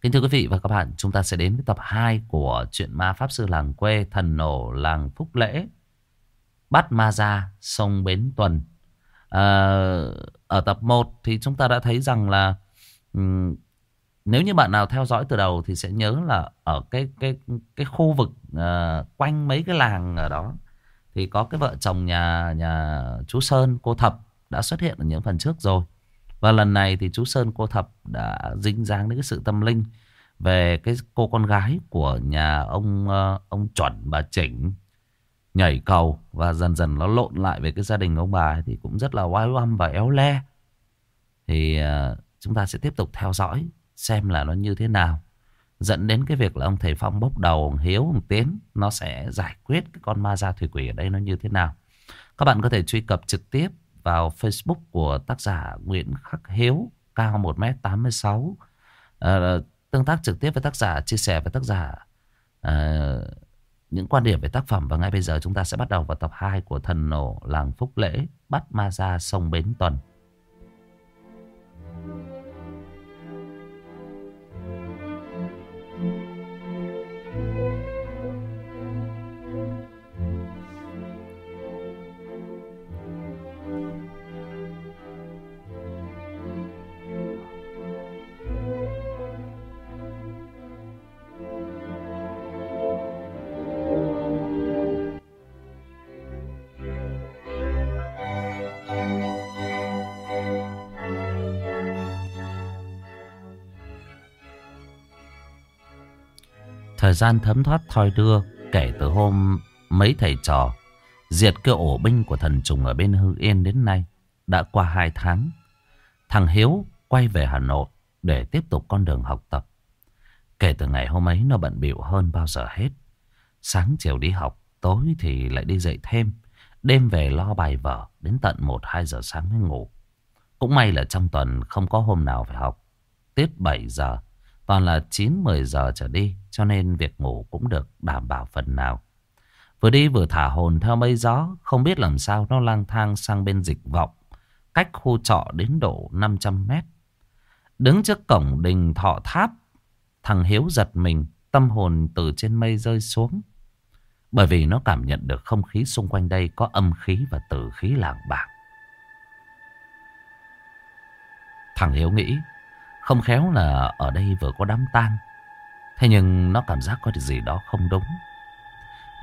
Kính thưa quý vị và các bạn, chúng ta sẽ đến với tập 2 của truyện ma Pháp Sư Làng Quê, Thần Nổ Làng Phúc Lễ, Bắt Ma Ra, Sông Bến Tuần. À, ở tập 1 thì chúng ta đã thấy rằng là um, nếu như bạn nào theo dõi từ đầu thì sẽ nhớ là ở cái cái cái khu vực uh, quanh mấy cái làng ở đó thì có cái vợ chồng nhà nhà chú Sơn, cô Thập đã xuất hiện ở những phần trước rồi. Và lần này thì chú Sơn cô Thập đã dính dáng đến cái sự tâm linh về cái cô con gái của nhà ông ờ, ông chuẩn bà chỉnh nhảy cầu và dần dần nó lộn lại về cái gia đình ông bà thì cũng rất là oai oăm và éo le. Thì ờ, chúng ta sẽ tiếp tục theo dõi xem là nó như thế nào. Dẫn đến cái việc là ông thầy Phong bốc đầu ông Hiếu, ông Tiến nó sẽ giải quyết cái con ma gia thủy quỷ ở đây nó như thế nào. Các bạn có thể truy cập trực tiếp vào Facebook của tác giả Nguyễn Khắc Hiếu, cao 1m86. À, ờ, tương tác trực tiếp với tác giả, chia sẻ với tác giả à, những quan điểm về tác phẩm. Và ngay bây giờ chúng ta sẽ bắt đầu vào tập 2 của Thần Nổ Làng Phúc Lễ, bắt ma ra sông Bến Tuần. Thời gian thấm thoát thoi đưa kể từ hôm mấy thầy trò diệt cái ổ binh của thần trùng ở bên Hưng Yên đến nay đã qua hai tháng. Thằng Hiếu quay về Hà Nội để tiếp tục con đường học tập. Kể từ ngày hôm ấy nó bận bịu hơn bao giờ hết. Sáng chiều đi học, tối thì lại đi dậy thêm. Đêm về lo bài vở, đến tận 1-2 giờ sáng mới ngủ. Cũng may là trong tuần không có hôm nào phải học. Tiết 7 giờ Toàn là 9-10 giờ trở đi, Cho nên việc ngủ cũng được đảm bảo phần nào. Vừa đi vừa thả hồn theo mây gió, Không biết làm sao nó lang thang sang bên dịch vọng, Cách khu trọ đến độ 500 mét. Đứng trước cổng đình thọ tháp, Thằng Hiếu giật mình, Tâm hồn từ trên mây rơi xuống. Bởi vì nó cảm nhận được không khí xung quanh đây Có âm khí và tử khí làng bạc. Thằng Hiếu nghĩ không khéo là ở đây vừa có đám tang. Thế nhưng nó cảm giác có điều gì đó không đúng.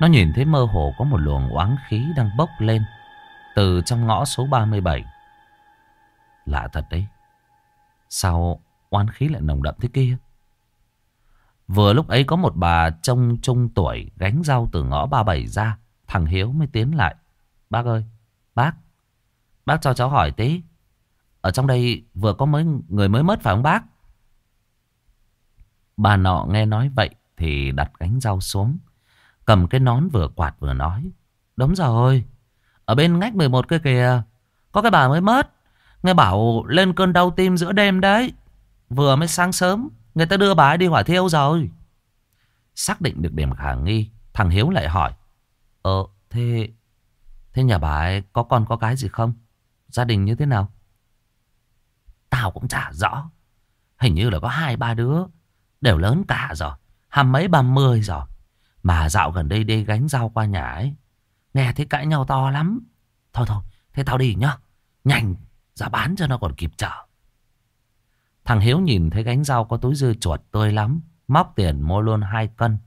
Nó nhìn thấy mơ hồ có một luồng oán khí đang bốc lên từ trong ngõ số 37. Lạ thật đấy. Sao oán khí lại nồng đậm thế kia? Vừa lúc ấy có một bà trông trung tuổi gánh rau từ ngõ 37 ra. Thằng Hiếu mới tiến lại. Bác ơi, bác, bác cho cháu hỏi tí. Ở trong đây vừa có mấy người mới mất phải không bác? Bà nọ nghe nói vậy thì đặt gánh rau xuống. Cầm cái nón vừa quạt vừa nói. Đúng rồi. Ở bên ngách 11 kia kìa. Có cái bà mới mất. Nghe bảo lên cơn đau tim giữa đêm đấy. Vừa mới sáng sớm. Người ta đưa bà ấy đi hỏa thiêu rồi. Xác định được điểm khả nghi. Thằng Hiếu lại hỏi. Ờ thế... Thế nhà bà ấy có con có cái gì không? Gia đình như thế nào? Tao cũng chả rõ. Hình như là có hai ba đứa. Đều lớn cả rồi. Hăm mấy ba mươi rồi. Mà dạo gần đây đi gánh rau qua nhà ấy. Nghe thấy cãi nhau to lắm. Thôi thôi, thế tao đi nhá. Nhanh, ra bán cho nó còn kịp chở. Thằng Hiếu nhìn thấy gánh rau có túi dưa chuột tươi lắm. Móc tiền mua luôn hai cân.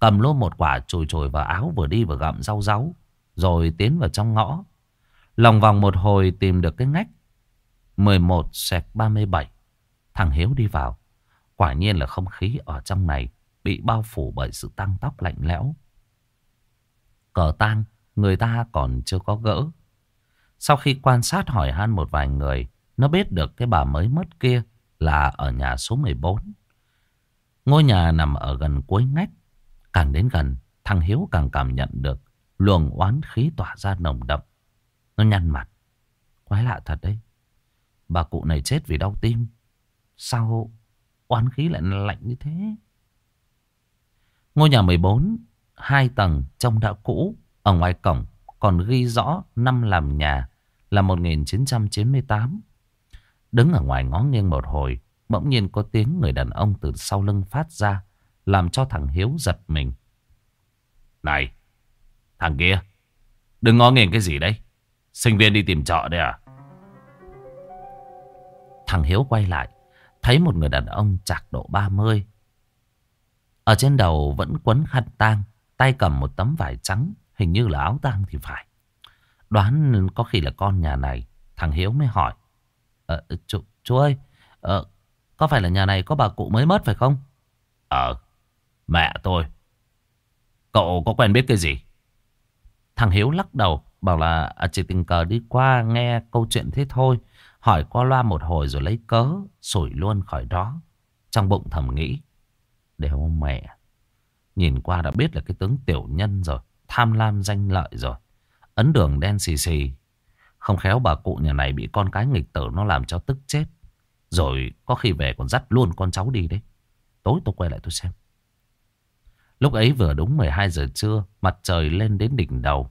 Cầm luôn một quả chùi chùi vào áo vừa đi vừa gặm rau ráu. Rồi tiến vào trong ngõ. Lòng vòng một hồi tìm được cái ngách 11 sẹt 37. Thằng Hiếu đi vào. Quả nhiên là không khí ở trong này bị bao phủ bởi sự tăng tóc lạnh lẽo. Cờ tang, người ta còn chưa có gỡ. Sau khi quan sát hỏi han một vài người, nó biết được cái bà mới mất kia là ở nhà số 14. Ngôi nhà nằm ở gần cuối ngách. Càng đến gần, thằng Hiếu càng cảm nhận được luồng oán khí tỏa ra nồng đậm. Nó nhăn mặt. Quái lạ thật đấy. Bà cụ này chết vì đau tim. Sao oán khí lại lạnh như thế? Ngôi nhà 14, hai tầng trông đã cũ. Ở ngoài cổng còn ghi rõ năm làm nhà là 1998. Đứng ở ngoài ngó nghiêng một hồi, Bỗng nhiên có tiếng người đàn ông từ sau lưng phát ra. Làm cho thằng Hiếu giật mình. Này, thằng kia, đừng ngó nghiêng cái gì đấy. Sinh viên đi tìm trọ đây à? Thằng Hiếu quay lại, thấy một người đàn ông chạc độ 30. Ở trên đầu vẫn quấn khăn tang, tay cầm một tấm vải trắng, hình như là áo tang thì phải. Đoán có khi là con nhà này, thằng Hiếu mới hỏi. Ờ, chú, chú ơi, ờ, có phải là nhà này có bà cụ mới mất phải không? Ờ, mẹ tôi. Cậu có quen biết cái gì? Thằng Hiếu lắc đầu, bảo là à, chỉ tình cờ đi qua nghe câu chuyện thế thôi. Hỏi qua loa một hồi rồi lấy cớ, sủi luôn khỏi đó. Trong bụng thầm nghĩ, đều mẹ. Nhìn qua đã biết là cái tướng tiểu nhân rồi, tham lam danh lợi rồi. Ấn đường đen xì xì. Không khéo bà cụ nhà này bị con cái nghịch tử nó làm cho tức chết. Rồi có khi về còn dắt luôn con cháu đi đấy. Tối tôi quay lại tôi xem. Lúc ấy vừa đúng 12 giờ trưa, mặt trời lên đến đỉnh đầu.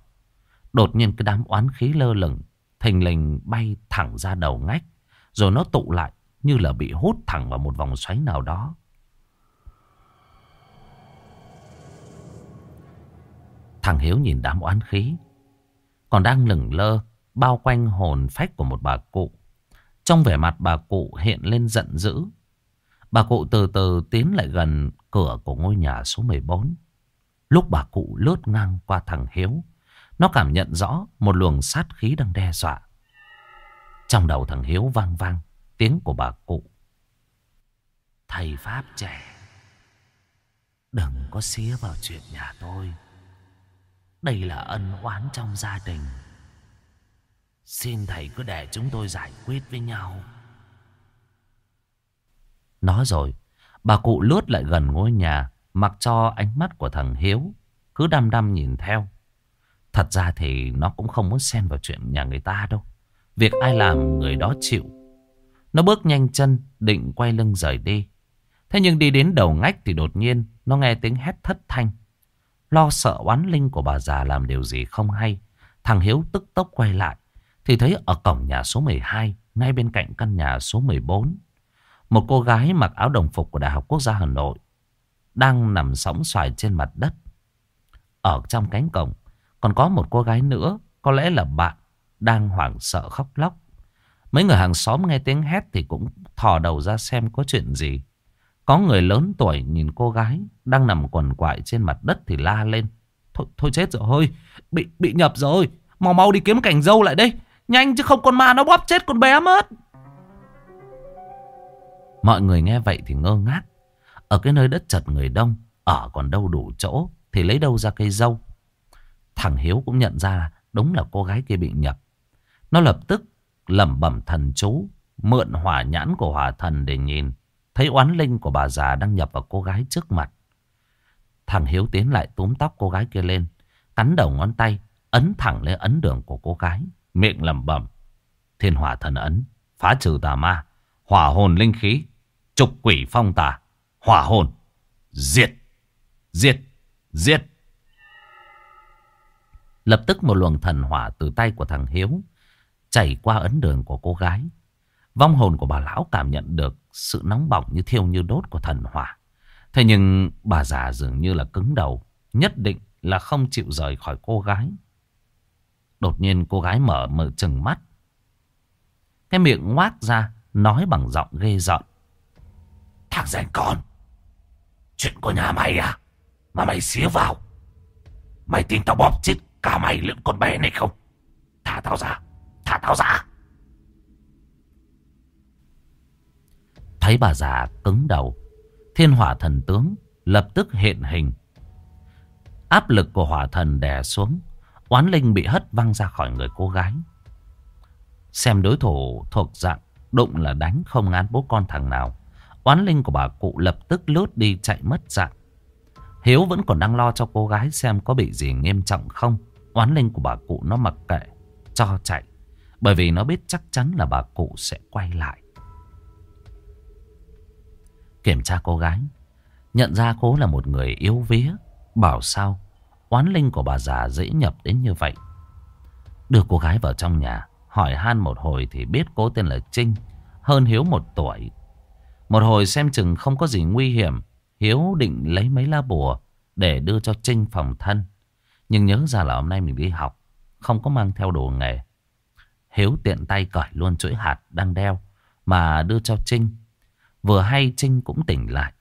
Đột nhiên cái đám oán khí lơ lửng, thình lình bay thẳng ra đầu ngách. Rồi nó tụ lại như là bị hút thẳng vào một vòng xoáy nào đó. Thằng Hiếu nhìn đám oán khí. Còn đang lửng lơ, bao quanh hồn phách của một bà cụ. Trong vẻ mặt bà cụ hiện lên giận dữ. Bà cụ từ từ tiến lại gần cửa của ngôi nhà số 14. Lúc bà cụ lướt ngang qua thằng Hiếu, nó cảm nhận rõ một luồng sát khí đang đe dọa. Trong đầu thằng Hiếu vang vang tiếng của bà cụ. Thầy Pháp trẻ, đừng có xía vào chuyện nhà tôi. Đây là ân oán trong gia đình. Xin thầy cứ để chúng tôi giải quyết với nhau. Nói rồi, bà cụ lướt lại gần ngôi nhà, mặc cho ánh mắt của thằng Hiếu, cứ đăm đăm nhìn theo. Thật ra thì nó cũng không muốn xen vào chuyện nhà người ta đâu. Việc ai làm người đó chịu. Nó bước nhanh chân, định quay lưng rời đi. Thế nhưng đi đến đầu ngách thì đột nhiên nó nghe tiếng hét thất thanh. Lo sợ oán linh của bà già làm điều gì không hay. Thằng Hiếu tức tốc quay lại. Thì thấy ở cổng nhà số 12, ngay bên cạnh căn nhà số 14. Một cô gái mặc áo đồng phục của Đại học Quốc gia Hà Nội. Đang nằm sóng xoài trên mặt đất. Ở trong cánh cổng còn có một cô gái nữa. Có lẽ là bạn đang hoảng sợ khóc lóc. Mấy người hàng xóm nghe tiếng hét thì cũng thò đầu ra xem có chuyện gì. Có người lớn tuổi nhìn cô gái đang nằm quần quại trên mặt đất thì la lên. Thôi, thôi chết rồi, bị bị nhập rồi. Mau mau đi kiếm cảnh dâu lại đây. Nhanh chứ không con ma nó bóp chết con bé mất. Mọi người nghe vậy thì ngơ ngác. Ở cái nơi đất chật người đông, ở còn đâu đủ chỗ thì lấy đâu ra cây dâu. Thằng Hiếu cũng nhận ra đúng là cô gái kia bị nhập. Nó lập tức lẩm bẩm thần chú, mượn hỏa nhãn của hỏa thần để nhìn. Thấy oán linh của bà già đang nhập vào cô gái trước mặt. Thằng Hiếu tiến lại túm tóc cô gái kia lên. Cắn đầu ngón tay. Ấn thẳng lên ấn đường của cô gái. Miệng lẩm bẩm. Thiên hỏa thần ấn. Phá trừ tà ma. Hỏa hồn linh khí. Trục quỷ phong tà. Hỏa hồn. Diệt. Diệt. Diệt. Lập tức một luồng thần hỏa từ tay của thằng Hiếu chảy qua ấn đường của cô gái. Vong hồn của bà lão cảm nhận được sự nóng bỏng như thiêu như đốt của thần hỏa. Thế nhưng bà già dường như là cứng đầu, nhất định là không chịu rời khỏi cô gái. Đột nhiên cô gái mở mở chừng mắt. Cái miệng ngoác ra, nói bằng giọng ghê giận. Thằng rèn con, chuyện của nhà mày à? Mà mày xía vào. Mày tin tao bóp chết cả mày lẫn con bé này không? Thả tao ra, thả tao ra. Thấy bà già cứng đầu Thiên hỏa thần tướng lập tức hiện hình Áp lực của hỏa thần đè xuống Oán linh bị hất văng ra khỏi người cô gái Xem đối thủ thuộc dạng Đụng là đánh không ngán bố con thằng nào Oán linh của bà cụ lập tức lướt đi chạy mất dạng Hiếu vẫn còn đang lo cho cô gái xem có bị gì nghiêm trọng không Oán linh của bà cụ nó mặc kệ, Cho chạy Bởi vì nó biết chắc chắn là bà cụ sẽ quay lại Kiểm tra cô gái, Nhận ra cô là một người yếu vía, Bảo sao Oán linh của bà già dễ nhập đến như vậy Đưa cô gái vào trong nhà, Hỏi han một hồi thì biết cô tên là Trinh, Hơn Hiếu một tuổi Một hồi xem chừng không có gì nguy hiểm. Hiếu định lấy mấy lá bùa để đưa cho Trinh phòng thân. Nhưng nhớ ra là hôm nay mình đi học. Không có mang theo đồ nghề. Hiếu tiện tay cởi luôn chuỗi hạt đang đeo. Mà đưa cho Trinh. Vừa hay Trinh cũng tỉnh lại.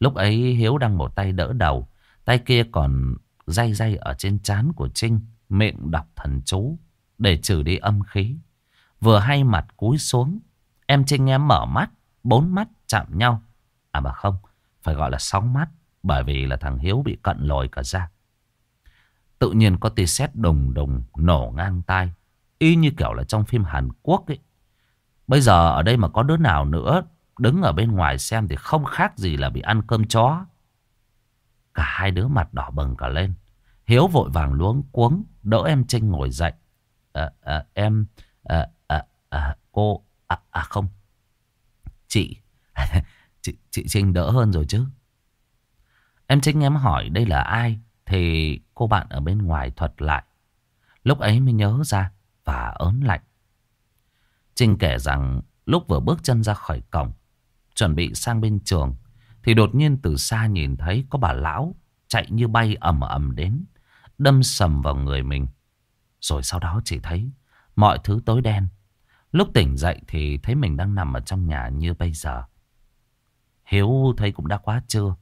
Lúc ấy Hiếu đang một tay đỡ đầu. Tay kia còn day day ở trên trán của Trinh. Miệng đọc thần chú. Để trừ đi âm khí. Vừa hay mặt cúi xuống. Em Trinh em mở mắt. Bốn mắt chạm nhau. À mà không. Phải gọi là sóng mắt. Bởi vì là thằng Hiếu bị cận lồi cả ra. Tự nhiên có tia sét đùng đùng nổ ngang tai. Y như kiểu là trong phim Hàn Quốc ấy. Bây giờ ở đây mà có đứa nào nữa đứng ở bên ngoài xem thì không khác gì là bị ăn cơm chó. Cả hai đứa mặt đỏ bừng cả lên. Hiếu vội vàng luống cuống đỡ em Trinh ngồi dậy. À, à, em, à, à, à, cô, à, à không, chị, chị, chị Trinh đỡ hơn rồi chứ. Em Trinh em hỏi đây là ai thì cô bạn ở bên ngoài thuật lại. Lúc ấy mới nhớ ra và ớn lạnh. Trinh kể rằng lúc vừa bước chân ra khỏi cổng, chuẩn bị sang bên trường, thì đột nhiên từ xa nhìn thấy có bà lão chạy như bay ầm ầm đến, đâm sầm vào người mình. Rồi sau đó chỉ thấy mọi thứ tối đen. Lúc tỉnh dậy thì thấy mình đang nằm ở trong nhà như bây giờ. Hiếu thấy cũng đã quá trưa.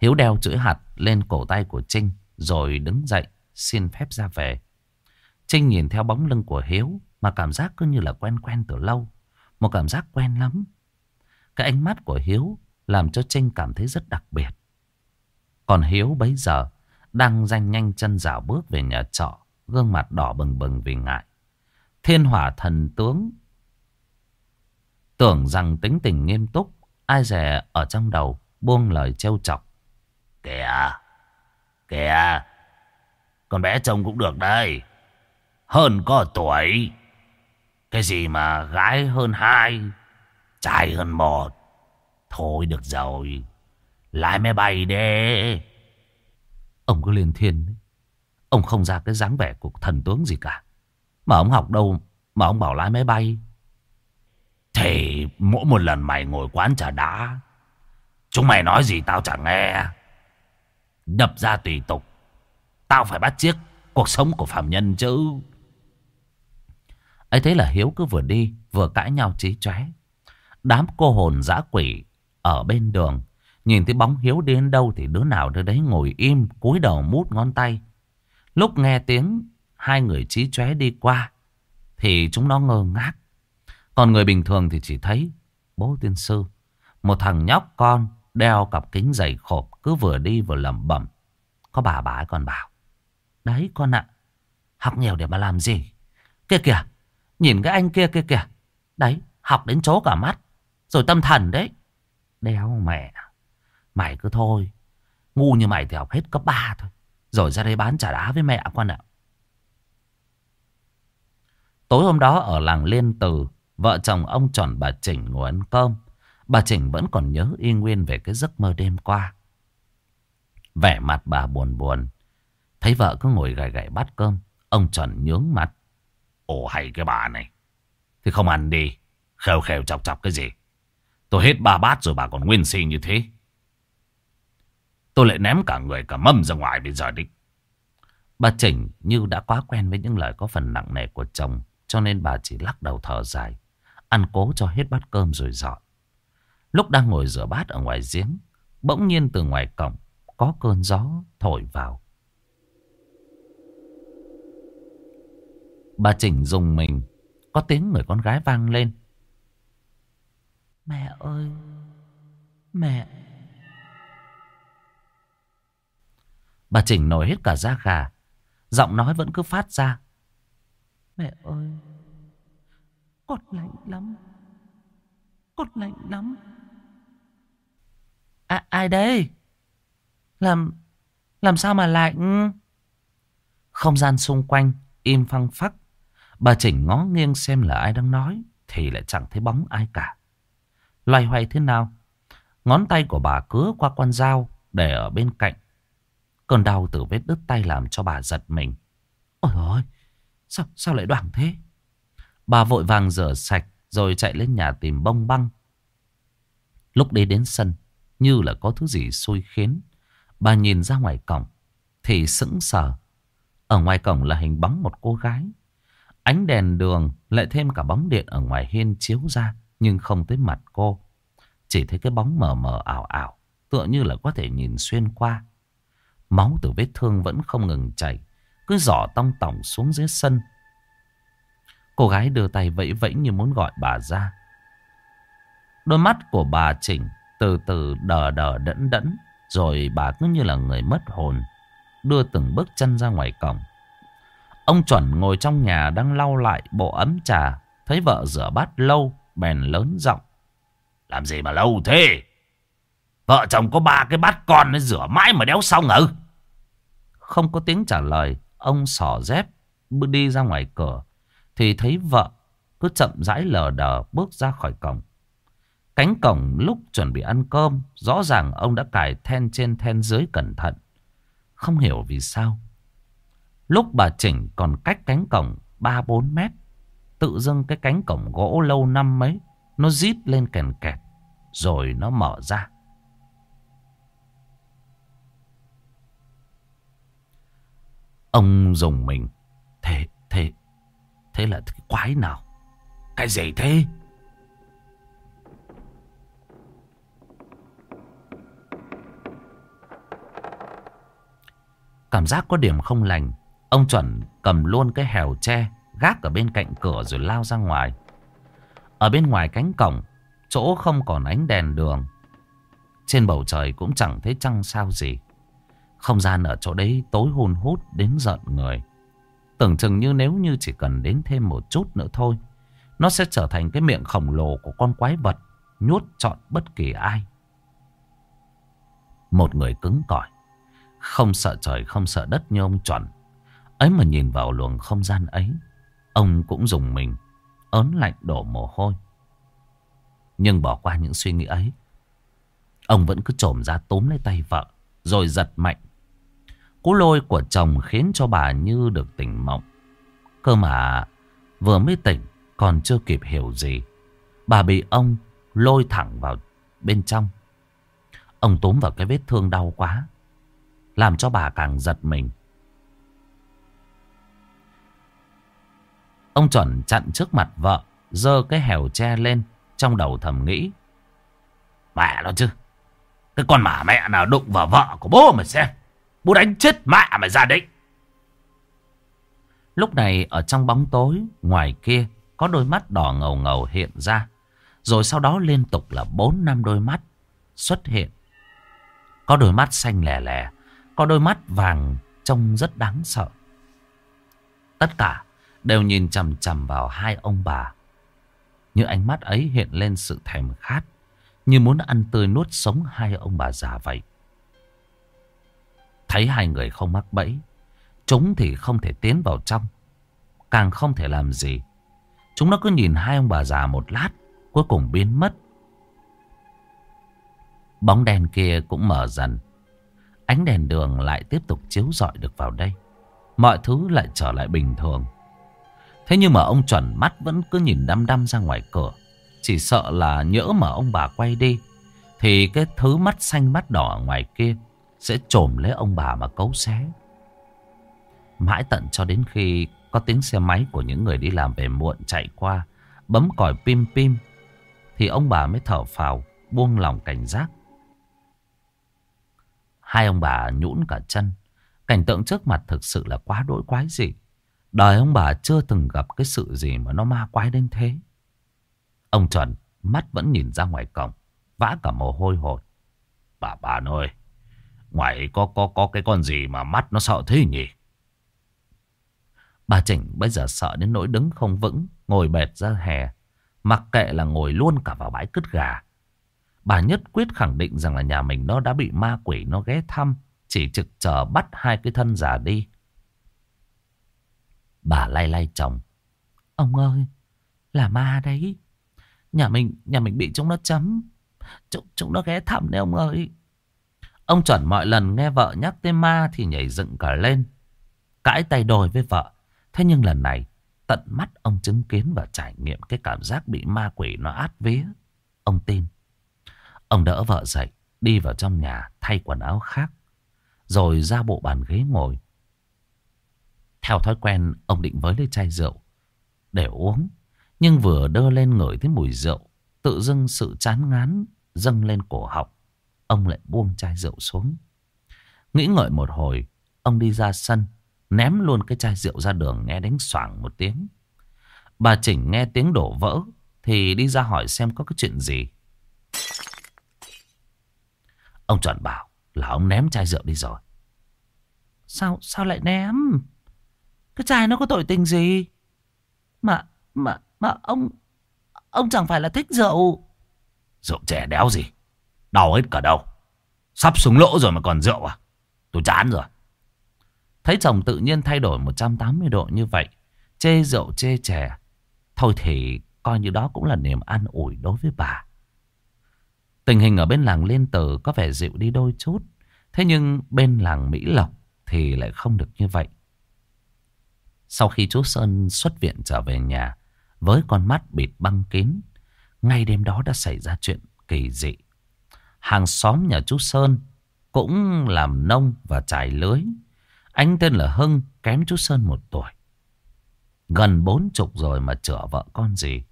Hiếu đeo chữ hạt lên cổ tay của Trinh rồi đứng dậy xin phép ra về. Trinh nhìn theo bóng lưng của Hiếu mà cảm giác cứ như là quen quen từ lâu. Một cảm giác quen lắm. Cái ánh mắt của Hiếu làm cho Trinh cảm thấy rất đặc biệt. Còn Hiếu bấy giờ đang danh nhanh chân dạo bước về nhà trọ, gương mặt đỏ bừng bừng vì ngại. Thiên hỏa thần tướng tưởng rằng tính tình nghiêm túc, ai dè ở trong đầu buông lời trêu chọc. Kìa, kìa, con bé trông cũng được đây. Hơn có tuổi. Cái gì mà gái hơn hai, trai hơn một. Thôi được rồi, lái máy bay đi. Ông cứ lên thiên đấy. Ông không ra cái dáng vẻ của thần tướng gì cả. Mà ông học đâu mà ông bảo lái máy bay. Thì mỗi một lần mày ngồi quán trà đá, chúng mày nói gì tao chẳng nghe. Đập ra tùy tục. Tao phải bắt chiếc cuộc sống của phạm nhân chứ. ấy thế là Hiếu cứ vừa đi, vừa cãi nhau trí chóe. Đám cô hồn dã quỷ ở bên đường. Nhìn thấy bóng Hiếu đến đâu thì đứa nào đứa đấy ngồi im, cúi đầu mút ngón tay. Lúc nghe tiếng hai người trí chóe đi qua thì chúng nó ngơ ngác. Còn người bình thường thì chỉ thấy, bố tiên sư. Một thằng nhóc con đeo cặp kính dày khộp cứ vừa đi vừa lẩm bẩm. Có bà bà ấy còn bảo. Đấy con ạ. học nhiều để mà làm gì? Kia kìa. Nhìn cái anh kia kia kìa. Đấy. Học đến chỗ cả mắt. Rồi tâm thần đấy. Đéo mẹ. Mày cứ thôi. Ngu như mày thì học hết cấp 3 thôi. Rồi ra đây bán trả đá với mẹ con ạ. Tối hôm đó ở làng Liên Từ. Vợ chồng ông tròn bà Chỉnh ngồi ăn cơm. Bà Chỉnh vẫn còn nhớ y nguyên về cái giấc mơ đêm qua. Vẻ mặt bà buồn buồn. Thấy vợ cứ ngồi gầy gầy bát cơm. Ông tròn nhướng mặt. Ồ hay cái bà này. Thì không ăn đi. Khều khều chọc chọc cái gì. Tôi hết ba bát rồi bà còn nguyên si như thế. Tôi lại ném cả người cả mâm ra ngoài bây giờ đi. Bà Chỉnh như đã quá quen với những lời có phần nặng nề của chồng. Cho nên bà chỉ lắc đầu thở dài. Ăn cố cho hết bát cơm rồi dọn. Lúc đang ngồi rửa bát ở ngoài giếng. Bỗng nhiên từ ngoài cổng có cơn gió thổi vào. Bà Chỉnh dùng mình. Có tiếng người con gái vang lên. Mẹ ơi! Mẹ! Bà Chỉnh nổi hết cả da gà. Giọng nói vẫn cứ phát ra. Mẹ ơi! Con lạnh lắm. Con lạnh lắm. À, ai đây? Làm... Làm sao mà lạnh? Ừ? Không gian xung quanh im phăng phắc. Bà Chỉnh ngó nghiêng xem là ai đang nói. Thì lại chẳng thấy bóng ai cả. Loay hoay thế nào? Ngón tay của bà cứa qua con dao để ở bên cạnh. Cơn đau từ vết đứt tay làm cho bà giật mình. Ôi ôi, sao, sao lại đoạn thế? Bà vội vàng rửa sạch Rồi chạy lên nhà tìm bông băng Lúc đi đến sân Như là có thứ gì xui khiến Bà nhìn ra ngoài cổng, Thì sững sờ. Ở ngoài cổng là hình bóng một cô gái. Ánh đèn đường lại thêm cả bóng điện ở ngoài hiên chiếu ra, Nhưng không tới mặt cô. Chỉ thấy cái bóng mờ mờ ảo ảo, Tựa như là có thể nhìn xuyên qua. Máu từ vết thương vẫn không ngừng chảy, Cứ giỏ tong tỏng xuống dưới sân. Cô gái đưa tay vẫy vẫy như muốn gọi bà ra. Đôi mắt của bà Chỉnh từ từ đờ đờ đẫn đẫn. Rồi bà cứ như là người mất hồn, Đưa từng bước chân ra ngoài cổng. Ông chuẩn ngồi trong nhà đang lau lại bộ ấm trà, Thấy vợ rửa bát lâu, Bèn lớn giọng. Làm gì mà lâu thế? Vợ chồng có ba cái bát con nó rửa mãi mà đéo xong ừ Không có tiếng trả lời, Ông sỏ dép bước đi ra ngoài cửa, Thì thấy vợ cứ chậm rãi lờ đờ bước ra khỏi cổng. Cánh cổng lúc chuẩn bị ăn cơm Rõ ràng ông đã cài then trên then dưới cẩn thận. Không hiểu vì sao. Lúc bà chỉnh còn cách cánh cổng 3-4 mét Tự dưng cái cánh cổng gỗ lâu năm mấy Nó rít lên kèn kẹt Rồi nó mở ra. Ông dùng mình. Thế, thế, thế là cái quái nào? Cái gì thế? Cảm giác có điểm không lành, Ông chuẩn cầm luôn cái hèo tre Gác ở bên cạnh cửa rồi lao ra ngoài. Ở bên ngoài cánh cổng, Chỗ không còn ánh đèn đường. Trên bầu trời cũng chẳng thấy trăng sao gì. Không gian ở chỗ đấy tối hôn hút đến giận người. Tưởng chừng như nếu như chỉ cần đến thêm một chút nữa thôi, Nó sẽ trở thành cái miệng khổng lồ của con quái vật, Nhốt trọn bất kỳ ai. Một người cứng cỏi. Không sợ trời, không sợ đất như ông chuẩn. Ấy mà nhìn vào luồng không gian ấy, Ông cũng dùng mình, Ớn lạnh đổ mồ hôi. Nhưng bỏ qua những suy nghĩ ấy, Ông vẫn cứ trồm ra tóm lấy tay vợ, Rồi giật mạnh. Cú lôi của chồng khiến cho bà như được tỉnh mộng. Cơ mà vừa mới tỉnh, Còn chưa kịp hiểu gì, Bà bị ông lôi thẳng vào bên trong. Ông túm vào cái vết thương đau quá làm cho bà càng giật mình Ông chuẩn chặn trước mặt vợ, dơ cái hèo tre lên, trong đầu thầm nghĩ. Mẹ nó chứ, cái con mả mẹ nào đụng vào vợ của bố mà xem, bố đánh chết mẹ mày ra đấy. Lúc này ở trong bóng tối, ngoài kia, có đôi mắt đỏ ngầu ngầu hiện ra. Rồi sau đó liên tục là bốn năm đôi mắt xuất hiện. Có đôi mắt xanh lè lè có đôi mắt vàng trông rất đáng sợ. Tất cả đều nhìn chằm chằm vào hai ông bà. Như ánh mắt ấy hiện lên sự thèm khát, như muốn ăn tươi nuốt sống hai ông bà già vậy. Thấy hai người không mắc bẫy, chúng thì không thể tiến vào trong, càng không thể làm gì. Chúng nó cứ nhìn hai ông bà già một lát, cuối cùng biến mất. Bóng đèn kia cũng mở dần. Ánh đèn đường lại tiếp tục chiếu rọi được vào đây. Mọi thứ lại trở lại bình thường. Thế nhưng mà ông chuẩn mắt vẫn cứ nhìn đăm đăm ra ngoài cửa. Chỉ sợ là nhỡ mà ông bà quay đi. Thì cái thứ mắt xanh mắt đỏ ngoài kia sẽ trồm lấy ông bà mà cấu xé. Mãi tận cho đến khi có tiếng xe máy của những người đi làm về muộn chạy qua. Bấm còi pim pim. Thì ông bà mới thở phào, buông lòng cảnh giác. Hai ông bà nhũn cả chân. Cảnh tượng trước mặt thực sự là quá đỗi quái dị. Đời ông bà chưa từng gặp cái sự gì mà nó ma quái đến thế. Ông Trần mắt vẫn nhìn ra ngoài cổng, vã cả mồ hôi hột. Bà bà ơi, ngoài có có có cái con gì mà mắt nó sợ thế nhỉ? Bà Chỉnh bây giờ sợ đến nỗi đứng không vững, ngồi bệt ra hè, mặc kệ là ngồi luôn cả vào bãi cứt gà. Bà nhất quyết khẳng định rằng là nhà mình nó đã bị ma quỷ nó ghé thăm, chỉ trực chờ bắt hai cái thân già đi. Bà lay lay chồng. Ông ơi, là ma đấy. Nhà mình, nhà mình bị chúng nó chấm. Chúng, chúng nó ghé thăm đấy ông ơi. Ông chuẩn mọi lần nghe vợ nhắc tới ma thì nhảy dựng cả lên. Cãi tay đôi với vợ. Thế nhưng lần này, Tận mắt ông chứng kiến và trải nghiệm cái cảm giác bị ma quỷ nó át vía. Ông tin. Ông đỡ vợ dậy, đi vào trong nhà thay quần áo khác. Rồi ra bộ bàn ghế ngồi. Theo thói quen, ông định với lấy chai rượu để uống. Nhưng vừa đưa lên ngửi thấy mùi rượu, tự dưng sự chán ngán dâng lên cổ họng. Ông lại buông chai rượu xuống. Nghĩ ngợi một hồi, ông đi ra sân, ném luôn cái chai rượu ra đường nghe đánh xoảng một tiếng. Bà Chỉnh nghe tiếng đổ vỡ, thì đi ra hỏi xem có cái chuyện gì. Ông chuẩn bảo là ông ném chai rượu đi rồi. Sao, sao lại ném? Cái chai nó có tội tình gì? Mà, mà, mà ông, ông chẳng phải là thích rượu. Rượu trẻ đéo gì. Đau hết cả đầu. Sắp xuống lỗ rồi mà còn rượu à? Tôi chán rồi. Thấy chồng tự nhiên thay đổi 180 độ như vậy. Chê rượu chê chè. Thôi thì coi như đó cũng là niềm an ủi đối với bà. Tình hình ở bên làng Liên Tử có vẻ dịu đi đôi chút. Thế nhưng bên làng Mỹ Lộc thì lại không được như vậy. Sau khi chú Sơn xuất viện trở về nhà với con mắt bịt băng kín, ngay đêm đó đã xảy ra chuyện kỳ dị. Hàng xóm nhà chú Sơn cũng làm nông và trải lưới. Anh tên là Hưng, kém chú Sơn một tuổi. Gần bốn chục rồi mà chữa vợ con gì.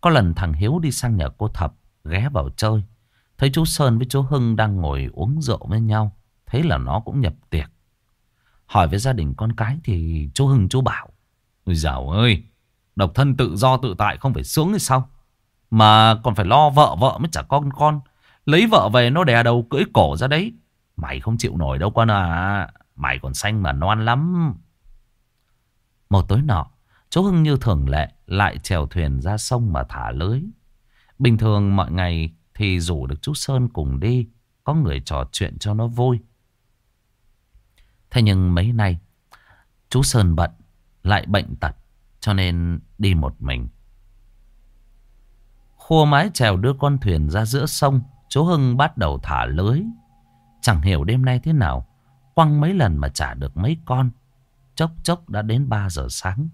Có lần thằng Hiếu đi sang nhà cô Thập, ghé vào chơi. Thấy chú Sơn với chú Hưng đang ngồi uống rượu với nhau. Thế là nó cũng nhập tiệc. Hỏi với gia đình con cái thì chú Hưng chú bảo. Ôi dào ơi, độc thân tự do tự tại không phải sướng hay sao? Mà còn phải lo vợ vợ mới chả con con. Lấy vợ về nó đè đầu cưỡi cổ ra đấy. Mày không chịu nổi đâu con à. Mày còn xanh mà non lắm. Một tối nọ, chú Hưng như thường lệ lại chèo thuyền ra sông mà thả lưới. Bình thường mọi ngày thì rủ được chú Sơn cùng đi. Có người trò chuyện cho nó vui. Thế nhưng mấy nay, chú Sơn bận, lại bệnh tật, cho nên đi một mình. Khua mái chèo đưa con thuyền ra giữa sông, chú Hưng bắt đầu thả lưới. Chẳng hiểu đêm nay thế nào, quăng mấy lần mà trả được mấy con. Chốc chốc đã đến 3 giờ sáng.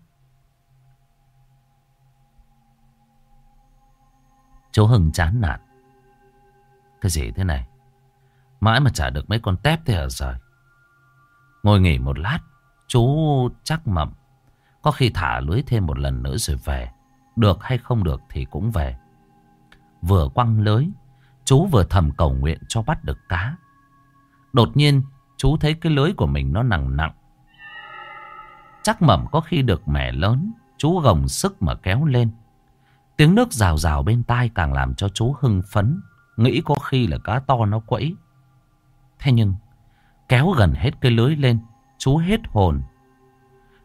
Chú Hưng chán nản. Cái gì thế này? Mãi mà trả được mấy con tép thế hả rồi? Ngồi nghỉ một lát, chú chắc mậm. Có khi thả lưới thêm một lần nữa rồi về. Được hay không được thì cũng về. Vừa quăng lưới, chú vừa thầm cầu nguyện cho bắt được cá. Đột nhiên, chú thấy cái lưới của mình nó nặng nặng. Chắc mẩm có khi được mẻ lớn, chú gồng sức mà kéo lên. Tiếng nước rào rào bên tai càng làm cho chú hưng phấn, nghĩ có khi là cá to nó quẫy. Thế nhưng, kéo gần hết cái lưới lên, chú hết hồn.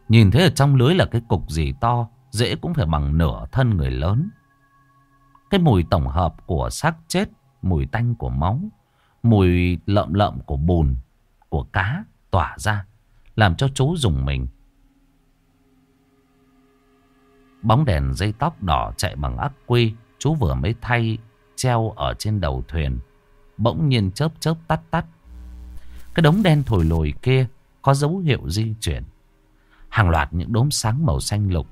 Nhìn thấy ở trong lưới là cái cục gì to, dễ cũng phải bằng nửa thân người lớn. Cái mùi tổng hợp của xác chết, mùi tanh của máu, mùi lợm lợm của bùn, của cá tỏa ra, làm cho chú dùng mình. Bóng đèn dây tóc đỏ chạy bằng ắc quy, chú vừa mới thay treo ở trên đầu thuyền. Bỗng nhiên chớp chớp tắt tắt. Cái đống đen thổi lồi kia có dấu hiệu di chuyển. Hàng loạt những đốm sáng màu xanh lục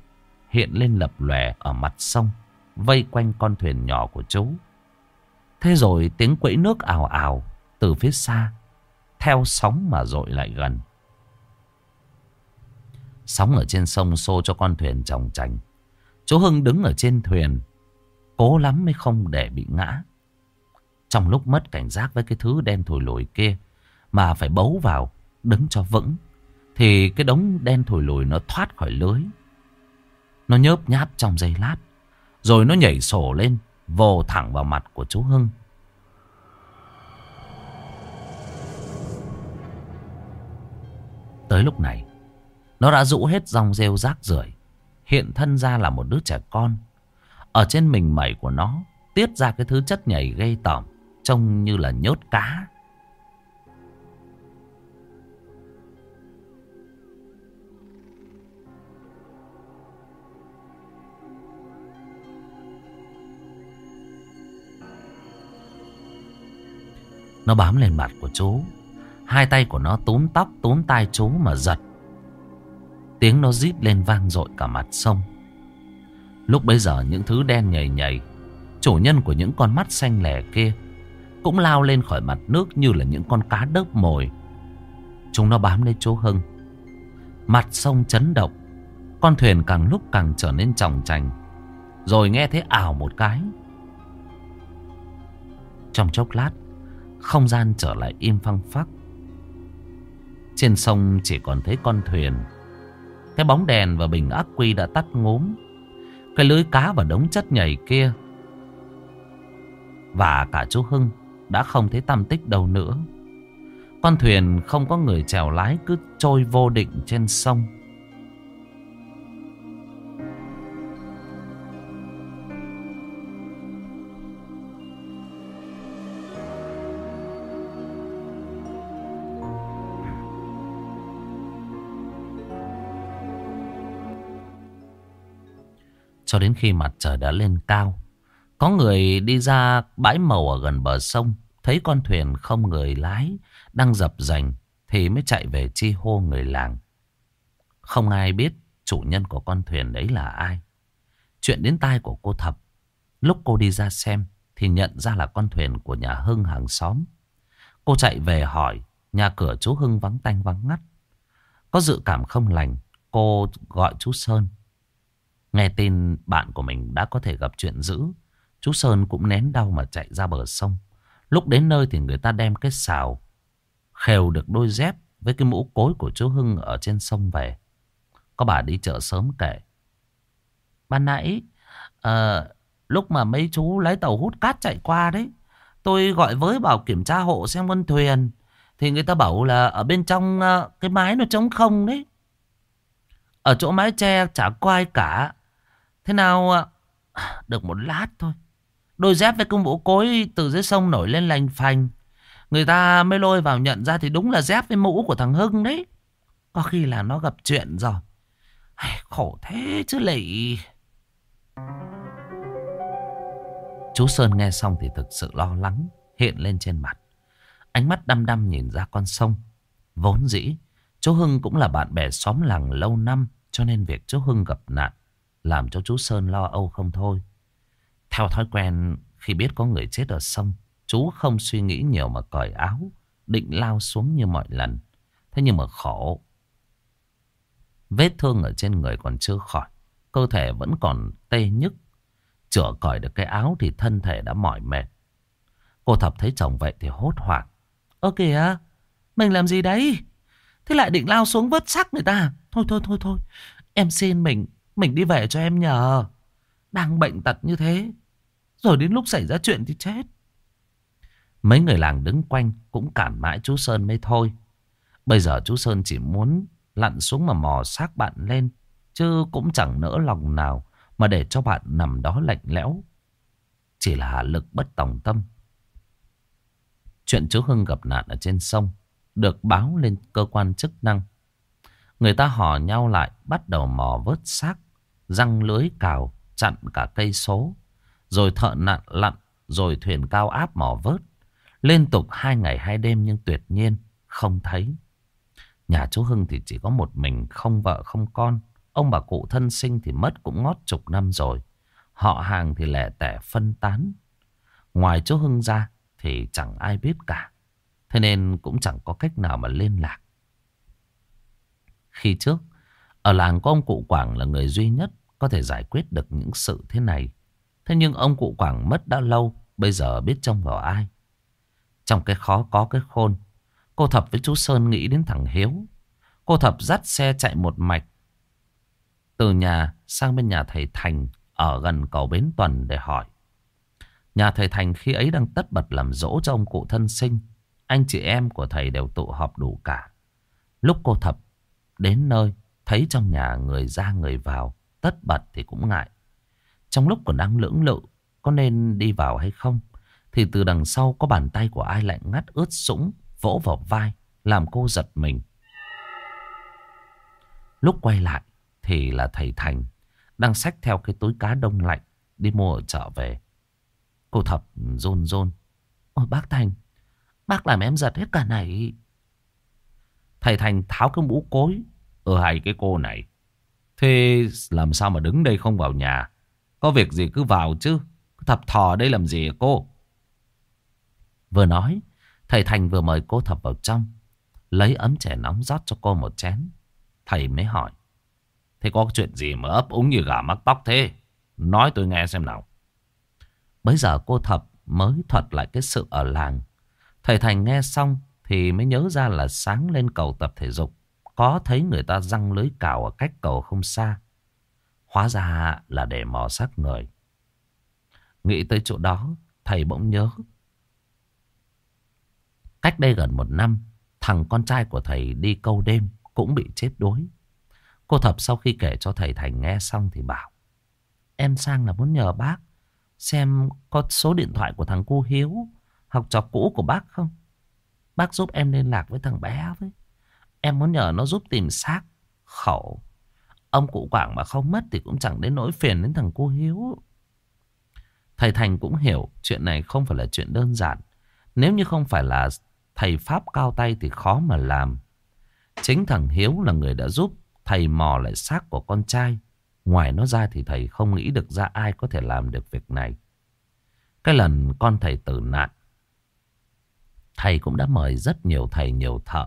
hiện lên lập lòe ở mặt sông, vây quanh con thuyền nhỏ của chú. Thế rồi tiếng quẫy nước ào ào từ phía xa, theo sóng mà dội lại gần. Sóng ở trên sông xô cho con thuyền chồng chành. Chú Hưng đứng ở trên thuyền, cố lắm mới không để bị ngã. Trong lúc mất cảnh giác với cái thứ đen thổi lùi kia, mà phải bấu vào, đứng cho vững, thì cái đống đen thổi lùi nó thoát khỏi lưới. Nó nhớp nháp trong giây lát. Rồi nó nhảy sổ lên. Vồ thẳng vào mặt của chú Hưng. Tới lúc này. Nó đã rũ hết dòng rêu rác rưởi Hiện thân ra là một đứa trẻ con. Ở trên mình mẩy của nó. Tiết ra cái thứ chất nhảy gây tởm. Trông như là nhốt cá. Nó bám lên mặt của chú Hai tay của nó túm tóc, túm tai chú mà giật Tiếng nó rít lên vang dội cả mặt sông Lúc bấy giờ những thứ đen nhầy nhầy, Chủ nhân của những con mắt xanh lẻ kia Cũng lao lên khỏi mặt nước như là những con cá đớp mồi. Chúng nó bám lấy chỗ Hưng. Mặt sông chấn động, Con thuyền càng lúc càng trở nên tròng trành Rồi nghe thấy ảo một cái. Trong chốc lát, Không gian trở lại im phăng phắc. Trên sông chỉ còn thấy con thuyền, Cái bóng đèn và bình ác quy đã tắt ngốm cái lưới cá và đống chất nhảy kia. Và cả chú Hưng Đã không thấy tâm tích đâu nữa. Con thuyền không có người chèo lái, Cứ trôi vô định trên sông. Cho đến khi mặt trời đã lên cao. Có người đi ra bãi màu ở gần bờ sông, Thấy con thuyền không người lái, Đang dập dành Thì mới chạy về chi hô người làng. Không ai biết chủ nhân của con thuyền đấy là ai. Chuyện đến tai của cô Thập. Lúc cô đi ra xem Thì nhận ra là con thuyền của nhà Hưng hàng xóm. Cô chạy về hỏi, Nhà cửa chú Hưng vắng tanh vắng ngắt. Có dự cảm không lành, Cô gọi chú Sơn. Nghe tin bạn của mình đã có thể gặp chuyện dữ Chú Sơn cũng nén đau mà chạy ra bờ sông. Lúc đến nơi thì người ta đem cái xào Khều được đôi dép Với cái mũ cối của chú Hưng ở trên sông về. Có bà đi chợ sớm kể Ban nãy à, Lúc mà mấy chú lấy tàu hút cát chạy qua đấy Tôi gọi với bảo kiểm tra hộ xem con thuyền Thì người ta bảo là ở bên trong ờ, cái mái nó trống không đấy. Ở chỗ mái tre chả có ai cả. Thế nào à? Được một lát thôi. Đôi dép với cung vũ cối từ dưới sông nổi lên lành phành. Người ta mới lôi vào nhận ra thì đúng là dép với mũ của thằng Hưng đấy. Có khi là nó gặp chuyện rồi. Khổ thế chứ lị Chú Sơn nghe xong thì thực sự lo lắng, Hiện lên trên mặt. Ánh mắt đăm đăm nhìn ra con sông. Vốn dĩ, Chú Hưng cũng là bạn bè xóm làng lâu năm, Cho nên việc chú Hưng gặp nạn làm cho chú Sơn lo âu không thôi. Theo thói quen, khi biết có người chết ở sông, chú không suy nghĩ nhiều mà cởi áo, định lao xuống như mọi lần. Thế nhưng mà khổ. Vết thương ở trên người còn chưa khỏi, cơ thể vẫn còn tê nhức. Chữa cởi được cái áo thì thân thể đã mỏi mệt. Cô thập thấy chồng vậy thì hốt hoảng. Ơ kìa, mình làm gì đấy? Thế lại định lao xuống vớt xác người ta. Thôi thôi thôi thôi, em xin mình mình đi về cho em nhờ. Đang bệnh tật như thế. Rồi đến lúc xảy ra chuyện thì chết. Mấy người làng đứng quanh cũng cản mãi chú Sơn mới thôi. Bây giờ chú Sơn chỉ muốn lặn xuống mà mò xác bạn lên. Chứ cũng chẳng nỡ lòng nào mà để cho bạn nằm đó lạnh lẽo. Chỉ là lực bất tòng tâm. Chuyện chú Hưng gặp nạn ở trên sông được báo lên cơ quan chức năng. Người ta hò nhau lại bắt đầu mò vớt xác, răng lưới cào, chặn cả cây số. Rồi thợ nặn lặn, rồi thuyền cao áp mò vớt. Liên tục hai ngày hai đêm nhưng tuyệt nhiên không thấy. Nhà chú Hưng thì chỉ có một mình, không vợ không con. Ông bà cụ thân sinh thì mất cũng ngót chục năm rồi. Họ hàng thì lẻ tẻ phân tán. Ngoài chú Hưng ra thì chẳng ai biết cả. Thế nên cũng chẳng có cách nào mà liên lạc. Khi trước, ở làng có ông cụ Quảng là người duy nhất có thể giải quyết được những sự thế này. Thế nhưng ông cụ Quảng mất đã lâu, bây giờ biết trông vào ai. Trong cái khó có cái khôn, cô Thập với chú Sơn nghĩ đến thằng Hiếu. Cô Thập dắt xe chạy một mạch từ nhà sang bên nhà thầy Thành ở gần cầu Bến Tuần để hỏi. Nhà thầy Thành khi ấy đang tất bật làm dỗ cho ông cụ thân sinh. Anh chị em của thầy đều tụ họp đủ cả. Lúc cô Thập Đến nơi, thấy trong nhà người ra người vào, tất bật thì cũng ngại. Trong lúc còn đang lưỡng lự, có nên đi vào hay không? Thì từ đằng sau có bàn tay của ai lạnh ngắt ướt sũng, vỗ vào vai, làm cô giật mình. Lúc quay lại, thì là thầy Thành, đang xách theo cái túi cá đông lạnh, đi mua ở chợ về. Cô thập rôn rôn. Ôi bác Thành, bác làm em giật hết cả này. Thầy Thành tháo cái mũ cối. Ừ hay cái cô này. Thế làm sao mà đứng đây không vào nhà? Có việc gì cứ vào chứ. Thập thò đây làm gì cô? Vừa nói, thầy Thành vừa mời cô Thập vào trong. Lấy ấm chè nóng rót cho cô một chén. Thầy mới hỏi. Thế có chuyện gì mà ấp úng như gà mắc tóc thế? Nói tôi nghe xem nào. Bây giờ cô Thập mới thuật lại cái sự ở làng. Thầy Thành nghe xong thì mới nhớ ra là sáng lên cầu tập thể dục. Có thấy người ta răng lưới cào ở cách cầu không xa. Hóa ra là để mò xác người. Nghĩ tới chỗ đó, thầy bỗng nhớ. Cách đây gần một năm, thằng con trai của thầy đi câu đêm cũng bị chết đuối. Cô Thập sau khi kể cho thầy Thành nghe xong thì bảo. Em sang là muốn nhờ bác xem có số điện thoại của thằng cu Hiếu, học trò cũ của bác không? Bác giúp em liên lạc với thằng bé với. Em muốn nhờ nó giúp tìm xác, khẩu. Ông cụ Quảng mà không mất thì cũng chẳng đến nỗi phiền đến thằng cô Hiếu. Thầy Thành cũng hiểu chuyện này không phải là chuyện đơn giản. Nếu như không phải là thầy Pháp cao tay thì khó mà làm. Chính thằng Hiếu là người đã giúp thầy mò lại xác của con trai. Ngoài nó ra thì thầy không nghĩ được ra ai có thể làm được việc này. Cái lần con thầy tử nạn, thầy cũng đã mời rất nhiều thầy nhiều thợ.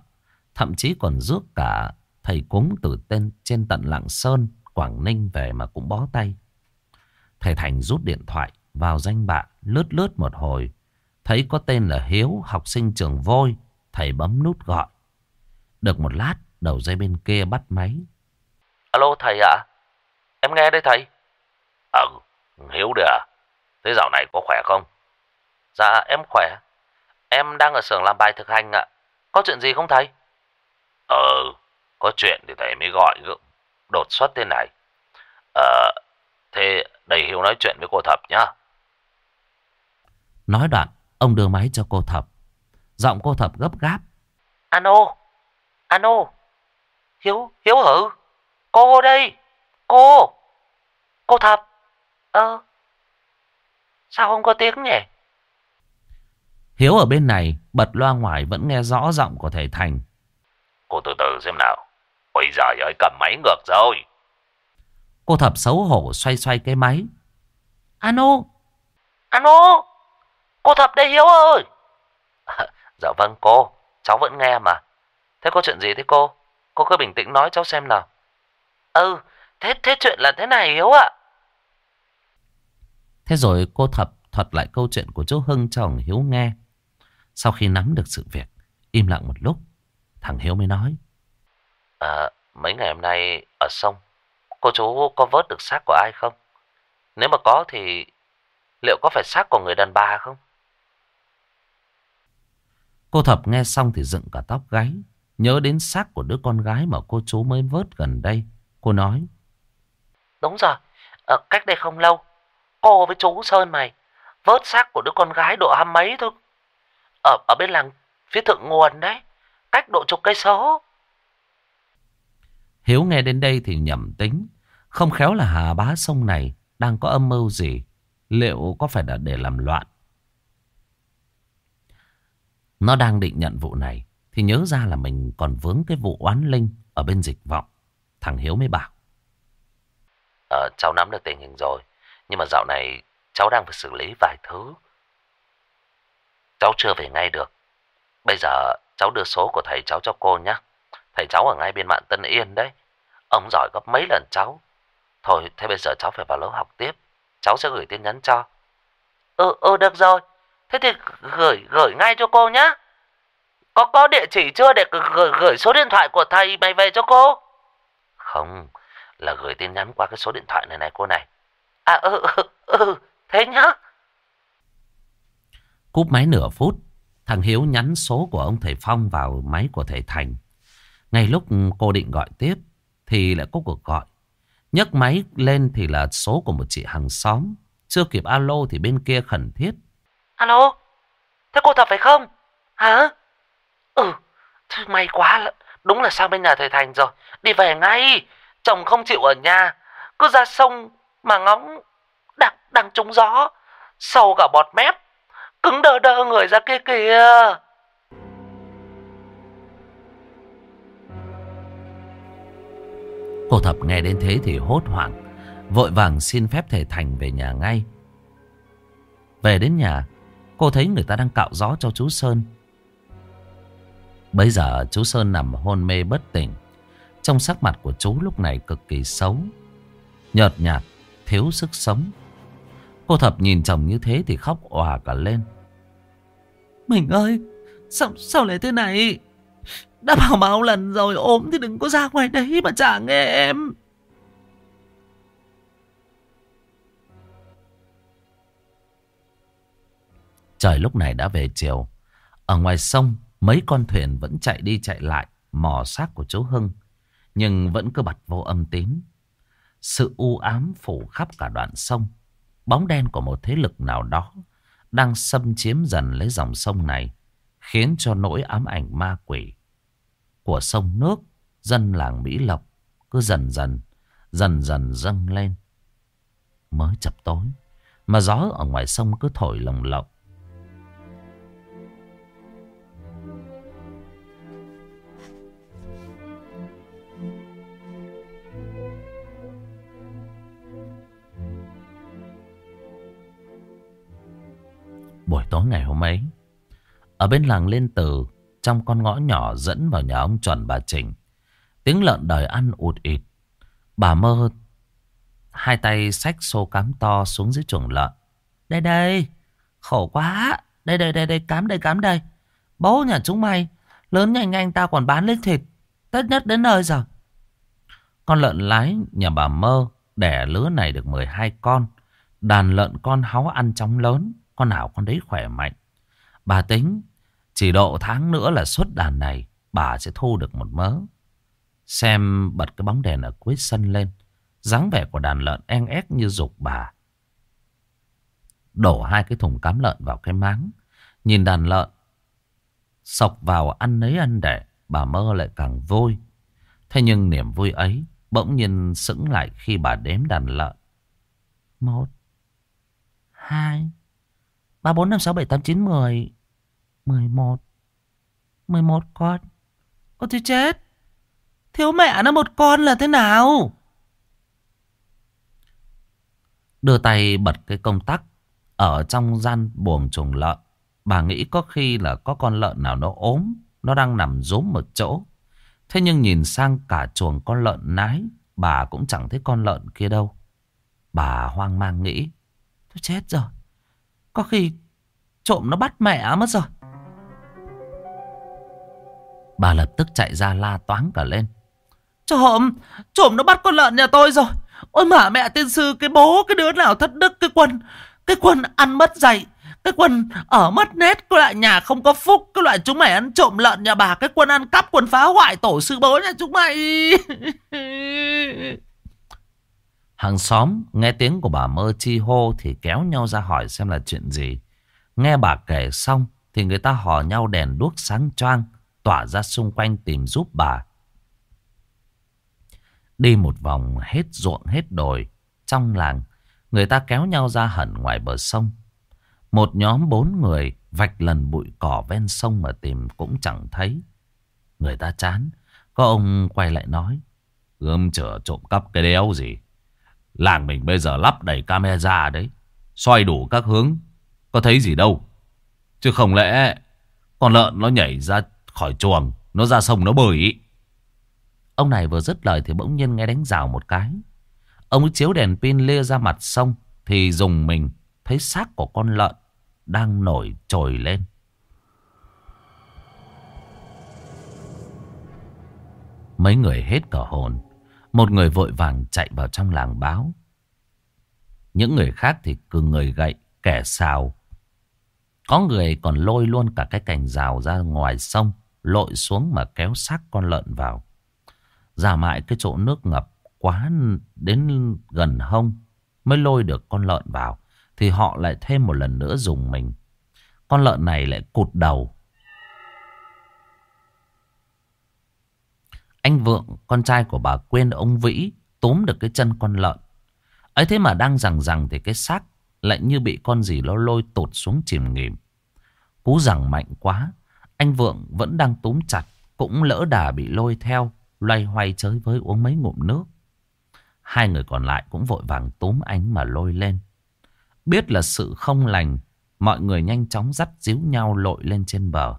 Thậm chí còn rước cả thầy cúng từ tên trên tận Lạng Sơn, Quảng Ninh về mà cũng bó tay. Thầy Thành rút điện thoại vào danh bạ lướt lướt một hồi. Thấy có tên là Hiếu, học sinh trường vôi. Thầy bấm nút gọi. Được một lát, đầu dây bên kia bắt máy. Alo thầy ạ. Em nghe đây thầy. Ừ, Hiếu đấy à. Thế dạo này có khỏe không? Dạ em khỏe. Em đang ở xưởng làm bài thực hành ạ. Có chuyện gì không thầy? Ừ, có chuyện thì thầy mới gọi đột xuất thế này. Ờ, thế đầy Hiếu nói chuyện với cô Thập nhá. Nói đoạn, ông đưa máy cho cô Thập. Giọng cô Thập gấp gáp. Ano, ano, Hiếu, Hiếu hử? Cô đây, cô, cô Thập. Ơ, sao không có tiếng nhỉ? Hiếu ở bên này, bật loa ngoài vẫn nghe rõ giọng của thầy Thành. Cô từ từ xem nào. Ôi giời ơi, cầm máy ngược rồi. Cô Thập xấu hổ xoay xoay cái máy. Ano, Ano, cô Thập đây Hiếu ơi. dạ vâng cô, cháu vẫn nghe mà. Thế có chuyện gì thế cô? Cô cứ bình tĩnh nói cháu xem nào. Ừ, thế thế chuyện là thế này Hiếu ạ. Thế rồi cô Thập thuật lại câu chuyện của chú Hưng cho thằng Hiếu nghe. Sau khi nắm được sự việc, im lặng một lúc, thằng Hiếu mới nói. À, mấy ngày hôm nay ở sông, cô chú có vớt được xác của ai không? Nếu mà có thì liệu có phải xác của người đàn bà không? Cô Thập nghe xong thì dựng cả tóc gáy. Nhớ đến xác của đứa con gái mà cô chú mới vớt gần đây. Cô nói. Đúng rồi, à, cách đây không lâu, cô với chú Sơn mày vớt xác của đứa con gái độ hăm mấy thôi. Ở, ở bên làng phía thượng nguồn đấy, cách độ chục cây số. Hiếu nghe đến đây thì nhầm tính. Không khéo là hà bá sông này đang có âm mưu gì. Liệu có phải là để làm loạn? Nó đang định nhận vụ này. Thì nhớ ra là mình còn vướng cái vụ oán linh ở bên dịch vọng. Thằng Hiếu mới bảo. Ờ, cháu nắm được tình hình rồi. Nhưng mà dạo này cháu đang phải xử lý vài thứ. Cháu chưa về ngay được. Bây giờ cháu đưa số của thầy cháu cho cô nhé. Thầy cháu ở ngay bên mạng Tân Yên đấy. Ông giỏi gấp mấy lần cháu. Thôi, thế bây giờ cháu phải vào lớp học tiếp. Cháu sẽ gửi tin nhắn cho. Ừ, ừ, được rồi. Thế thì gửi gửi ngay cho cô nhé. Có có địa chỉ chưa để gửi, gửi số điện thoại của thầy mày về cho cô? Không, là gửi tin nhắn qua cái số điện thoại này này cô này. À, ừ, ừ, ừ thế nhá. Cúp máy nửa phút, thằng Hiếu nhắn số của ông thầy Phong vào máy của thầy Thành. Ngay lúc cô định gọi tiếp, thì lại có cuộc gọi. nhấc máy lên thì là số của một chị hàng xóm. Chưa kịp alo thì bên kia khẩn thiết. Alo, thế cô thật phải không? Hả? Ừ, may quá, đúng là sang bên nhà thầy Thành rồi. Đi về ngay, chồng không chịu ở nhà. Cứ ra sông mà ngóng đang, đang trúng gió. Sâu cả bọt mép, cứng đơ đơ người ra kia kìa. Cô Thập nghe đến thế thì hốt hoảng. Vội vàng xin phép thầy Thành về nhà ngay. Về đến nhà, cô thấy người ta đang cạo gió cho chú Sơn. Bây giờ chú Sơn nằm hôn mê bất tỉnh. Trong sắc mặt của chú lúc này cực kỳ xấu. Nhợt nhạt, thiếu sức sống. Cô Thập nhìn chồng như thế thì khóc òa cả lên. Mình ơi, sao, sao lại thế này? Đã bảo bao lần rồi ốm thì đừng có ra ngoài đấy mà chả nghe em. Trời lúc này đã về chiều. Ở ngoài sông, mấy con thuyền vẫn chạy đi chạy lại, mò xác của chú Hưng. Nhưng vẫn cứ bật vô âm tín. Sự u ám phủ khắp cả đoạn sông. Bóng đen của một thế lực nào đó đang xâm chiếm dần lấy dòng sông này, khiến cho nỗi ám ảnh ma quỷ của sông nước, dân làng Mỹ Lộc cứ dần dần, dần dần dâng lên. Mới chập tối, mà gió ở ngoài sông cứ thổi lồng lộng. Buổi tối ngày hôm ấy. Ở bên làng Liên Từ Trong con ngõ nhỏ dẫn vào nhà ông chuẩn bà Trình, Tiếng lợn đời ăn ụt ịt. Bà mơ Hai tay xách xô cám to xuống dưới chuồng lợn. Đây đây, Khổ quá, Đây đây đây đây, cám đây cám đây. Bố nhà chúng mày, Lớn nhanh nhanh ta còn bán lên thịt, Tất nhất đến nơi rồi Con lợn lái nhà bà mơ Đẻ lứa này được 12 con, Đàn lợn con háu ăn chóng lớn con nào con đấy khỏe mạnh. Bà tính, chỉ độ tháng nữa là xuất đàn này, bà sẽ thu được một mớ. Xem bật cái bóng đèn ở cuối sân lên. dáng vẻ của đàn lợn en ép như dục bà. Đổ hai cái thùng cám lợn vào cái máng. Nhìn đàn lợn. Sọc vào ăn nấy ăn để. Bà mơ lại càng vui. Thế nhưng niềm vui ấy bỗng nhiên sững lại khi bà đếm đàn lợn. Một. Hai. 3, 4, 5, 6, 7, 8, 9, 10 11 11 con. Ôi thì chết. Thiếu mẹ nó một con là thế nào? Đưa tay bật cái công tắc Ở trong gian buồng chuồng lợn. Bà nghĩ có khi là có con lợn nào nó ốm Nó đang nằm rốm một chỗ. Thế nhưng nhìn sang cả chuồng con lợn nái Bà cũng chẳng thấy con lợn kia đâu. Bà hoang mang nghĩ Tôi chết rồi có khi trộm nó bắt mẹ mất rồi. Bà lập tức chạy ra la toáng cả lên. Trộm, trộm nó bắt con lợn nhà tôi rồi. Ôi mà mẹ tiên sư, cái bố, cái đứa nào thất đức, cái quân, cái quân ăn mất dạy. Cái quân ở mất nét, cái loại nhà không có phúc, cái loại chúng mày ăn trộm lợn nhà bà, cái quân ăn cắp, quân phá hoại tổ sư bố nhà chúng mày. Hàng xóm nghe tiếng của bà mơ chi hô thì kéo nhau ra hỏi xem là chuyện gì. Nghe bà kể xong thì người ta hò nhau đèn đuốc sáng choang, tỏa ra xung quanh tìm giúp bà. Đi một vòng hết ruộng hết đồi, trong làng, người ta kéo nhau ra hẳn ngoài bờ sông. Một nhóm bốn người vạch lần bụi cỏ ven sông mà tìm cũng chẳng thấy. Người ta chán. Có ông quay lại nói. Gươm chở trộm cắp cái đéo gì. Làng mình bây giờ lắp đầy camera đấy. Xoay đủ các hướng. Có thấy gì đâu. Chứ không lẽ con lợn nó nhảy ra khỏi chuồng. Nó ra sông nó bơi Ông này vừa dứt lời thì bỗng nhiên nghe đánh rào một cái. Ông ấy chiếu đèn pin lia ra mặt sông. Thì dùng mình thấy xác của con lợn đang nổi trồi lên. Mấy người hết cả hồn. Một người vội vàng chạy vào trong làng báo. Những người khác thì cứ người gậy, kẻ xào. Có người còn lôi luôn cả cái cành rào ra ngoài sông, lội xuống mà kéo xác con lợn vào. Giả mại cái chỗ nước ngập quá đến gần hông mới lôi được con lợn vào. Thì họ lại thêm một lần nữa dùng mình. Con lợn này lại cụt đầu Anh Vượng, con trai của bà quên ông Vĩ, túm được cái chân con lợn. ấy thế mà đang rằng rằng thì cái xác lại như bị con gì nó lôi tụt xuống chìm nghỉm. Cú rằng mạnh quá, anh Vượng vẫn đang túm chặt, cũng lỡ đà bị lôi theo, loay hoay chơi với uống mấy ngụm nước. Hai người còn lại cũng vội vàng túm ánh mà lôi lên. Biết là sự không lành, mọi người nhanh chóng dắt díu nhau lội lên trên bờ.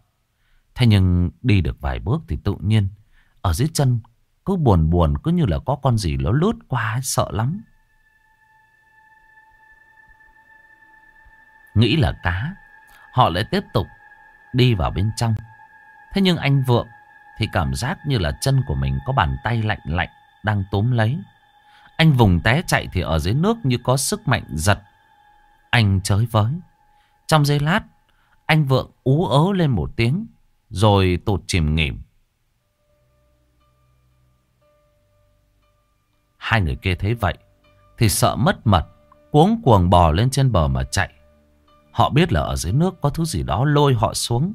Thế nhưng đi được vài bước thì tự nhiên, ở dưới chân cứ buồn buồn cứ như là có con gì nó lướt qua sợ lắm. Nghĩ là cá, họ lại tiếp tục đi vào bên trong. Thế nhưng anh Vượng thì cảm giác như là chân của mình có bàn tay lạnh lạnh đang túm lấy. Anh vùng té chạy thì ở dưới nước như có sức mạnh giật. Anh chới với. Trong giây lát, anh Vượng ú ớ lên một tiếng, rồi tụt chìm nghỉm. Hai người kia thấy vậy, thì sợ mất mật, cuống cuồng bò lên trên bờ mà chạy. Họ biết là ở dưới nước có thứ gì đó lôi họ xuống.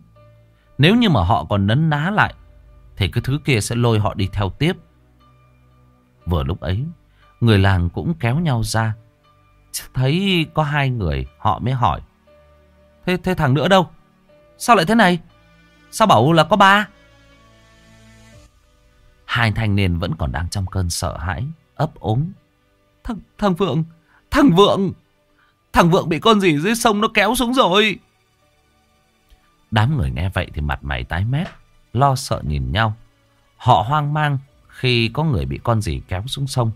Nếu như mà họ còn nấn ná lại, thì cái thứ kia sẽ lôi họ đi theo tiếp. Vừa lúc ấy, người làng cũng kéo nhau ra. Thấy có hai người, họ mới hỏi. Thế, thế thằng nữa đâu? Sao lại thế này? Sao bảo là có ba? Hai thanh niên vẫn còn đang trong cơn sợ hãi, ấp ống. Thằng, thằng Vượng, thằng Vượng, thằng Vượng bị con gì dưới sông nó kéo xuống rồi. Đám người nghe vậy thì mặt mày tái mét, lo sợ nhìn nhau. Họ hoang mang khi có người bị con gì kéo xuống sông.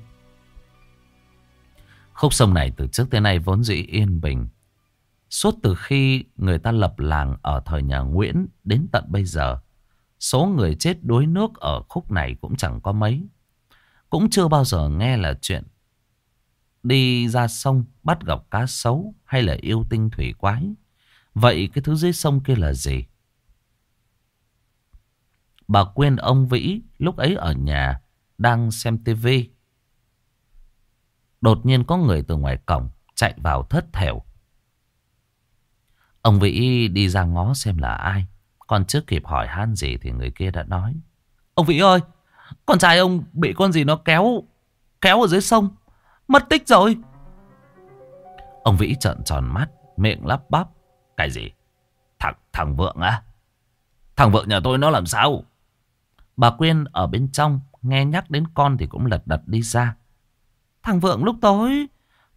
Khúc sông này từ trước tới nay vốn dĩ yên bình. Suốt từ khi người ta lập làng ở thời nhà Nguyễn đến tận bây giờ, số người chết đuối nước ở khúc này cũng chẳng có mấy. Cũng chưa bao giờ nghe là chuyện đi ra sông bắt gặp cá sấu hay là yêu tinh thủy quái. Vậy cái thứ dưới sông kia là gì? Bà quên ông Vĩ lúc ấy ở nhà đang xem tivi. Đột nhiên có người từ ngoài cổng chạy vào thất thểu. Ông Vĩ đi ra ngó xem là ai. Còn chưa kịp hỏi han gì thì người kia đã nói. Ông Vĩ ơi, con trai ông bị con gì nó kéo, kéo ở dưới sông. Mất tích rồi. Ông Vĩ trợn tròn mắt, miệng lắp bắp. Cái gì? Thằng, thằng Vượng á? Thằng Vượng nhà tôi nó làm sao? Bà Quyên ở bên trong nghe nhắc đến con thì cũng lật đật đi ra. Thằng Vượng lúc tối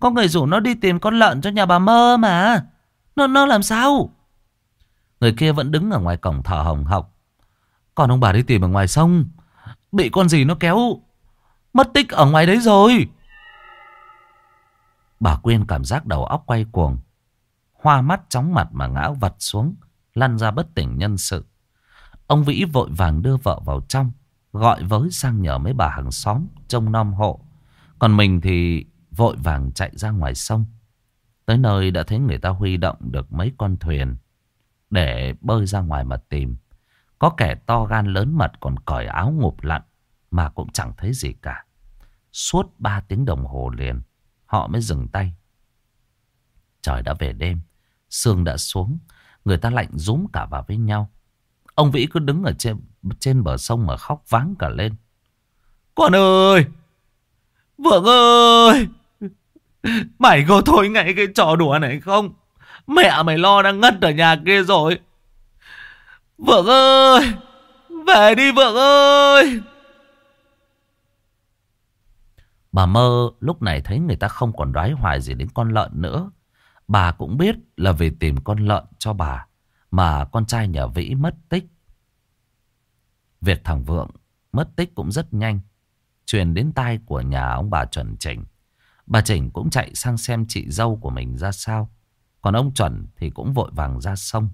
có người rủ nó đi tìm con lợn cho nhà bà mơ mà. Nó, nó làm sao? Người kia vẫn đứng ở ngoài cổng thở hồng hộc. Còn ông bà đi tìm ở ngoài sông. Bị con gì nó kéo mất tích ở ngoài đấy rồi. Bà Quyên cảm giác đầu óc quay cuồng. Hoa mắt chóng mặt mà ngã vật xuống. Lăn ra bất tỉnh nhân sự. Ông Vĩ vội vàng đưa vợ vào trong. Gọi với sang nhờ mấy bà hàng xóm, trông nom hộ. Còn mình thì vội vàng chạy ra ngoài sông. Tới nơi đã thấy người ta huy động được mấy con thuyền. Để bơi ra ngoài mà tìm. Có kẻ to gan lớn mật còn cởi áo ngụp lặn. Mà cũng chẳng thấy gì cả. Suốt ba tiếng đồng hồ liền. Họ mới dừng tay. Trời đã về đêm. Sương đã xuống. Người ta lạnh rúm cả vào với nhau. Ông Vĩ cứ đứng ở trên, trên bờ sông mà khóc váng cả lên. Con ơi! Vượng ơi! Mày có thôi ngay cái trò đùa này không? Mẹ mày lo đang ngất ở nhà kia rồi. Vượng ơi! Về đi Vượng ơi! Bà mơ lúc này thấy người ta không còn đoái hoài gì đến con lợn nữa. Bà cũng biết là vì tìm con lợn cho bà mà con trai nhà Vĩ mất tích. Việc thằng Vượng mất tích cũng rất nhanh. Truyền đến tai của nhà ông bà Chuẩn Chỉnh. Bà Chỉnh cũng chạy sang xem chị dâu của mình ra sao. Còn ông Chuẩn thì cũng vội vàng ra sông.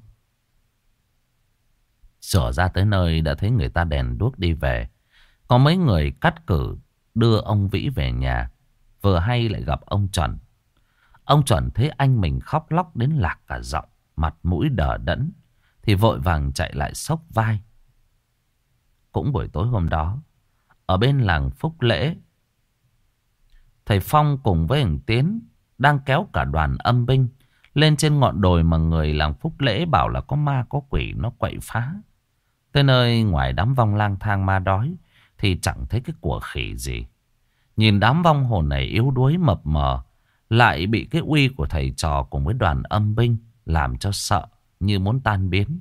Sửa ra tới nơi đã thấy người ta đèn đuốc đi về. Có mấy người cắt cử đưa ông Vĩ về nhà. Vừa hay lại gặp ông Chuẩn. Ông Chuẩn thấy anh mình khóc lóc đến lạc cả giọng, mặt mũi đờ đẫn. Thì vội vàng chạy lại sốc vai. Cũng buổi tối hôm đó, ở bên làng Phúc Lễ, thầy Phong cùng với hình Tiến đang kéo cả đoàn âm binh lên trên ngọn đồi mà người làng Phúc Lễ bảo là có ma có quỷ nó quậy phá. Tới nơi ngoài đám vong lang thang ma đói thì chẳng thấy cái của khỉ gì. Nhìn đám vong hồn này yếu đuối mập mờ, lại bị cái uy của thầy trò cùng với đoàn âm binh làm cho sợ như muốn tan biến.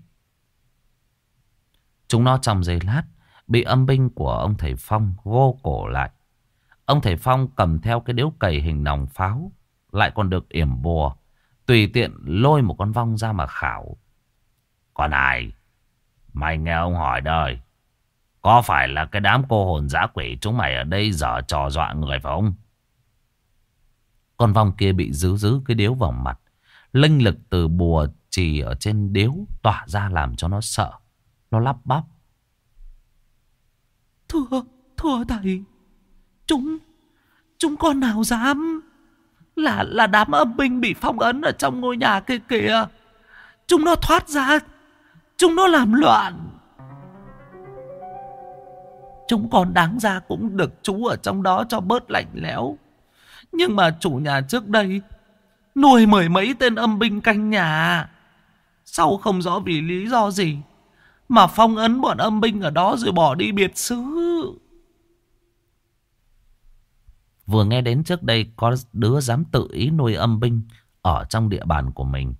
Chúng nó trong giây lát bị âm binh của ông thầy Phong gô cổ lại. Ông thầy Phong cầm theo cái điếu cầy hình nòng pháo. Lại còn được yểm bùa. Tùy tiện lôi một con vong ra mà khảo. Còn ai? Mày nghe ông hỏi đời. Có phải là cái đám cô hồn dã quỷ chúng mày ở đây dở trò dọa người phải không? Con vong kia bị giữ giữ cái điếu vào mặt. Linh lực từ bùa trì ở trên điếu tỏa ra làm cho nó sợ. Nó lắp bắp. Thưa, thưa thầy. Chúng, chúng con nào dám... Là là đám âm binh bị phong ấn ở trong ngôi nhà kia kìa. Chúng nó thoát ra. Chúng nó làm loạn. Chúng con đáng ra cũng được chú ở trong đó cho bớt lạnh lẽo. Nhưng mà chủ nhà trước đây nuôi mười mấy tên âm binh canh nhà. Sau không rõ vì lý do gì mà phong ấn bọn âm binh ở đó rồi bỏ đi biệt xứ. Vừa nghe đến trước đây có đứa dám tự ý nuôi âm binh ở trong địa bàn của mình.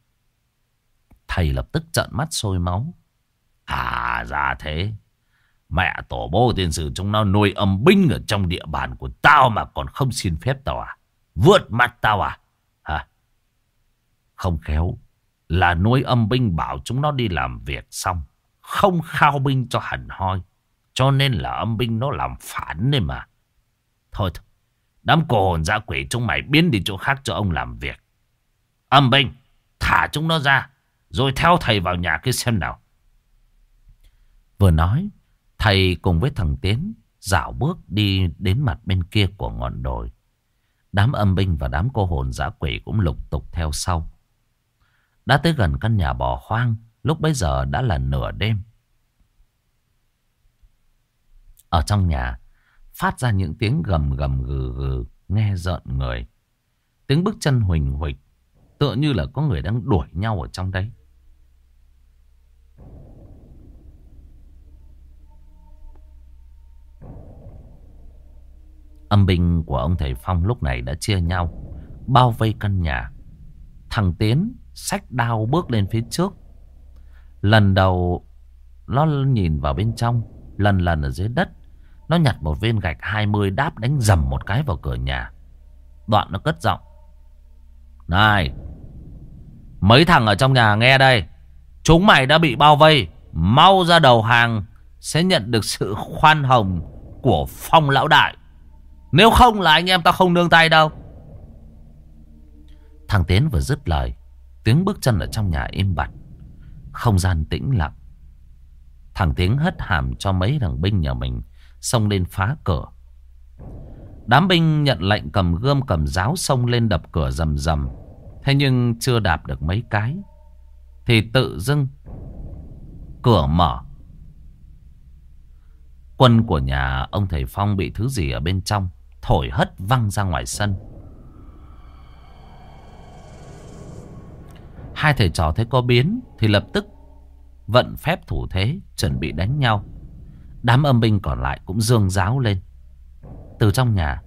Thầy lập tức trợn mắt sôi máu. À ra thế. Mẹ tổ bố tiên sử chúng nó nuôi âm binh ở trong địa bàn của tao mà còn không xin phép tao à? Vượt mặt tao à? Hả? Không khéo là nuôi âm binh bảo chúng nó đi làm việc xong. Không khao binh cho hẳn hoi. Cho nên là âm binh nó làm phản nên mà. Thôi thôi. Đám cổ hồn dã quỷ chúng mày biến đi chỗ khác cho ông làm việc. Âm binh, thả chúng nó ra. Rồi theo thầy vào nhà kia xem nào. Vừa nói, thầy cùng với thằng Tiến dạo bước đi đến mặt bên kia của ngọn đồi. Đám âm binh và đám cô hồn dã quỷ cũng lục tục theo sau. Đã tới gần căn nhà bò hoang, lúc bấy giờ đã là nửa đêm. Ở trong nhà, phát ra những tiếng gầm gầm gừ gừ, nghe rợn người. Tiếng bước chân huỳnh huỳnh, tựa như là có người đang đuổi nhau ở trong đấy. Âm binh của ông thầy Phong lúc này đã chia nhau, bao vây căn nhà. Thằng Tiến xách đao bước lên phía trước. Lần đầu nó nhìn vào bên trong, lần lần ở dưới đất. Nó nhặt một viên gạch 20 đáp đánh dầm một cái vào cửa nhà. Đoạn nó cất giọng. Này, mấy thằng ở trong nhà nghe đây. Chúng mày đã bị bao vây. Mau ra đầu hàng sẽ nhận được sự khoan hồng của phong lão đại. Nếu không là anh em tao không nương tay đâu. Thằng Tiến vừa dứt lời. Tiếng bước chân ở trong nhà im bặt. Không gian tĩnh lặng. Thằng Tiến hất hàm cho mấy thằng binh nhà mình, xông lên phá cửa. Đám binh nhận lệnh cầm gươm cầm giáo xông lên đập cửa rầm rầm. Thế nhưng chưa đạp được mấy cái. Thì tự dưng cửa mở. Quân của nhà ông thầy Phong bị thứ gì ở bên trong thổi hất văng ra ngoài sân. Hai thầy trò thấy có biến thì lập tức vận phép thủ thế chuẩn bị đánh nhau. Đám âm binh còn lại cũng dương giáo lên. Từ trong nhà,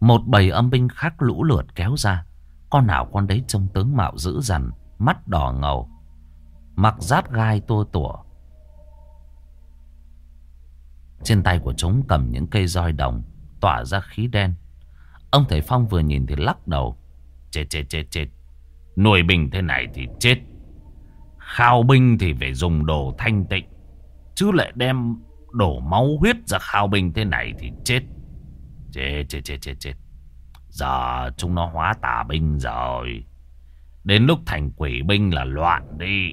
một bầy âm binh khác lũ lượt kéo ra. Con nào con đấy trông tướng mạo dữ dằn, mắt đỏ ngầu, mặc giáp gai tua tủa. Trên tay của chúng cầm những cây roi đồng, tỏa ra khí đen. Ông thầy Phong vừa nhìn thì lắc đầu. Chết chết chết chết. Nuôi bình thế này thì chết. Khao binh thì phải dùng đồ thanh tịnh. Chứ lại đem đổ máu huyết ra khao binh thế này thì chết. Chết chết chết chết chết. Giờ chúng nó hóa tà binh rồi. Đến lúc thành quỷ binh là loạn đi.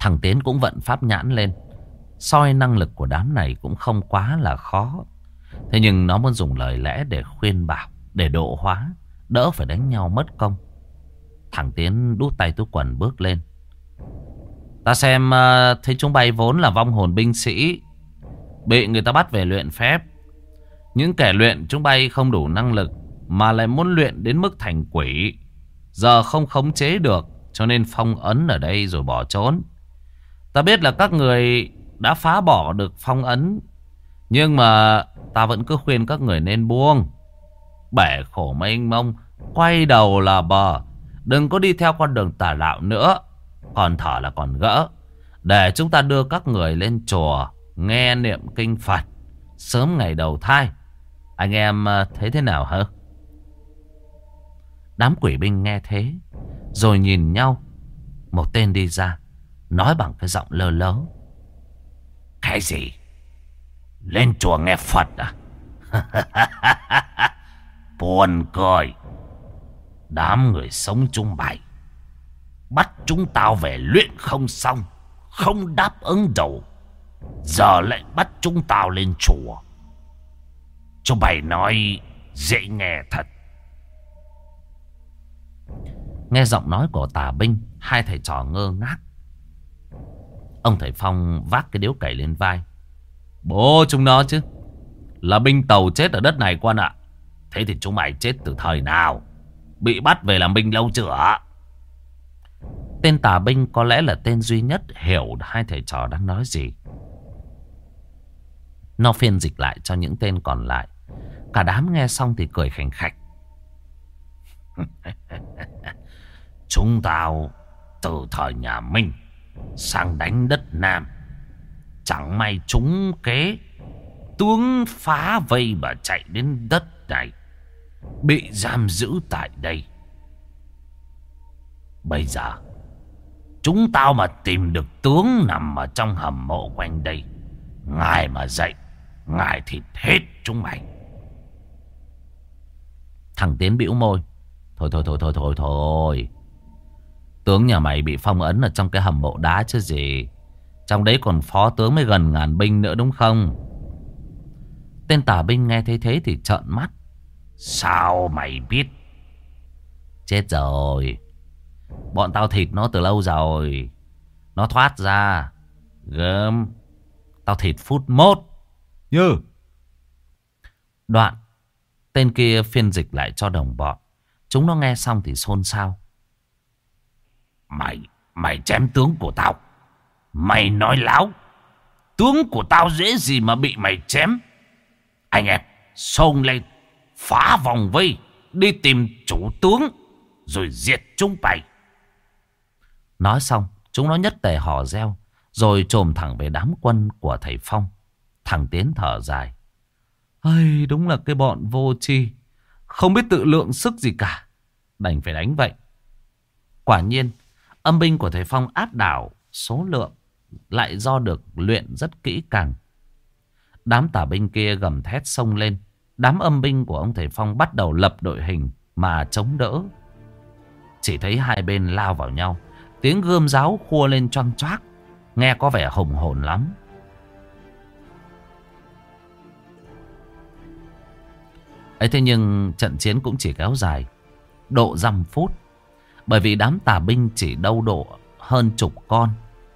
Thằng Tiến cũng vận pháp nhãn lên soi năng lực của đám này cũng không quá là khó. Thế nhưng nó muốn dùng lời lẽ để khuyên bảo, để độ hóa, đỡ phải đánh nhau mất công. Thằng Tiến đút tay túi quần bước lên. Ta xem ờ, thấy chúng bay vốn là vong hồn binh sĩ. Bị người ta bắt về luyện phép. Những kẻ luyện chúng bay không đủ năng lực mà lại muốn luyện đến mức thành quỷ. Giờ không khống chế được cho nên phong ấn ở đây rồi bỏ trốn. Ta biết là các người đã phá bỏ được phong ấn. Nhưng mà ta vẫn cứ khuyên các người nên buông. Bể khổ mênh mông, quay đầu là bờ. Đừng có đi theo con đường tà đạo nữa. Còn thở là còn gỡ. Để chúng ta đưa các người lên chùa, nghe niệm kinh Phật. Sớm ngày đầu thai, Anh em à, thấy thế nào hả? Đám quỷ binh nghe thế. Rồi nhìn nhau. Một tên đi ra. Nói bằng cái giọng lơ lớ. Cái gì? Lên chùa nghe Phật à? Buồn cười. Đám người sống chung bày. Bắt chúng tao về luyện không xong. Không đáp ứng đầu. Giờ lại bắt chúng tao lên chùa. Cho bày nói dễ nghe thật. Nghe giọng nói của tà binh, hai thầy trò ngơ ngác. Ông thầy Phong vác cái điếu cày lên vai. Bố chúng nó chứ. Là binh tàu chết ở đất này quan ạ. Thế thì chúng mày chết từ thời nào? Bị bắt về làm binh lâu chưa? Tên tà binh có lẽ là tên duy nhất hiểu hai thầy trò đang nói gì. Nó phiên dịch lại cho những tên còn lại. Cả đám nghe xong thì cười khành khạch. Chúng tao từ thời nhà Minh sang đánh đất Nam. Chẳng may chúng kế tướng phá vây và chạy đến đất này. Bị giam giữ tại đây. Bây giờ chúng tao mà tìm được tướng nằm ở trong hầm mộ quanh đây. Ngài mà dậy, ngài thịt hết chúng mày. Thằng Tiến bĩu môi. Thôi thôi thôi thôi thôi thôi. Tướng nhà mày bị phong ấn ở trong cái hầm mộ đá chứ gì. Trong đấy còn phó tướng mới gần ngàn binh nữa đúng không? Tên tả binh nghe thấy thế thì trợn mắt. Sao mày biết? Chết rồi. Bọn tao thịt nó từ lâu rồi. Nó thoát ra. Gớm. Tao thịt phút mốt. Như. Đoạn. Tên kia phiên dịch lại cho đồng bọn. Chúng nó nghe xong thì xôn xao. Mày, mày chém tướng của tao. Mày nói láo. Tướng của tao dễ gì mà bị mày chém. Anh em, xông lên. Phá vòng vây. Đi tìm chủ tướng. Rồi diệt chúng mày. Nói xong, chúng nó nhất tề hò reo. Rồi trồm thẳng về đám quân của thầy Phong. Thằng Tiến thở dài. Ây, đúng là cái bọn vô tri Không biết tự lượng sức gì cả. Đành phải đánh vậy. Quả nhiên, âm binh của thầy Phong áp đảo, số lượng lại do được luyện rất kỹ càng. Đám tả binh kia gầm thét sông lên. Đám âm binh của ông thầy Phong bắt đầu lập đội hình mà chống đỡ. Chỉ thấy hai bên lao vào nhau. Tiếng gươm giáo khua lên choang choác. Nghe có vẻ hùng hồn lắm. ấy thế nhưng trận chiến cũng chỉ kéo dài độ dăm phút. Bởi vì đám tà binh chỉ đâu độ hơn chục con.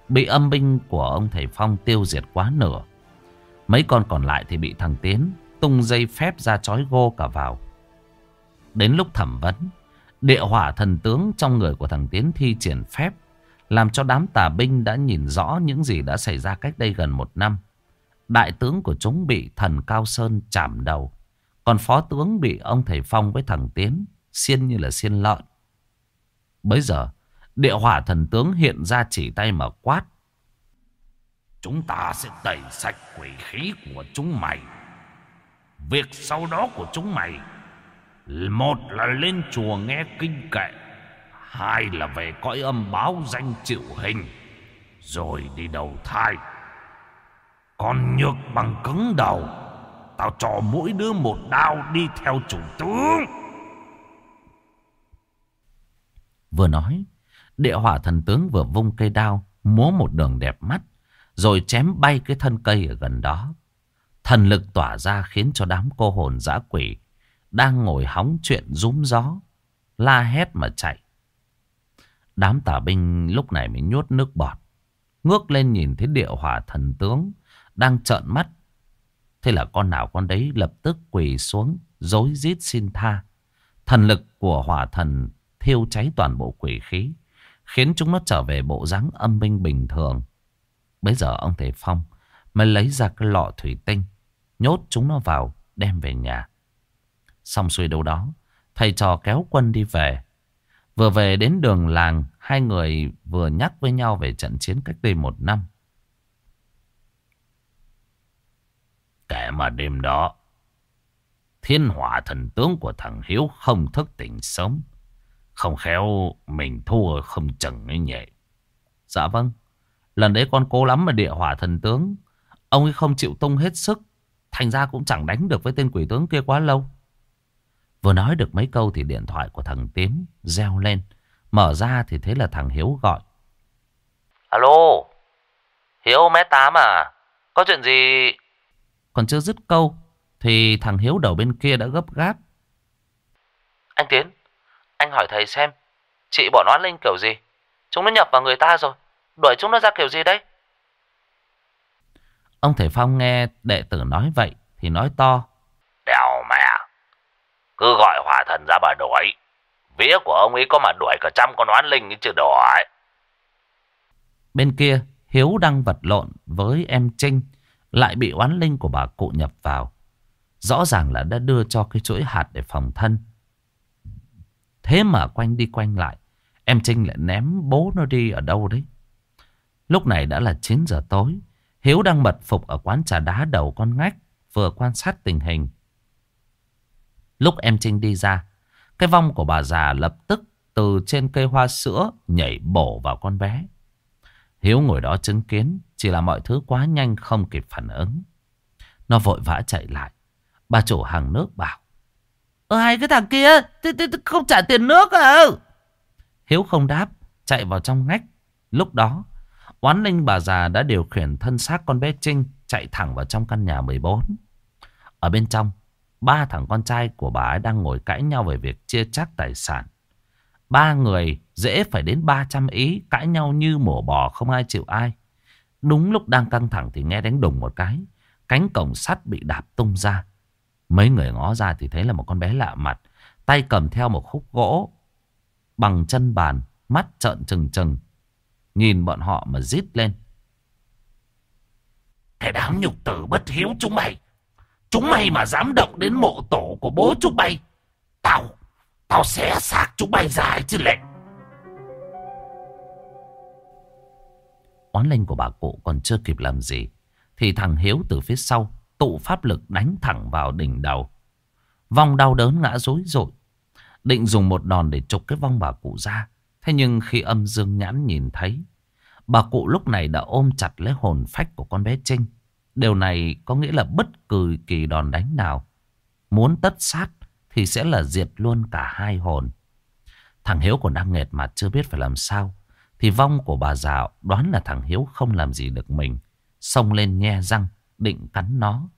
Bị âm binh của ông thầy Phong tiêu diệt quá nửa. Mấy con còn lại thì bị thằng Tiến tung dây phép ra chói gô cả vào. Đến lúc thẩm vấn, địa hỏa thần tướng trong người của thằng Tiến thi triển phép làm cho đám tà binh đã nhìn rõ những gì đã xảy ra cách đây gần một năm. Đại tướng của chúng bị thần Cao Sơn chạm đầu. Còn phó tướng bị ông thầy Phong với thằng Tiến xiên như là xiên lợn. Bây giờ, địa hỏa thần tướng hiện ra chỉ tay mà quát. Chúng ta sẽ tẩy sạch quỷ khí của chúng mày. Việc sau đó của chúng mày, một là lên chùa nghe kinh kệ, hai là về cõi âm báo danh chịu hình, rồi đi đầu thai. Còn nhược bằng cứng đầu, tao cho mỗi đứa một đao đi theo chủ tướng. Vừa nói, địa hỏa thần tướng vừa vung cây đao, múa một đường đẹp mắt, rồi chém bay cái thân cây ở gần đó. Thần lực tỏa ra khiến cho đám cô hồn dã quỷ đang ngồi hóng chuyện rúm gió, la hét mà chạy. Đám tà binh lúc này mới nhốt nước bọt, ngước lên nhìn thấy địa hỏa thần tướng đang trợn mắt. Thế là con nào con đấy lập tức quỳ xuống, dối rít xin tha. Thần lực của hỏa thần thiêu cháy toàn bộ quỷ khí, khiến chúng nó trở về bộ dáng âm minh bình thường. Bây giờ ông thầy Phong mới lấy ra cái lọ thủy tinh, nhốt chúng nó vào, đem về nhà. Xong xuôi đâu đó, thầy trò kéo quân đi về. Vừa về đến đường làng, hai người vừa nhắc với nhau về trận chiến cách đây một năm. Kẻ mà đêm đó, thiên hỏa thần tướng của thằng Hiếu không thức tỉnh sớm. Không khéo mình thua không chừng ấy nhỉ. Dạ vâng. Lần đấy con cố lắm mà địa hỏa thần tướng. Ông ấy không chịu tung hết sức. Thành ra cũng chẳng đánh được với tên quỷ tướng kia quá lâu. Vừa nói được mấy câu thì điện thoại của thằng Tiến reo lên. Mở ra thì thấy là thằng Hiếu gọi. Alo, Hiếu mét tám à? Có chuyện gì? Còn chưa dứt câu thì thằng Hiếu đầu bên kia đã gấp gáp. Anh Tiến, anh hỏi thầy xem, chị bọn oán linh kiểu gì? Chúng nó nhập vào người ta rồi, đuổi chúng nó ra kiểu gì đấy? Ông Thầy Phong nghe đệ tử nói vậy thì nói to. Đèo mẹ, cứ gọi hỏa thần ra bà đuổi. Vía của ông ấy có mà đuổi cả trăm con oán linh chứ đuổi. Bên kia, Hiếu đang vật lộn với em Trinh, lại bị oán linh của bà cụ nhập vào. Rõ ràng là đã đưa cho cái chuỗi hạt để phòng thân. Thế mà quanh đi quanh lại, em Trinh lại ném bố nó đi ở đâu đấy. Lúc này đã là 9 giờ tối, Hiếu đang mật phục ở quán trà đá đầu con ngách, vừa quan sát tình hình. Lúc em Trinh đi ra, cái vong của bà già lập tức từ trên cây hoa sữa nhảy bổ vào con bé. Hiếu ngồi đó chứng kiến, chỉ là mọi thứ quá nhanh không kịp phản ứng. Nó vội vã chạy lại. Bà chủ hàng nước bảo. Ờ hai cái thằng kia, không trả tiền nước à? Ừ. Hiếu không đáp, chạy vào trong ngách. Lúc đó, oán linh bà già đã điều khiển thân xác con bé Trinh chạy thẳng vào trong căn nhà 14. Ở bên trong, ba thằng con trai của bà ấy đang ngồi cãi nhau về việc chia chác tài sản. Ba người dễ phải đến 300 ý cãi nhau như mổ bò không ai chịu ai. Đúng lúc đang căng thẳng thì nghe đánh đùng một cái. Cánh cổng sắt bị đạp tung ra. Mấy người ngó ra thì thấy là một con bé lạ mặt. Tay cầm theo một khúc gỗ. Bằng chân bàn. Mắt trợn trừng trừng. Nhìn bọn họ mà rít lên. Cái đám nhục tử bất hiếu chúng mày. Chúng mày mà dám động đến mộ tổ của bố chúng mày. Tao, tao sẽ xác chúng mày dài chứ lệ. Oán linh của bà cụ còn chưa kịp làm gì. Thì thằng Hiếu từ phía sau tụ pháp lực đánh thẳng vào đỉnh đầu. Vong đau đớn ngã rối rội. Định dùng một đòn để trục cái vong bà cụ ra. Thế nhưng khi âm dương nhãn nhìn thấy, bà cụ lúc này đã ôm chặt lấy hồn phách của con bé Trinh. Điều này có nghĩa là bất cứ kỳ đòn đánh nào. Muốn tất sát thì sẽ là diệt luôn cả hai hồn. Thằng Hiếu còn đang nghẹt mặt chưa biết phải làm sao. Thì vong của bà già đoán là thằng Hiếu không làm gì được mình. Xông lên nhe răng, định cắn nó.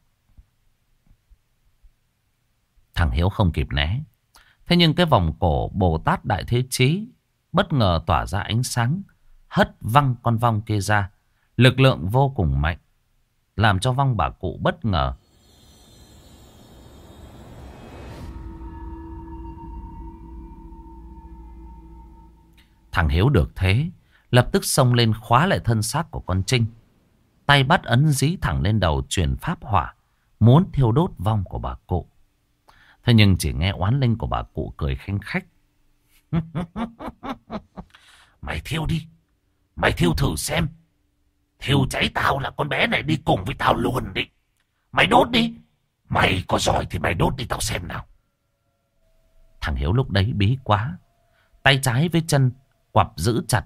Thằng Hiếu không kịp né. Thế nhưng cái vòng cổ Bồ Tát Đại Thế Chí bất ngờ tỏa ra ánh sáng, hất văng con vong kia ra. Lực lượng vô cùng mạnh, làm cho vong bà cụ bất ngờ. Thằng Hiếu được thế, lập tức xông lên khóa lại thân xác của con Trinh. Tay bắt ấn dí thẳng lên đầu truyền pháp hỏa, muốn thiêu đốt vong của bà cụ. Thế nhưng chỉ nghe oán linh của bà cụ cười khinh khách. Mày thiêu đi, mày thiêu thử xem. Thiêu cháy tao là con bé này đi cùng với tao luôn đi. Mày đốt đi, mày có giỏi thì mày đốt đi tao xem nào. Thằng Hiếu lúc đấy bí quá. Tay trái với chân quặp giữ chặt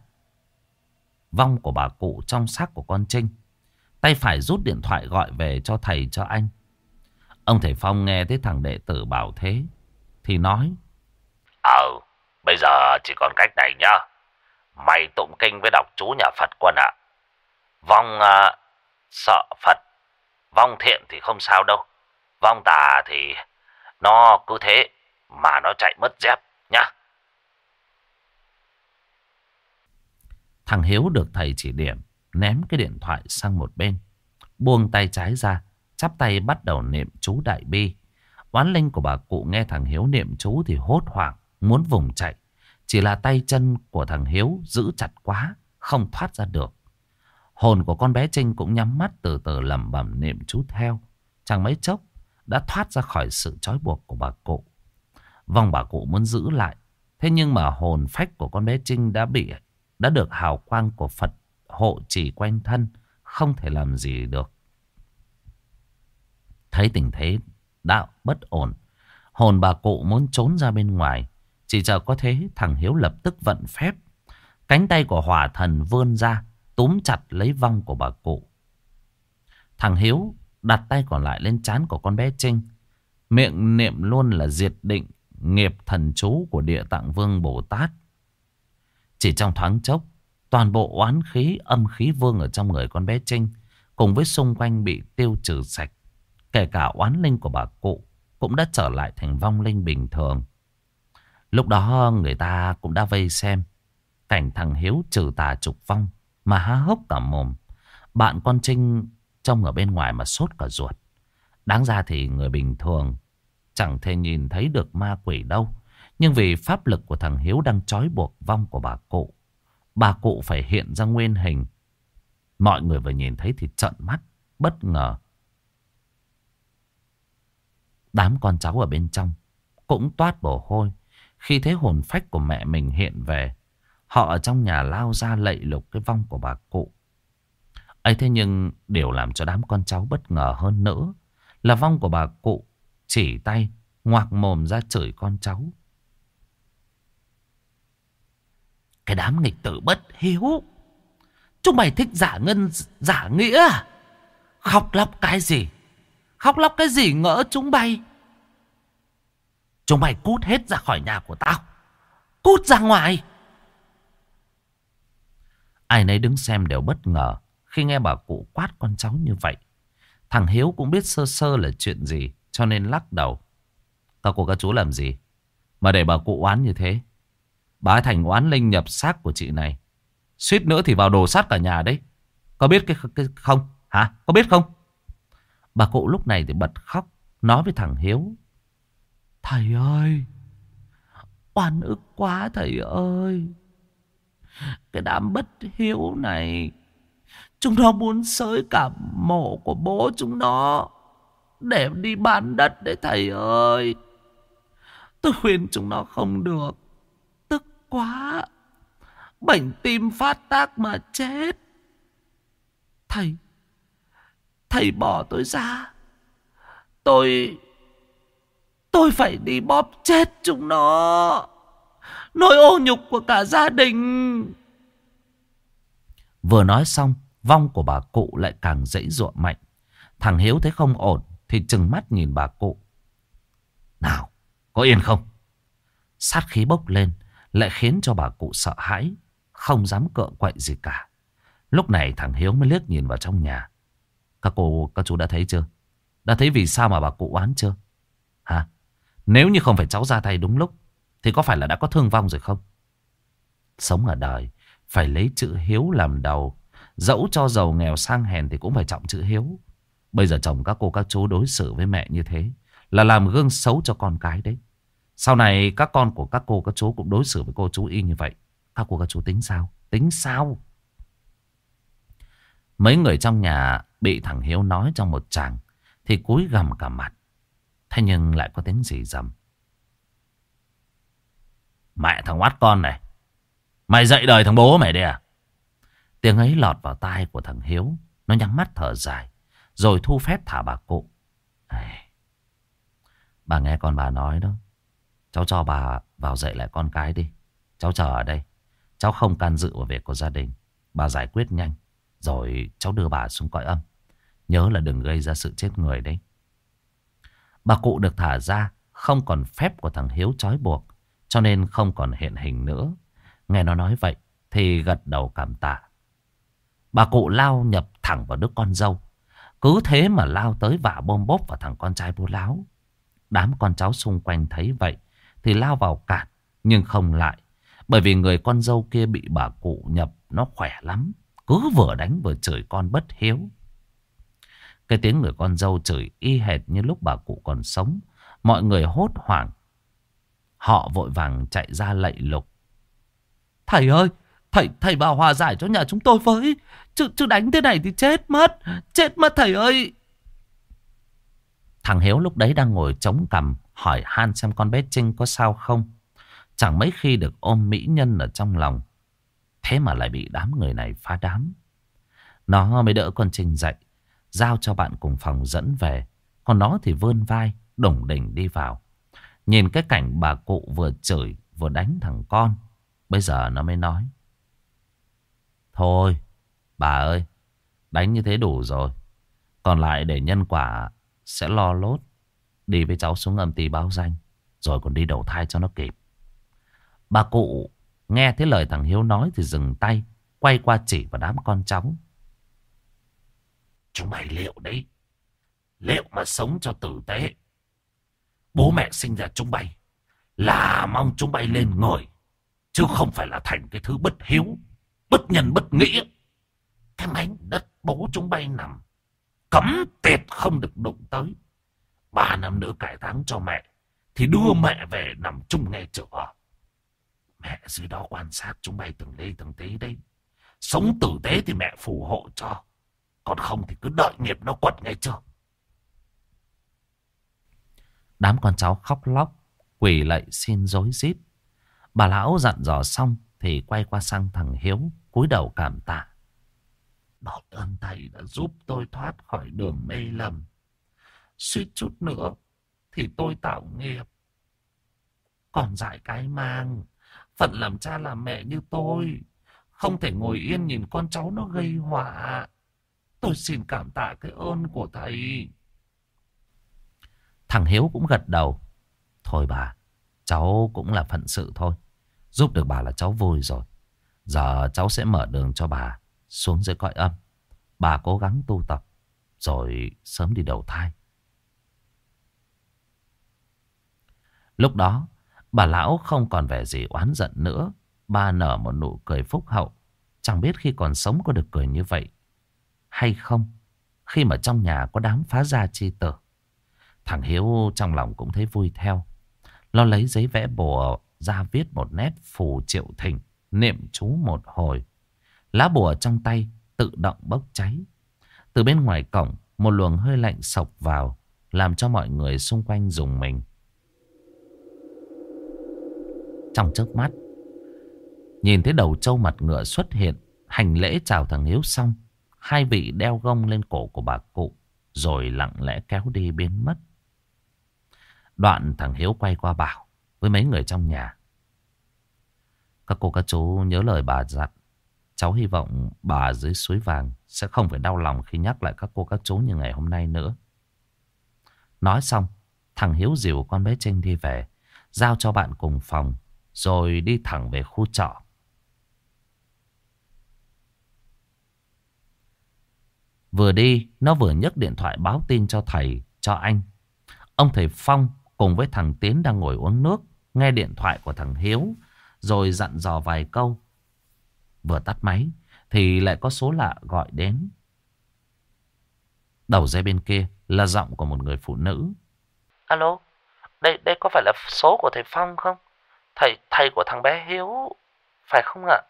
vong của bà cụ trong xác của con Trinh. Tay phải rút điện thoại gọi về cho thầy cho anh. Ông thầy Phong nghe thấy thằng đệ tử bảo thế. Thì nói. Ờ, bây giờ chỉ còn cách này nhá. Mày tụng kinh với đọc chú nhà Phật quân ạ. Vong uh, sợ Phật. Vong thiện thì không sao đâu. Vong tà thì nó cứ thế mà nó chạy mất dép nhá. Thằng Hiếu được thầy chỉ điểm, ném cái điện thoại sang một bên. Buông tay trái ra, chắp tay bắt đầu niệm chú đại bi. Oán linh của bà cụ nghe thằng Hiếu niệm chú thì hốt hoảng, muốn vùng chạy. Chỉ là tay chân của thằng Hiếu giữ chặt quá, không thoát ra được. Hồn của con bé Trinh cũng nhắm mắt từ từ lẩm bẩm niệm chú theo. Chẳng mấy chốc đã thoát ra khỏi sự trói buộc của bà cụ. Vòng bà cụ muốn giữ lại. Thế nhưng mà hồn phách của con bé Trinh đã bị đã được hào quang của Phật hộ chỉ quanh thân, không thể làm gì được. Thấy tình thế đạo bất ổn, Hồn bà cụ muốn trốn ra bên ngoài. Chỉ chờ có thế thằng Hiếu lập tức vận phép. Cánh tay của hỏa thần vươn ra, túm chặt lấy vong của bà cụ. Thằng Hiếu đặt tay còn lại lên trán của con bé Trinh. Miệng niệm luôn là diệt định nghiệp thần chú của địa tạng vương Bồ Tát. Chỉ trong thoáng chốc, toàn bộ oán khí, âm khí vương ở trong người con bé Trinh cùng với xung quanh bị tiêu trừ sạch. Kể cả oán linh của bà cụ cũng đã trở lại thành vong linh bình thường. Lúc đó người ta cũng đã vây xem cảnh thằng Hiếu trừ tà trục vong mà há hốc cả mồm. Bạn con Trinh trông ở bên ngoài mà sốt cả ruột. Đáng ra thì người bình thường chẳng thể nhìn thấy được ma quỷ đâu. Nhưng vì pháp lực của thằng Hiếu đang trói buộc vong của bà cụ. Bà cụ phải hiện ra nguyên hình. Mọi người vừa nhìn thấy thì trợn mắt, bất ngờ. Đám con cháu ở bên trong cũng toát bổ hôi. Khi thấy hồn phách của mẹ mình hiện về, họ ở trong nhà lao ra lạy lục cái vong của bà cụ. ấy thế nhưng điều làm cho đám con cháu bất ngờ hơn nữa là vong của bà cụ chỉ tay ngoạc mồm ra chửi con cháu. Cái đám nghịch tử bất hiếu. Chúng mày thích giả ngân, giả nghĩa à? Khóc lóc cái gì? Khóc lóc cái gì ngỡ chúng bay? Chúng mày cút hết ra khỏi nhà của tao. Cút ra ngoài. Ai nấy đứng xem đều bất ngờ khi nghe bà cụ quát con cháu như vậy. Thằng Hiếu cũng biết sơ sơ là chuyện gì, cho nên lắc đầu. Các cô các chú làm gì? Mà để bà cụ oán như thế. Bà thành oán linh nhập xác của chị này. Suýt nữa thì vào đồ sát cả nhà đấy. Có biết cái, cái không? Hả? Có biết không? Bà cụ lúc này thì bật khóc. Nói với thằng Hiếu. Thầy ơi! Oan ức quá thầy ơi! Cái đám bất hiếu này Chúng nó muốn sới cả mộ của bố chúng nó Để đi bán đất đấy thầy ơi Tôi khuyên chúng nó không được quá. Bệnh tim phát tác mà chết. Thầy Thầy bỏ tôi ra. Tôi Tôi phải đi bóp chết chúng nó. Nỗi ô nhục của cả gia đình. Vừa nói xong, Vong của bà cụ lại càng dãy ruộng mạnh. Thằng Hiếu thấy không ổn Thì chừng mắt nhìn bà cụ. Nào, có yên không? Sát khí bốc lên lại khiến cho bà cụ sợ hãi Không dám cựa quậy gì cả. Lúc này thằng Hiếu mới liếc nhìn vào trong nhà. Các cô, các chú đã thấy chưa? Đã thấy vì sao mà bà cụ oán chưa? Hả? Nếu như không phải cháu ra tay đúng lúc Thì có phải là đã có thương vong rồi không? Sống ở đời Phải lấy chữ hiếu làm đầu. Dẫu cho giàu nghèo sang hèn Thì cũng phải trọng chữ hiếu. Bây giờ chồng các cô các chú đối xử với mẹ như thế Là làm gương xấu cho con cái đấy. Sau này các con của các cô, các chú Cũng đối xử với cô chú y như vậy. Các cô, các chú tính sao? Tính sao? Mấy người trong nhà Bị thằng Hiếu nói trong một tràng Thì cúi gằm cả mặt. Thế nhưng lại có tiếng gì dầm? Mẹ thằng oát con này, Mày dạy đời thằng bố mày đi à? Tiếng ấy lọt vào tai của thằng Hiếu, Nó nhắm mắt thở dài, Rồi thu phép thả bà cụ. Bà nghe con bà nói đó Cháu cho bà vào dạy lại con cái đi. Cháu chờ ở đây. Cháu không can dự vào việc của gia đình. Bà giải quyết nhanh. Rồi cháu đưa bà xuống cõi âm. Nhớ là đừng gây ra sự chết người đấy. Bà cụ được thả ra, Không còn phép của thằng Hiếu trói buộc, Cho nên không còn hiện hình nữa. Nghe nó nói vậy Thì gật đầu cảm tạ. Bà cụ lao nhập thẳng vào đứa con dâu. Cứ thế mà lao tới vả bom bốp vào thằng con trai bố láo. Đám con cháu xung quanh thấy vậy thì lao vào cản Nhưng không lại. Bởi vì người con dâu kia bị bà cụ nhập Nó khỏe lắm Cứ vừa đánh vừa chửi con bất hiếu. Cái tiếng người con dâu chửi y hệt như lúc bà cụ còn sống. Mọi người hốt hoảng. Họ vội vàng chạy ra lạy lục. Thầy ơi Thầy, thầy bảo hòa giải cho nhà chúng tôi với. Chứ, chứ đánh thế này thì chết mất Chết mất thầy ơi. Thằng Hiếu lúc đấy đang ngồi chống cằm Hỏi han xem con bé Trinh có sao không Chẳng mấy khi được ôm mỹ nhân ở trong lòng Thế mà lại bị đám người này phá đám Nó mới đỡ con Trinh dậy Giao cho bạn cùng phòng dẫn về Còn nó thì vươn vai Đổng đỉnh đi vào Nhìn cái cảnh bà cụ vừa chửi vừa đánh thằng con. Bây giờ nó mới nói. Thôi, bà ơi, đánh như thế đủ rồi. Còn lại để nhân quả sẽ lo lốt. Đi với cháu xuống âm ty báo danh. Rồi còn đi đầu thai cho nó kịp. Bà cụ nghe thấy lời thằng Hiếu nói thì dừng tay. Quay qua chỉ vào đám con cháu. Chúng mày liệu đấy. Liệu mà sống cho tử tế. Bố mẹ sinh ra chúng bay là mong chúng bay lên ngồi. Chứ không phải là thành cái thứ bất hiếu, bất nhân bất nghĩa. Cái mảnh đất bố chúng bay nằm. Cấm tiệt không được đụng tới. Ba năm nữa cải táng cho mẹ. Thì đưa mẹ về nằm chung nghe chữa. Mẹ dưới đó quan sát chúng bay từng ly từng tí đấy. Sống tử tế thì mẹ phù hộ cho. Còn không thì cứ đợi nghiệp nó quật ngay chưa. Đám con cháu khóc lóc, quỳ lạy xin dối rít. Bà lão dặn dò xong thì quay qua sang thằng Hiếu, cúi đầu cảm tạ. Đọt ơn thầy đã giúp tôi thoát khỏi đường mê lầm. Suýt chút nữa thì tôi tạo nghiệp. Còn dại cái mang, phận làm cha làm mẹ như tôi, không thể ngồi yên nhìn con cháu nó gây họa. Tôi xin cảm tạ cái ơn của thầy. Thằng Hiếu cũng gật đầu. Thôi bà, cháu cũng là phận sự thôi. Giúp được bà là cháu vui rồi. Giờ cháu sẽ mở đường cho bà xuống dưới cõi âm. Bà cố gắng tu tập, rồi sớm đi đầu thai. Lúc đó, bà lão không còn vẻ gì oán giận nữa. Bà nở một nụ cười phúc hậu. Chẳng biết khi còn sống có được cười như vậy hay không. Khi mà trong nhà có đám phá gia chi tử. Thằng Hiếu trong lòng cũng thấy vui theo. Nó lấy giấy vẽ bùa ra viết một nét phù triệu thỉnh, niệm chú một hồi. Lá bùa trong tay tự động bốc cháy. Từ bên ngoài cổng, một luồng hơi lạnh sộc vào, làm cho mọi người xung quanh dùng mình. Trong chớp mắt, nhìn thấy đầu trâu mặt ngựa xuất hiện, hành lễ chào thằng Hiếu xong, hai vị đeo gông lên cổ của bà cụ, rồi lặng lẽ kéo đi biến mất. Đoạn thằng Hiếu quay qua bảo với mấy người trong nhà. Các cô các chú nhớ lời bà dặn. Cháu hy vọng bà dưới suối vàng sẽ không phải đau lòng khi nhắc lại các cô các chú như ngày hôm nay nữa. Nói xong, thằng Hiếu dìu con bé Trinh đi về, giao cho bạn cùng phòng, rồi đi thẳng về khu trọ. Vừa đi, nó vừa nhấc điện thoại báo tin cho thầy, cho anh. Ông thầy Phong cùng với thằng Tiến đang ngồi uống nước, nghe điện thoại của thằng Hiếu, rồi dặn dò vài câu. Vừa tắt máy, thì lại có số lạ gọi đến. Đầu dây bên kia là giọng của một người phụ nữ. Alo, đây đây có phải là số của thầy Phong không? Thầy thầy của thằng bé Hiếu, phải không ạ?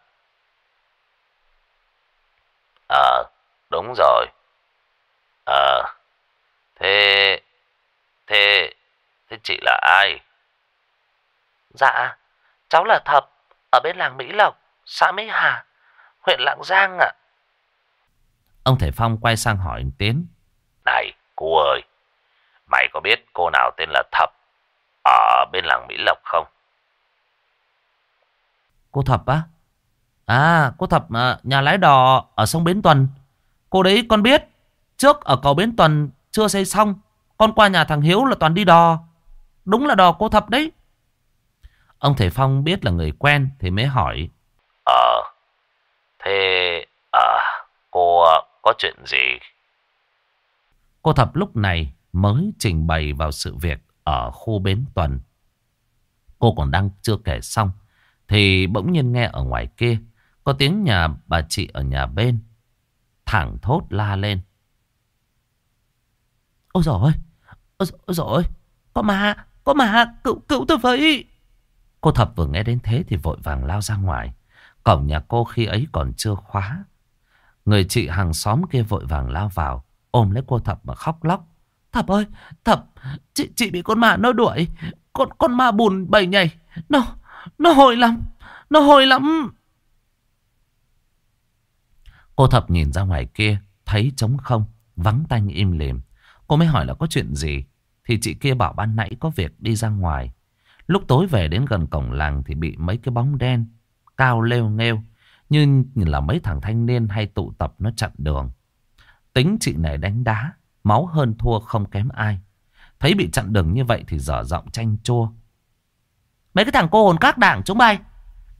Ờ, đúng rồi. Ờ, thế, thế, thế chị là ai? Dạ, cháu là Thập, ở bên làng Mỹ Lộc, xã Mỹ Hà, huyện Lạng Giang ạ. Ông thầy Phong quay sang hỏi anh Tiến. Này, cô ơi, mày có biết cô nào tên là Thập ở bên làng Mỹ Lộc không? Cô Thập á? À, cô Thập à, nhà lái đò ở sông Bến Tuần. Cô đấy con biết. Trước ở cầu Bến Tuần chưa xây xong. Con qua nhà thằng Hiếu là toàn đi đò. Đúng là đò cô Thập đấy. Ông thầy Phong biết là người quen thì mới hỏi. Ờ, thế à, cô có chuyện gì? Cô Thập lúc này mới trình bày vào sự việc ở khu Bến Tuần. Cô còn đang chưa kể xong thì bỗng nhiên nghe ở ngoài kia có tiếng nhà bà chị ở nhà bên thẳng thốt la lên. Ôi dồi ôi, ôi, dồi ôi, có ma, có ma, cứu, cứu tôi với. Cô Thập vừa nghe đến thế thì vội vàng lao ra ngoài. Cổng nhà cô khi ấy còn chưa khóa. Người chị hàng xóm kia vội vàng lao vào, ôm lấy cô Thập mà khóc lóc. Thập ơi, Thập, chị, chị bị con ma nó đuổi. Con, con ma bùn bầy nhảy, nó, nó hồi lắm, nó hồi lắm. Cô Thập nhìn ra ngoài kia, thấy trống không, vắng tanh im lìm. Cô mới hỏi là có chuyện gì. Thì chị kia bảo ban nãy có việc đi ra ngoài. Lúc tối về đến gần cổng làng thì bị mấy cái bóng đen cao lêu nghêu như là mấy thằng thanh niên hay tụ tập nó chặn đường. Tính chị này đánh đá, máu hơn thua không kém ai. Thấy bị chặn đường như vậy thì dở giọng tranh chua. Mấy cái thằng cô hồn các đảng chúng bay.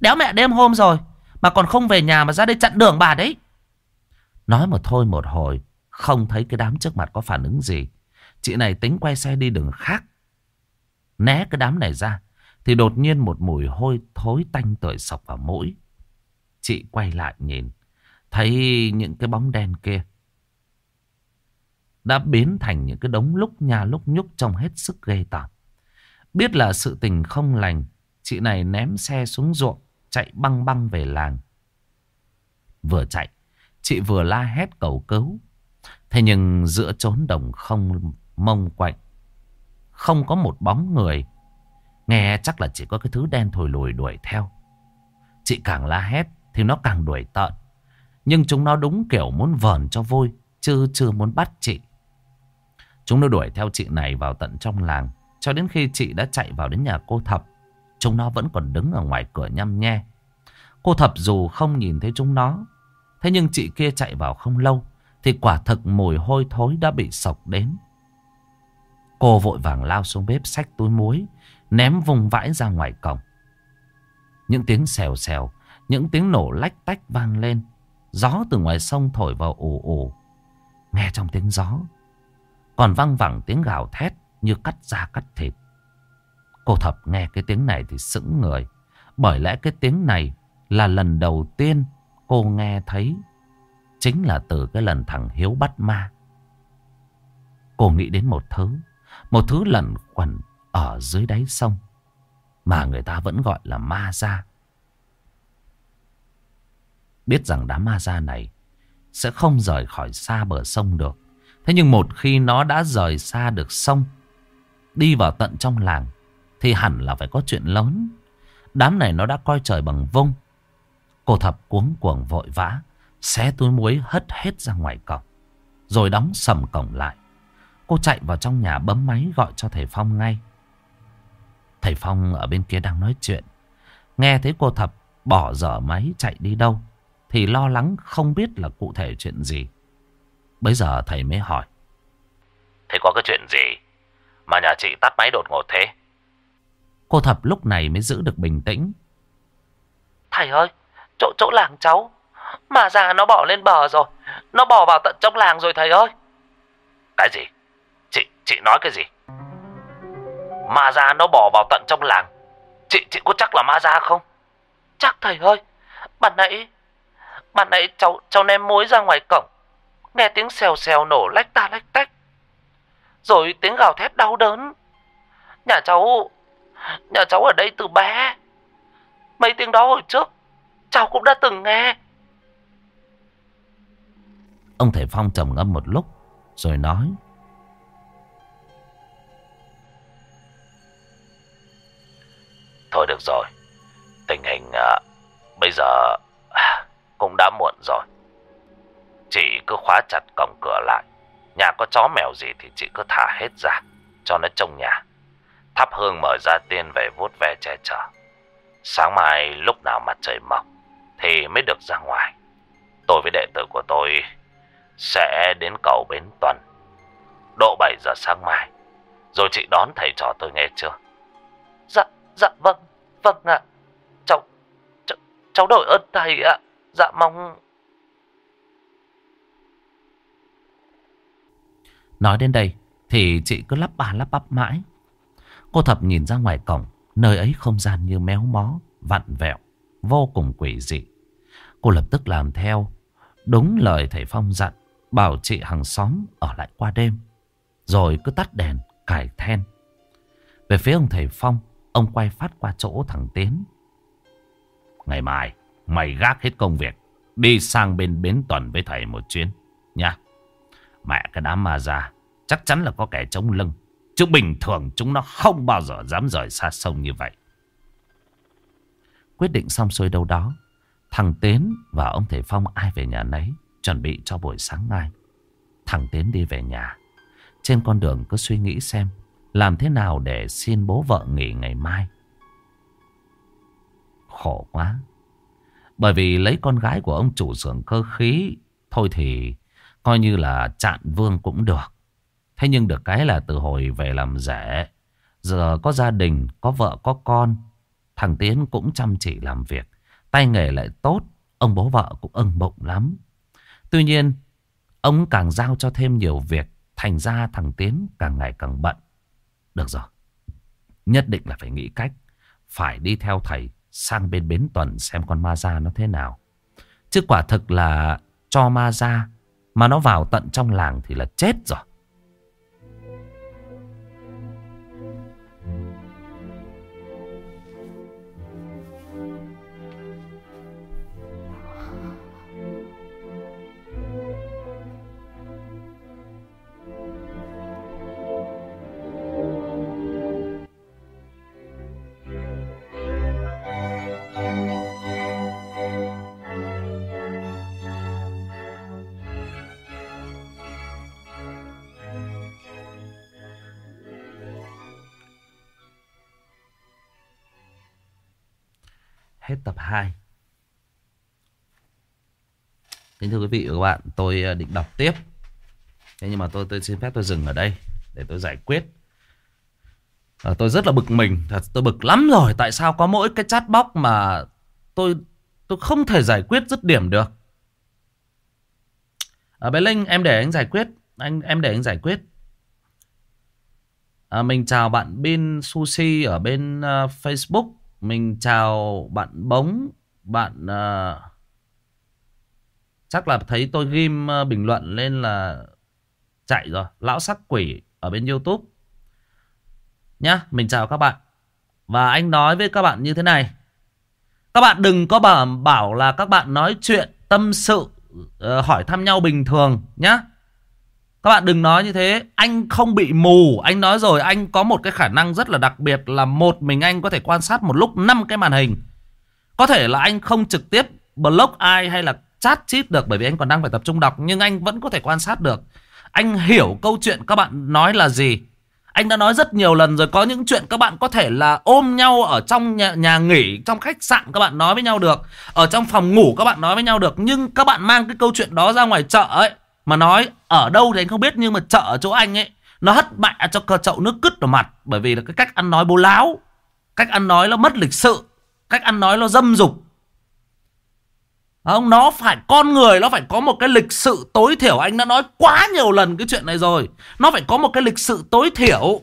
Đéo mẹ đêm hôm rồi. Mà còn không về nhà mà ra đây chặn đường bà đấy. Nói một thôi một hồi. Không thấy cái đám trước mặt có phản ứng gì. Chị này tính quay xe đi đường khác. Né cái đám này ra. Thì đột nhiên một mùi hôi thối tanh tưởi sọc vào mũi. Chị quay lại nhìn. Thấy những cái bóng đen kia. Đã biến thành những cái đống lúc nhà lúc nhúc trong hết sức ghê tởm. Biết là sự tình không lành. Chị này ném xe xuống ruộng. Chạy băng băng về làng. Vừa chạy. Chị vừa la hét cầu cứu. Thế nhưng giữa trốn đồng không mông quạnh. Không có một bóng người. Nghe chắc là chỉ có cái thứ đen thổi lùi đuổi theo. Chị càng la hét thì nó càng đuổi tợn. Nhưng chúng nó đúng kiểu muốn vờn cho vui. Chứ chưa muốn bắt chị. Chúng nó đuổi theo chị này vào tận trong làng. Cho đến khi chị đã chạy vào đến nhà cô Thập. Chúng nó vẫn còn đứng ở ngoài cửa nhăm nhe. Cô Thập dù không nhìn thấy chúng nó. Thế nhưng chị kia chạy vào không lâu. Thì quả thực mùi hôi thối đã bị sộc đến. Cô vội vàng lao xuống bếp xách túi muối. Ném vùng vãi ra ngoài cổng. Những tiếng xèo xèo. Những tiếng nổ lách tách vang lên. Gió từ ngoài sông thổi vào ù ù. Nghe trong tiếng gió. Còn văng vẳng tiếng gào thét như cắt da cắt thịt. Cô thập nghe cái tiếng này thì sững người. Bởi lẽ cái tiếng này là lần đầu tiên cô nghe thấy. Chính là từ cái lần thằng Hiếu bắt ma. Cô nghĩ đến một thứ. Một thứ lẩn quẩn ở dưới đáy sông. Mà người ta vẫn gọi là ma ra. Biết rằng đám ma ra này sẽ không rời khỏi xa bờ sông được. Thế nhưng một khi nó đã rời xa được sông, đi vào tận trong làng, thì hẳn là phải có chuyện lớn. Đám này nó đã coi trời bằng vung. Cô thập cuống cuồng vội vã, xé túi muối hất hết ra ngoài cổng, rồi đóng sầm cổng lại. Cô chạy vào trong nhà bấm máy gọi cho thầy Phong ngay. Thầy Phong ở bên kia đang nói chuyện. Nghe thấy cô thập bỏ dở máy chạy đi đâu, thì lo lắng không biết là cụ thể chuyện gì. Bây giờ thầy mới hỏi. thầy có cái chuyện gì mà nhà chị tắt máy đột ngột thế? Cô thập lúc này mới giữ được bình tĩnh. Thầy ơi, chỗ chỗ làng cháu. Mà già nó bỏ lên bờ rồi. Nó bỏ vào tận trong làng rồi thầy ơi. Cái gì? Chị, chị nói cái gì? Ma già nó bỏ vào tận trong làng. Chị, chị có chắc là ma già không? Chắc thầy ơi. Bạn nãy, bạn nãy cháu, cháu ném muối ra ngoài cổng. Nghe tiếng xèo xèo nổ lách ta lách tách. Rồi tiếng gào thét đau đớn. Nhà cháu, nhà cháu ở đây từ bé. Mấy tiếng đó hồi trước, cháu cũng đã từng nghe. Ông thầy Phong trầm ngâm một lúc, rồi nói. Thôi được rồi, tình hình uh, bây giờ cũng đã muộn rồi. Chị cứ khóa chặt cổng cửa lại. Nhà có chó mèo gì thì chị cứ thả hết ra, cho nó trông nhà. Thắp hương mời ra tiên về vuốt ve che chở. Sáng mai lúc nào mặt trời mọc thì mới được ra ngoài. Tôi với đệ tử của tôi sẽ đến cầu Bến Tuần. Độ 7 giờ sáng mai. Rồi chị đón thầy trò tôi nghe chưa? Dạ, dạ vâng, vâng ạ. Cháu, cháu, cháu đổi ơn thầy ạ. Dạ mong... Nói đến đây thì chị cứ lắp bà lắp bắp mãi. Cô thập nhìn ra ngoài cổng, nơi ấy không gian như méo mó, vặn vẹo, vô cùng quỷ dị. Cô lập tức làm theo, đúng lời thầy Phong dặn, bảo chị hàng xóm ở lại qua đêm. Rồi cứ tắt đèn, cài then. Về phía ông thầy Phong, ông quay phát qua chỗ thằng Tiến. Ngày mai, mày gác hết công việc, đi sang bên bến tuần với thầy một chuyến, nha. Mẹ cái đám ma ra chắc chắn là có kẻ chống lưng. Chứ bình thường chúng nó không bao giờ dám rời xa sông như vậy. Quyết định xong xuôi đâu đó. Thằng Tiến và ông Thầy Phong ai về nhà nấy. Chuẩn bị cho buổi sáng ngay. Thằng Tiến đi về nhà. Trên con đường cứ suy nghĩ xem. Làm thế nào để xin bố vợ nghỉ ngày mai. khổ quá. Bởi vì lấy con gái của ông chủ xưởng cơ khí, thôi thì coi như là chạn vương cũng được. Thế nhưng được cái là từ hồi về làm rể, giờ có gia đình, có vợ, có con, thằng Tiến cũng chăm chỉ làm việc, tay nghề lại tốt, ông bố vợ cũng ưng bụng lắm. Tuy nhiên, ông càng giao cho thêm nhiều việc, thành ra thằng Tiến càng ngày càng bận. Được rồi, nhất định là phải nghĩ cách, phải đi theo thầy sang bên bến tuần xem con ma ra nó thế nào. Chứ quả thực là cho ma ra mà nó vào tận trong làng thì là chết rồi. 2 Kính thưa quý vị và các bạn Tôi ờ, định đọc tiếp. Thế nhưng mà tôi tôi xin phép tôi dừng ở đây Để tôi giải quyết. À, Tôi rất là bực mình Thật tôi bực lắm rồi. Tại sao có mỗi cái chat box mà Tôi tôi không thể giải quyết dứt điểm được? À, Bé Linh em để anh giải quyết. Anh Em để anh giải quyết. À, Mình chào bạn Bin Sushi Ở bên uh, Facebook mình chào bạn bóng, bạn uh, chắc là thấy tôi ghim uh, bình luận lên là chạy rồi. Lão sắc quỷ ở bên YouTube. Nhá, mình chào các bạn. Và anh nói với các bạn như thế này. Các bạn đừng có bảo, bảo là các bạn nói chuyện tâm sự, uh, hỏi thăm nhau bình thường nhá. Các bạn đừng nói như thế. Anh không bị mù. Anh nói rồi anh có một cái khả năng rất là đặc biệt Là một mình anh có thể quan sát một lúc 5 cái màn hình. Có thể là anh không trực tiếp block ai hay là chat chít được Bởi vì anh còn đang phải tập trung đọc Nhưng anh vẫn có thể quan sát được. Anh hiểu câu chuyện các bạn nói là gì. Anh đã nói rất nhiều lần rồi Có những chuyện các bạn có thể là ôm nhau Ở trong nhà, nhà nghỉ Trong khách sạn các bạn nói với nhau được. Ở trong phòng ngủ các bạn nói với nhau được. Nhưng các bạn mang cái câu chuyện đó ra ngoài chợ ấy mà nói ở đâu thì anh không biết nhưng mà chợ ở chỗ anh ấy nó hất mẹ cho cơ chậu nước cứt vào mặt. Bởi vì là cái cách ăn nói bố láo, cách ăn nói nó mất lịch sự, cách ăn nói nó dâm dục. Không, nó phải con người nó phải có một cái lịch sự tối thiểu. Anh đã nói quá nhiều lần cái chuyện này rồi. Nó phải có một cái lịch sự tối thiểu.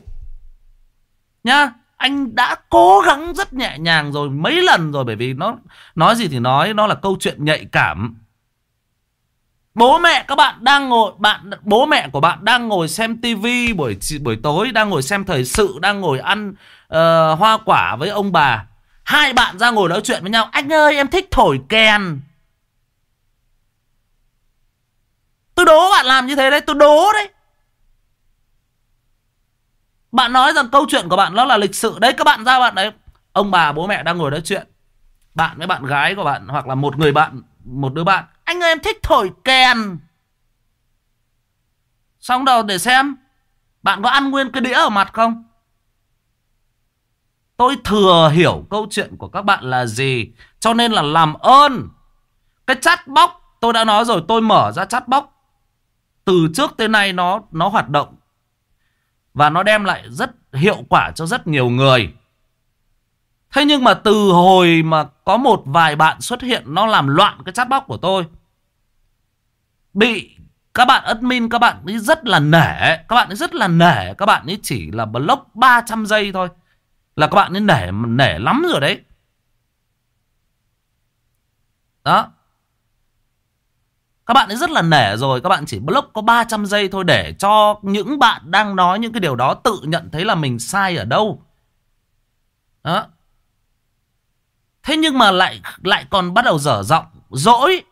Nhá Anh đã cố gắng rất nhẹ nhàng rồi Mấy lần rồi. Bởi vì nó Nói gì thì nói Nó là câu chuyện nhạy cảm. Bố mẹ các bạn đang ngồi bạn bố mẹ của bạn đang ngồi xem tivi buổi buổi tối đang ngồi xem thời sự đang ngồi ăn uh, hoa quả với ông bà. Hai bạn ra ngồi nói chuyện với nhau. Anh ơi em thích thổi kèn. Tôi đố bạn làm như thế đấy, tôi đố đấy. Bạn nói rằng câu chuyện của bạn nó là lịch sự đấy các bạn ra bạn đấy. Ông bà bố mẹ đang ngồi nói chuyện. Bạn với bạn gái của bạn hoặc là một người bạn, một đứa bạn anh ơi, em thích thổi kèn. Xong đầu để xem. Bạn có ăn nguyên cái đĩa ở mặt không? Tôi thừa hiểu câu chuyện của các bạn là gì. Cho nên là làm ơn. Cái chat box, tôi đã nói rồi, tôi mở ra chat box. Từ trước tới nay nó nó hoạt động. Và nó đem lại rất hiệu quả cho rất nhiều người. Thế nhưng mà từ hồi mà có một vài bạn xuất hiện nó làm loạn cái chat box của tôi. Bị các bạn admin các bạn ấy rất là nể, các bạn ấy rất là nể, các bạn ấy chỉ là block 300 giây thôi. Là các bạn ấy nể nể lắm rồi đấy. Đó. Các bạn ấy rất là nể rồi Các bạn chỉ block có 300 giây thôi Để cho những bạn đang nói những cái điều đó Tự nhận thấy là mình sai ở đâu Đó Thế nhưng mà lại lại còn bắt đầu dở giọng dỗi.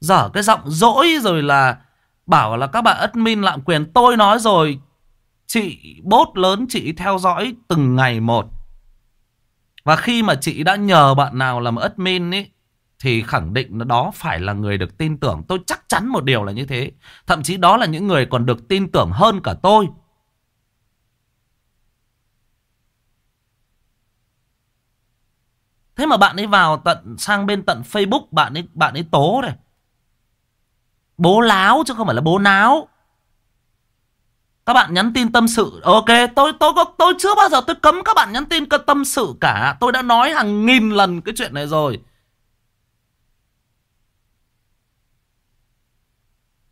Dở cái giọng dỗi rồi là bảo là các bạn admin lạm quyền. Tôi nói rồi, chị bốt lớn chị theo dõi từng ngày một. Và khi mà chị đã nhờ bạn nào làm admin ấy, thì khẳng định đó phải là người được tin tưởng. Tôi chắc chắn một điều là như thế. Thậm chí đó là những người còn được tin tưởng hơn cả tôi. Thế mà bạn ấy vào tận sang bên tận Facebook bạn ấy bạn ấy tố này. Bố láo chứ không phải là bố náo. Các bạn nhắn tin tâm sự. Ok, tôi tôi tôi chưa bao giờ tôi cấm các bạn nhắn tin tâm sự cả. Tôi đã nói hàng nghìn lần cái chuyện này rồi.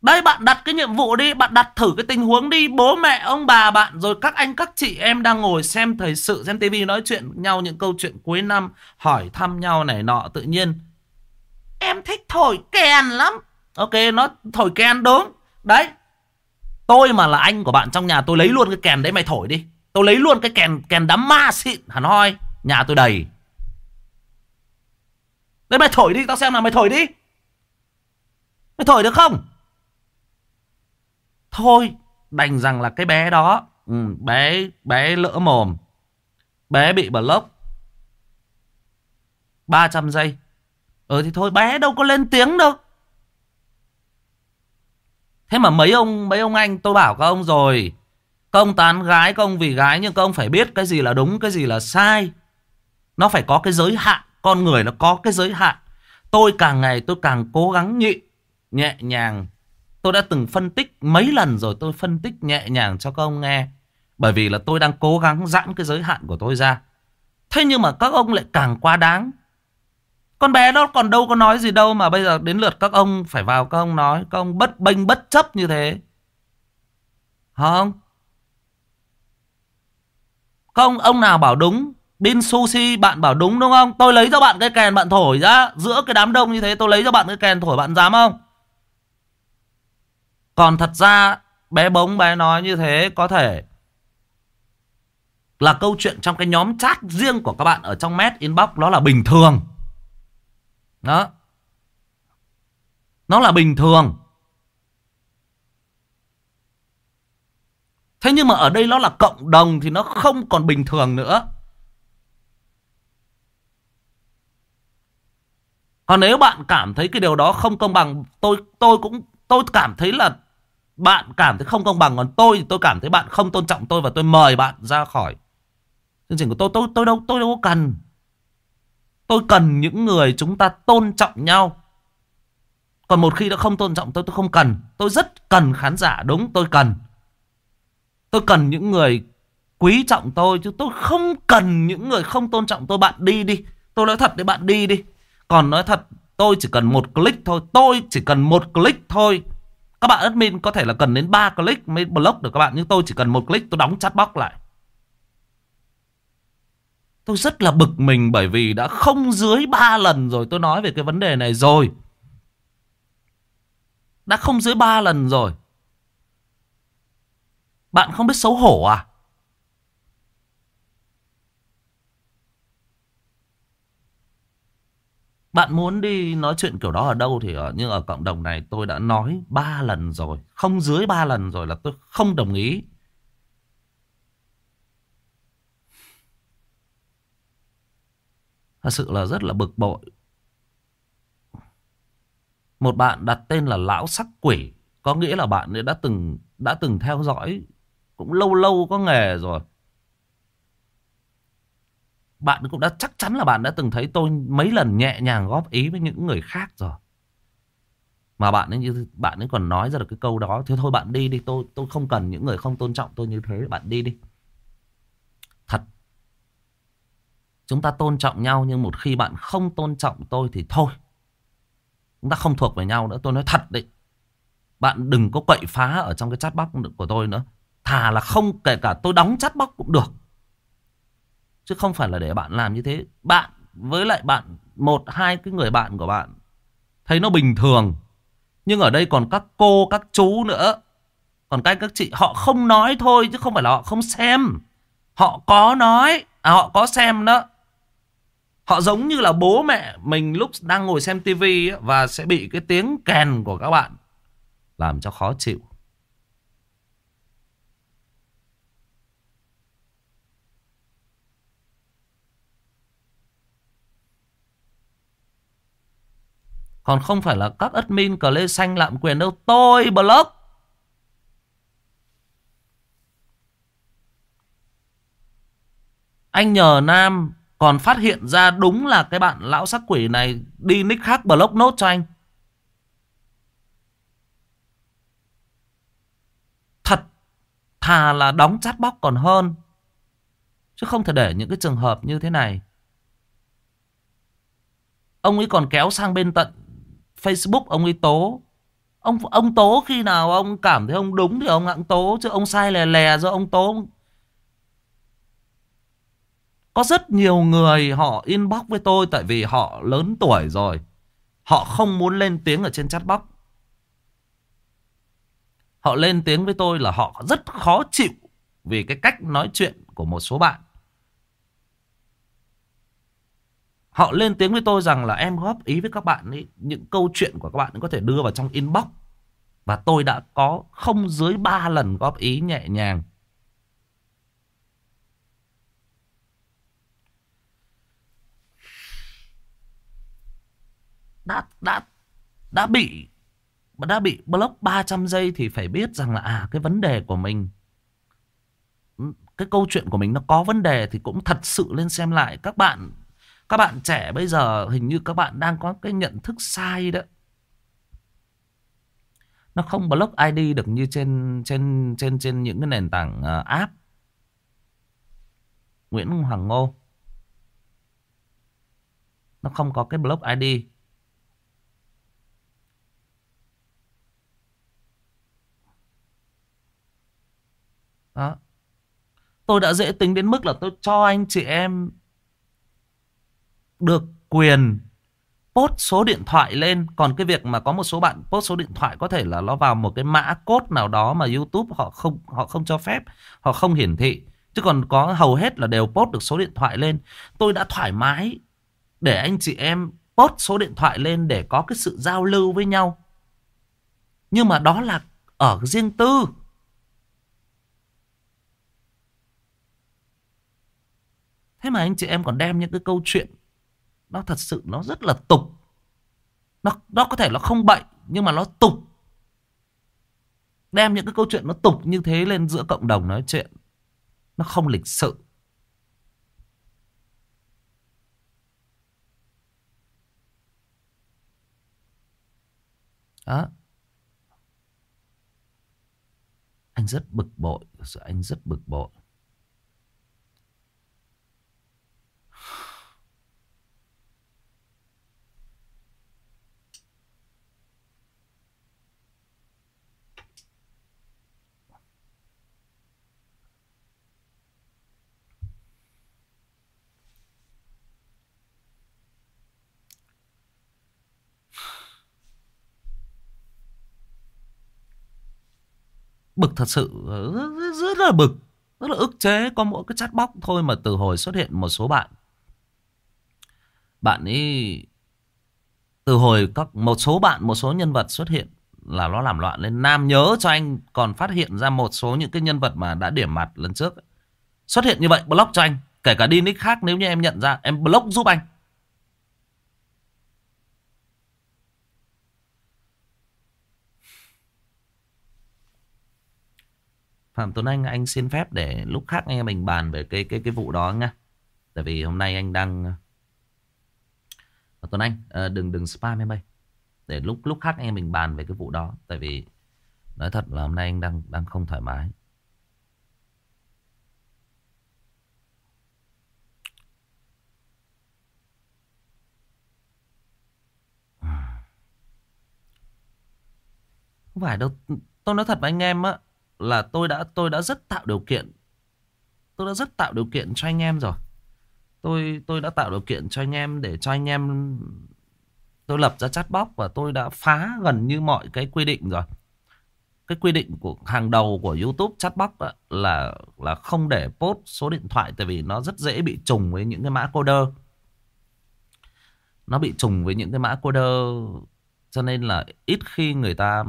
Đây bạn đặt cái nhiệm vụ đi, bạn đặt thử cái tình huống đi, bố mẹ ông bà bạn rồi các anh các chị em đang ngồi xem thời sự, xem tivi nói chuyện nhau những câu chuyện cuối năm, hỏi thăm nhau này nọ tự nhiên. Em thích thổi kèn lắm. Ok, nó thổi kèn đúng. Đấy. Tôi mà là anh của bạn trong nhà tôi lấy luôn cái kèn đấy mày thổi đi. Tôi lấy luôn cái kèn kèn đám ma xịn hẳn hoi, nhà tôi đầy. Đấy mày thổi đi, tao xem nào mày thổi đi. Mày thổi được không? Thôi đành rằng là cái bé đó ừ, Bé bé lỡ mồm. Bé bị block. 300 giây. Ừ thì thôi bé đâu có lên tiếng đâu. Thế mà mấy ông mấy ông anh tôi bảo các ông rồi Các ông tán gái các ông vì gái Nhưng các ông phải biết cái gì là đúng Cái gì là sai. Nó phải có cái giới hạn Con người nó có cái giới hạn. Tôi càng ngày tôi càng cố gắng nhịn Nhẹ nhàng Tôi đã từng phân tích mấy lần rồi tôi phân tích nhẹ nhàng cho các ông nghe. Bởi vì là tôi đang cố gắng giãn cái giới hạn của tôi ra. Thế nhưng mà các ông lại càng quá đáng. Con bé đó còn đâu có nói gì đâu mà bây giờ đến lượt các ông phải vào các ông nói. Các ông bất bênh bất chấp như thế. Không? Các ông, ông nào bảo đúng Bin Sushi bạn bảo đúng đúng không Tôi lấy cho bạn cái kèn bạn thổi ra Giữa cái đám đông như thế tôi lấy cho bạn cái kèn thổi bạn dám không còn thật ra bé bóng bé nói như thế có thể là câu chuyện trong cái nhóm chat riêng của các bạn ở trong mét inbox nó là bình thường. Đó. Nó là bình thường. Thế nhưng mà ở đây nó là cộng đồng thì nó không còn bình thường nữa. Còn nếu bạn cảm thấy cái điều đó không công bằng, tôi tôi cũng tôi cảm thấy là bạn cảm thấy không công bằng Còn tôi thì tôi cảm thấy bạn không tôn trọng tôi Và tôi mời bạn ra khỏi. Chương trình của tôi Tôi, tôi, đâu, tôi đâu có cần. Tôi cần những người chúng ta tôn trọng nhau. Còn một khi đã không tôn trọng tôi Tôi không cần. Tôi rất cần khán giả đúng tôi cần. Tôi cần những người quý trọng tôi Chứ tôi không cần những người không tôn trọng tôi. Bạn đi đi. Tôi nói thật để bạn đi đi. Còn nói thật tôi chỉ cần một click thôi. Tôi chỉ cần một click thôi các bạn admin có thể là cần đến 3 click mới block được các bạn. Nhưng tôi chỉ cần một click tôi đóng chatbox lại. Tôi rất là bực mình bởi vì đã không dưới 3 lần rồi, tôi nói về cái vấn đề này rồi. Đã không dưới 3 lần rồi. Bạn không biết xấu hổ à? Bạn muốn đi nói chuyện kiểu đó ở đâu thì ở, nhưng ở cộng đồng này tôi đã nói ba lần rồi. Không dưới ba lần rồi là tôi không đồng ý. Thật sự là rất là bực bội. Một bạn đặt tên là Lão Sắc Quỷ. Có nghĩa là bạn ấy đã từng đã từng theo dõi cũng lâu lâu có nghề rồi. Bạn cũng đã chắc chắn là bạn đã từng thấy tôi mấy lần nhẹ nhàng góp ý với những người khác rồi. Mà bạn ấy như bạn ấy còn nói ra được cái câu đó, thế thôi bạn đi đi, tôi tôi không cần những người không tôn trọng tôi như thế, bạn đi đi. Thật. Chúng ta tôn trọng nhau nhưng một khi bạn không tôn trọng tôi thì thôi. Chúng ta không thuộc về nhau nữa, tôi nói thật đấy. Bạn đừng có quậy phá ở trong cái chat box của tôi nữa. Thà là không kể cả tôi đóng chat box cũng được. Chứ không phải là để bạn làm như thế. Bạn với lại bạn Một hai cái người bạn của bạn Thấy nó bình thường. Nhưng ở đây còn các cô các chú nữa. Còn các các chị họ không nói thôi Chứ không phải là họ không xem. Họ có nói à, Họ có xem đó. Họ giống như là bố mẹ mình lúc đang ngồi xem tivi Và sẽ bị cái tiếng kèn của các bạn Làm cho khó chịu. Còn không phải là các admin cờ lê xanh lạm quyền đâu. Tôi, block. Anh nhờ Nam Còn phát hiện ra đúng là cái bạn lão sắc quỷ này đi nick khác block nốt cho anh. Thật, thà là đóng chat box còn hơn. Chứ không thể để những cái trường hợp như thế này. Ông ấy còn kéo sang bên tận Facebook, ông ấy tố. Ông ông tố khi nào ông cảm thấy ông đúng thì ông hãng tố. Chứ ông sai lè lè do ông tố. Có rất nhiều người họ inbox với tôi tại vì họ lớn tuổi rồi. Họ không muốn lên tiếng ở trên chatbox. Họ lên tiếng với tôi là họ rất khó chịu vì cái cách nói chuyện của một số bạn. Họ lên tiếng với tôi rằng là em góp ý với các bạn ấy, những câu chuyện của các bạn có thể đưa vào trong inbox. Và tôi đã có không dưới 3 lần góp ý nhẹ nhàng. Đã, đã, đã bị đã bị block 300 giây thì phải biết rằng là à cái vấn đề của mình cái câu chuyện của mình nó có vấn đề thì cũng thật sự lên xem lại các bạn các bạn trẻ bây giờ hình như các bạn đang có cái nhận thức sai đó. Nó không block ID được như trên trên trên trên những cái nền tảng uh, app. Nguyễn Hoàng Ngô. Nó không có cái block ID. Đó. Tôi đã dễ tính đến mức là tôi cho anh chị em được quyền post số điện thoại lên. Còn cái việc mà có một số bạn post số điện thoại có thể là nó vào một cái mã code nào đó mà YouTube họ không họ không cho phép, họ không hiển thị. Chứ còn có hầu hết là đều post được số điện thoại lên. Tôi đã thoải mái để anh chị em post số điện thoại lên để có cái sự giao lưu với nhau. Nhưng mà đó là ở riêng tư. Thế mà anh chị em còn đem những cái câu chuyện nó thật sự nó rất là tục. Nó nó có thể nó không bậy nhưng mà nó tục. Đem những cái câu chuyện nó tục như thế lên giữa cộng đồng nói chuyện, nó không lịch sự. Đó. Anh rất bực bội anh rất bực bội. Bực thật sự ờ, rất, rất là bực Rất là ức chế Có mỗi cái chat box thôi mà từ hồi xuất hiện một số bạn. Bạn ấy Từ hồi các một số bạn Một số nhân vật xuất hiện Là nó làm loạn lên. Nam nhớ cho anh còn phát hiện ra một số những cái nhân vật Mà đã điểm mặt lần trước Xuất hiện như vậy block cho anh Kể cả đi nick khác nếu như em nhận ra Em block giúp anh. Phạm Tuấn Anh anh xin phép để lúc khác anh em mình bàn về cái cái cái vụ đó nha. Tại vì hôm nay anh đang Phạm Tuấn Anh ờ, đừng đừng spam em ơi. Để lúc lúc khác anh em mình bàn về cái vụ đó tại vì nói thật là hôm nay anh đang đang không thoải mái. Không phải đâu Tôi nói thật với anh em á là tôi đã tôi đã rất tạo điều kiện. Tôi đã rất tạo điều kiện cho anh em rồi. Tôi tôi đã tạo điều kiện cho anh em để cho anh em, tôi lập ra chat box và tôi đã phá gần như mọi cái quy định rồi. Cái quy định của hàng đầu của YouTube chatbox là là không để post số điện thoại tại vì nó rất dễ bị trùng với những cái mã coder. Nó bị trùng với những cái mã coder, cho nên là ít khi người ta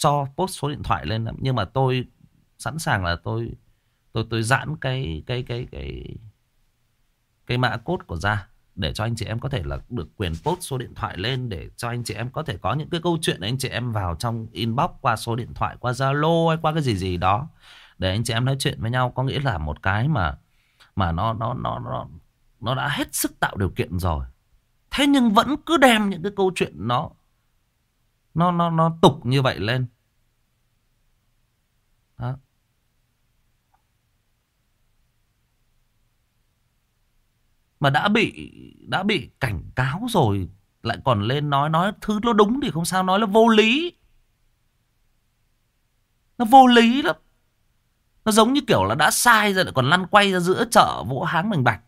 cho post số điện thoại lên nhưng mà tôi sẵn sàng là tôi tôi tôi giãn cái cái cái cái cái mã code của ra để cho anh chị em có thể là được quyền post số điện thoại lên, để cho anh chị em có thể có những cái câu chuyện anh chị em vào trong inbox qua số điện thoại, qua Zalo hay qua cái gì gì đó, để anh chị em nói chuyện với nhau có nghĩa là một cái mà mà nó nó nó nó nó đã hết sức tạo điều kiện rồi. Thế nhưng vẫn cứ đem những cái câu chuyện nó nó nó nó tục như vậy lên. Đó. Mà đã bị đã bị cảnh cáo rồi, lại còn lên nói nói thứ nó đúng thì không sao, nói là vô lý. Nó vô lý lắm. Nó giống như kiểu là đã sai rồi lại còn lăn quay ra giữa chợ vỗ háng mình bạch.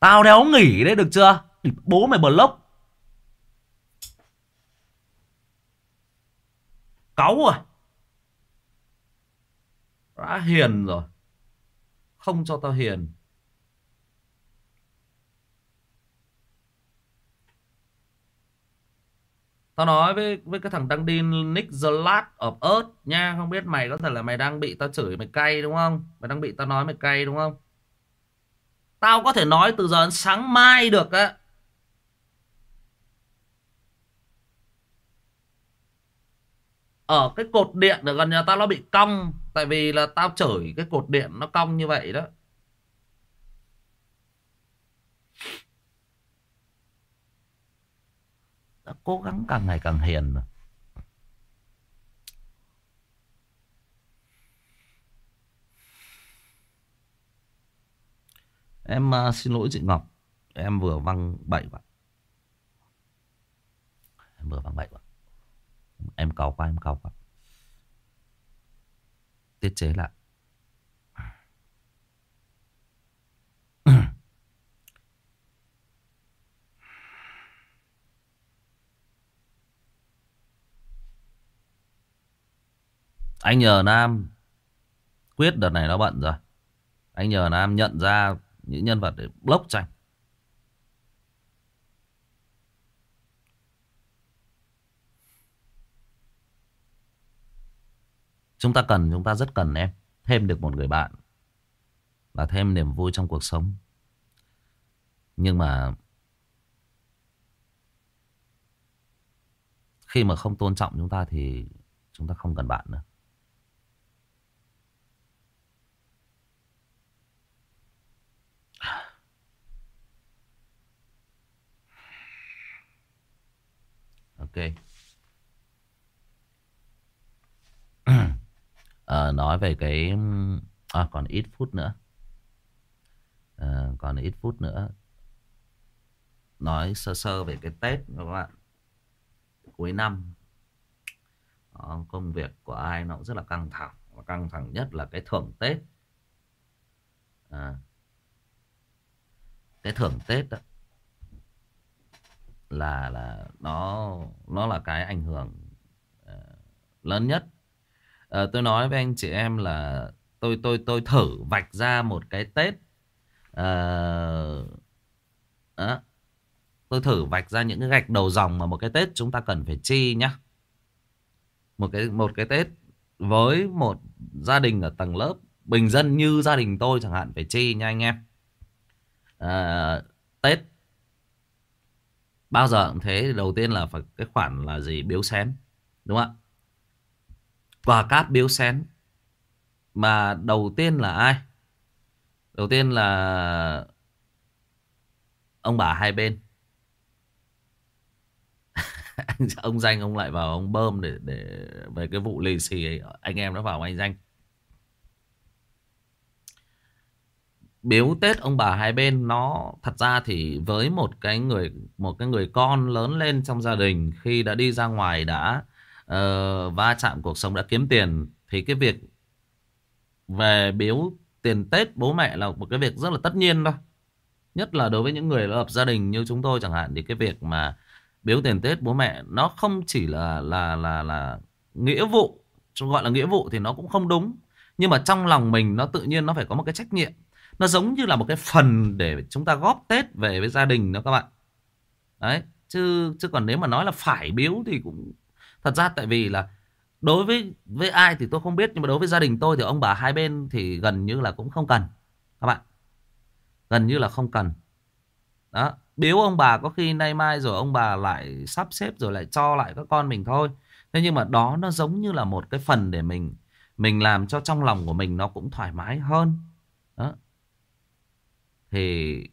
Tao đéo nghỉ đấy, được chưa? Bố mày block. Cáu à? rồi. Đã hiền rồi. Không cho tao hiền. Tao nói với với cái thằng đăng đi Nick the Last of Earth nha. Không biết mày có thể là mày đang bị tao chửi mày cay, đúng không? Mày đang bị tao nói mày cay, đúng không? Tao có thể nói từ giờ đến sáng mai được á. Ở cái cột điện ở gần nhà tao nó bị cong. Tại vì là tao chửi cái cột điện nó cong như vậy đó. Đã cố gắng càng ngày càng hiền rồi. Em uh, xin lỗi chị Ngọc. Em vừa văng bậy bạn. Em vừa văng bậy bạn. Em cầu quá em cầu quá. Tiết chế lại. Anh nhờ Nam. Quyết đợt này nó bận rồi. Anh nhờ Nam nhận ra những nhân vật để block tranh. Chúng ta cần, chúng ta rất cần em, thêm được một người bạn và thêm niềm vui trong cuộc sống. Nhưng mà khi mà không tôn trọng chúng ta thì chúng ta không cần bạn nữa. Ok. À, nói về cái à, còn ít phút nữa. À, còn ít phút nữa. Nói sơ sơ về cái tết các bạn. Cuối năm Đó, công việc của ai nó cũng rất là căng thẳng. Và căng thẳng nhất là cái thưởng tết. À, cái thưởng tết đó là là nó nó là cái ảnh hưởng uh, lớn nhất. Uh, tôi nói với anh chị em là tôi tôi tôi thử vạch ra một cái tết uh, uh, tôi thử vạch ra những cái gạch đầu dòng mà một cái tết chúng ta cần phải chi nhá. Một cái một cái tết với một gia đình ở tầng lớp bình dân như gia đình tôi chẳng hạn phải chi nha anh em. Uh, tết Bao giờ cũng thế đầu tiên là phải cái khoản là gì? Biếu xén Đúng không ạ? Quà cáp biếu xén. Mà đầu tiên là ai? Đầu tiên là Ông bà hai bên. Ông danh ông lại vào ông bơm để để Về cái vụ lì xì ấy, Anh em nó vào anh danh. Biếu Tết ông bà hai bên nó thật ra thì với một cái người một cái người con lớn lên trong gia đình khi đã đi ra ngoài đã uh, va chạm cuộc sống đã kiếm tiền thì cái việc về biếu tiền Tết bố mẹ là một cái việc rất là tất nhiên thôi. Nhất là đối với những người lập gia đình như chúng tôi chẳng hạn thì cái việc mà biếu tiền Tết bố mẹ nó không chỉ là là là là nghĩa vụ, gọi là nghĩa vụ thì nó cũng không đúng. Nhưng mà trong lòng mình nó tự nhiên nó phải có một cái trách nhiệm nó giống như là một cái phần để chúng ta góp Tết về với gia đình đó các bạn. Đấy, chứ chứ còn nếu mà nói là phải biếu thì cũng thật ra tại vì là đối với với ai thì tôi không biết nhưng mà đối với gia đình tôi thì ông bà hai bên thì gần như là cũng không cần các bạn. Gần như là không cần. Đó, biếu ông bà có khi nay mai rồi ông bà lại sắp xếp rồi lại cho lại các con mình thôi. Thế nhưng mà đó nó giống như là một cái phần để mình Mình làm cho trong lòng của mình nó cũng thoải mái hơn. Đó. Thì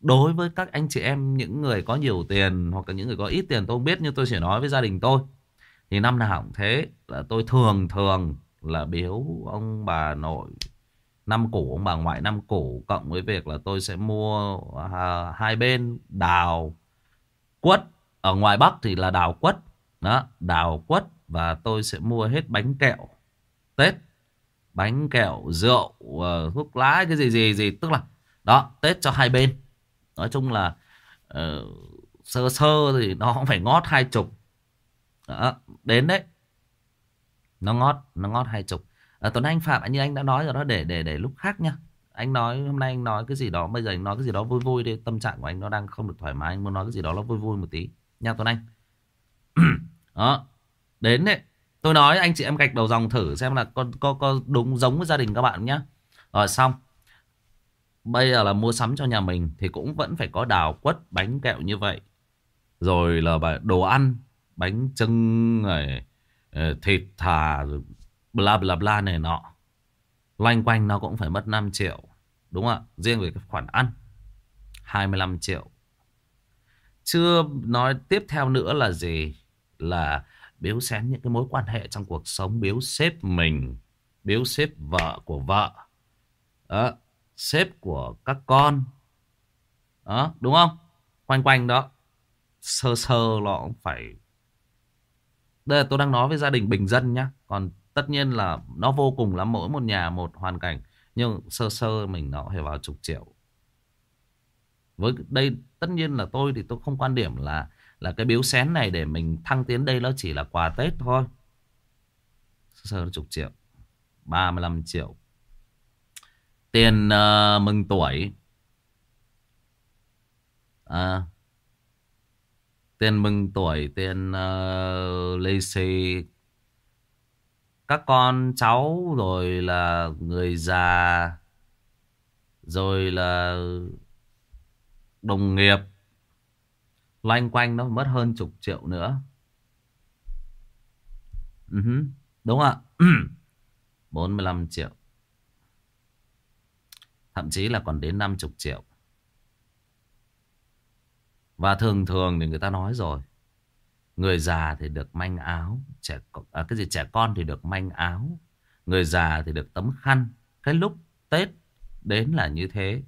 đối với các anh chị em những người có nhiều tiền hoặc là những người có ít tiền tôi không biết nhưng tôi chỉ nói với gia đình tôi thì năm nào cũng thế là tôi thường thường là biếu ông bà nội năm củ ông bà ngoại năm củ cộng với việc là tôi sẽ mua à, hai bên đào quất. Ở ngoài bắc thì là đào quất đó đào quất và tôi sẽ mua hết bánh kẹo tết bánh kẹo rượu uh, thuốc lá cái gì gì gì tức là đó tết cho hai bên. Nói chung là uh, sơ sơ thì nó cũng phải ngót hai chục. Đó, đến đấy nó ngót nó ngót hai chục. À, tuấn anh phạm như anh đã nói rồi đó để để để lúc khác nhá anh nói hôm nay anh nói cái gì đó bây giờ anh nói cái gì đó vui vui đi tâm trạng của anh nó đang không được thoải mái anh muốn nói cái gì đó nó vui vui một tí. Nha tuấn anh. Đó đến đấy tôi nói anh chị em gạch đầu dòng thử xem là có có có đúng giống với gia đình các bạn nhé rồi, xong. Bây giờ là mua sắm cho nhà mình thì cũng vẫn phải có đào quất, bánh kẹo như vậy. Rồi là đồ ăn, bánh trưng này ờ, thịt thà, bla bla bla này nọ. Loanh quanh nó cũng phải mất 5 triệu, đúng không ạ? Riêng về cái khoản ăn 25 triệu. Chưa nói tiếp theo nữa là gì? Là biếu xén những cái mối quan hệ trong cuộc sống biếu sếp mình biếu sếp vợ của vợ đó, sếp của các con đó đúng không? Quanh quanh đó. Sơ sơ nó cũng phải. Đây là tôi đang nói với gia đình bình dân nhá. Còn tất nhiên là nó vô cùng lắm mỗi một nhà một hoàn cảnh. Nhưng sơ sơ mình nó phải vào chục triệu. Với đây tất nhiên là tôi thì tôi không quan điểm là là cái biếu xén này để mình thăng tiến đây nó chỉ là quà Tết thôi. Sơ sơ nó chục triệu. 35 triệu. Tiền uh, mừng tuổi. À, tiền mừng tuổi, tiền uh, lì xì. Các con cháu rồi là người già. Rồi là đồng nghiệp Loanh quanh nó mất hơn chục triệu nữa. Ừ uh -huh. Đúng ạ. 45 triệu. Thậm chí là còn đến 50 triệu. Và thường thường thì người ta nói rồi. Người già thì được manh áo. Trẻ, à, cái gì trẻ con thì được manh áo. Người già thì được tấm khăn. Cái lúc Tết đến là như thế.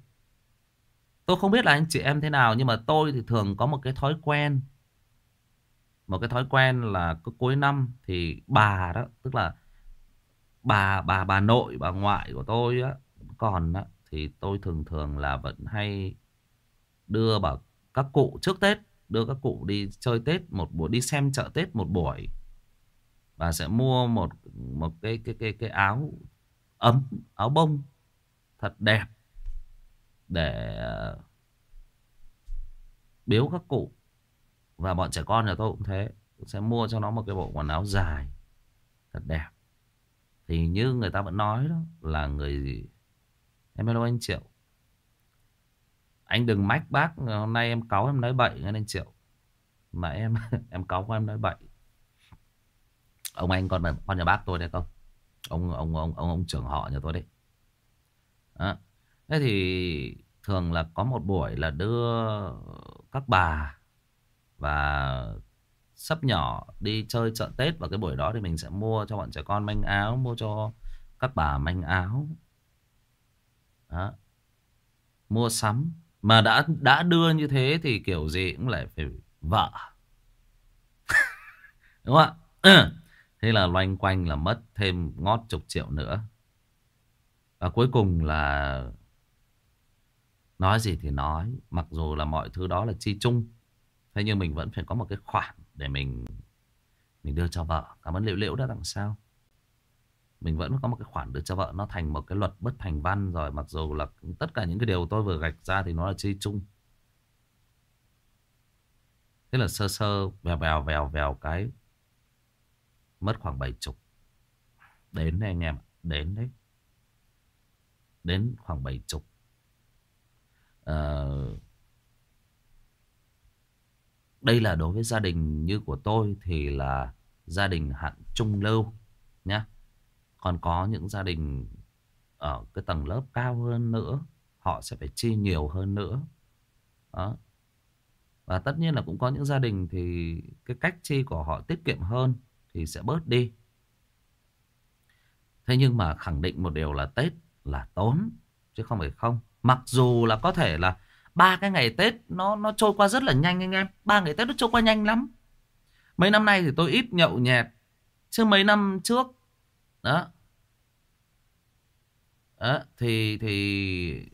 Tôi không biết là anh chị em thế nào nhưng mà tôi thì thường có một cái thói quen. Một cái thói quen là cứ cuối năm thì bà đó, tức là bà bà bà nội, bà ngoại của tôi á, còn á thì tôi thường thường là vẫn hay đưa bà các cụ trước Tết, đưa các cụ đi chơi Tết một buổi đi xem chợ Tết một buổi. Và sẽ mua một một cái cái cái cái áo ấm, áo bông thật đẹp để ờ, biếu các cụ. Và bọn trẻ con nhà tôi cũng thế sẽ mua cho nó một cái bộ quần áo dài, thật đẹp. Thì như người ta vẫn nói đó, là người gì em hello anh triệu. Anh đừng mách bác ờ, hôm nay em cáu em nói bậy nghe anh triệu. Mà em em cáu em nói bậy. Ông anh còn con nhà bác tôi đấy không? Ông ông ông ông ông trưởng họ nhà tôi đấy. Đó. Thế thì thường là có một buổi là đưa các bà và sắp nhỏ đi chơi chợ Tết và cái buổi đó thì mình sẽ mua cho bọn trẻ con manh áo, mua cho các bà manh áo. Đó. Mua sắm. Mà đã đã đưa như thế thì kiểu gì cũng lại phải vợ. Đúng không ạ? Thế là loanh quanh là mất thêm ngót chục triệu nữa. Và cuối cùng là Nói gì thì nói, mặc dù là mọi thứ đó là chi chung. Thế nhưng mình vẫn phải có một cái khoản để mình mình đưa cho vợ. Cảm ơn Liệu Liệu đã đằng sau. Mình vẫn có một cái khoản đưa cho vợ. Nó thành một cái luật bất thành văn rồi. Mặc dù là tất cả những cái điều tôi vừa gạch ra thì nó là chi chung. Thế là sơ sơ vèo vèo vèo vèo cái. Mất khoảng bảy chục. Đến đây anh em. Đến đấy. Đến khoảng bảy chục. Ờ, đây là đối với gia đình như của tôi thì là gia đình hạn trung lưu nhá. Còn có những gia đình ở cái tầng lớp cao hơn nữa. Họ sẽ phải chi nhiều hơn nữa. Đó. Và tất nhiên là cũng có những gia đình thì cái cách chi của họ tiết kiệm hơn thì sẽ bớt đi. Thế nhưng mà khẳng định một điều là Tết là tốn, chứ không phải không. Mặc dù là có thể là ba cái ngày Tết nó nó trôi qua rất là nhanh anh em. Ba ngày Tết nó trôi qua nhanh lắm. Mấy năm nay thì tôi ít nhậu nhẹt. Chứ mấy năm trước đó. Đó thì thì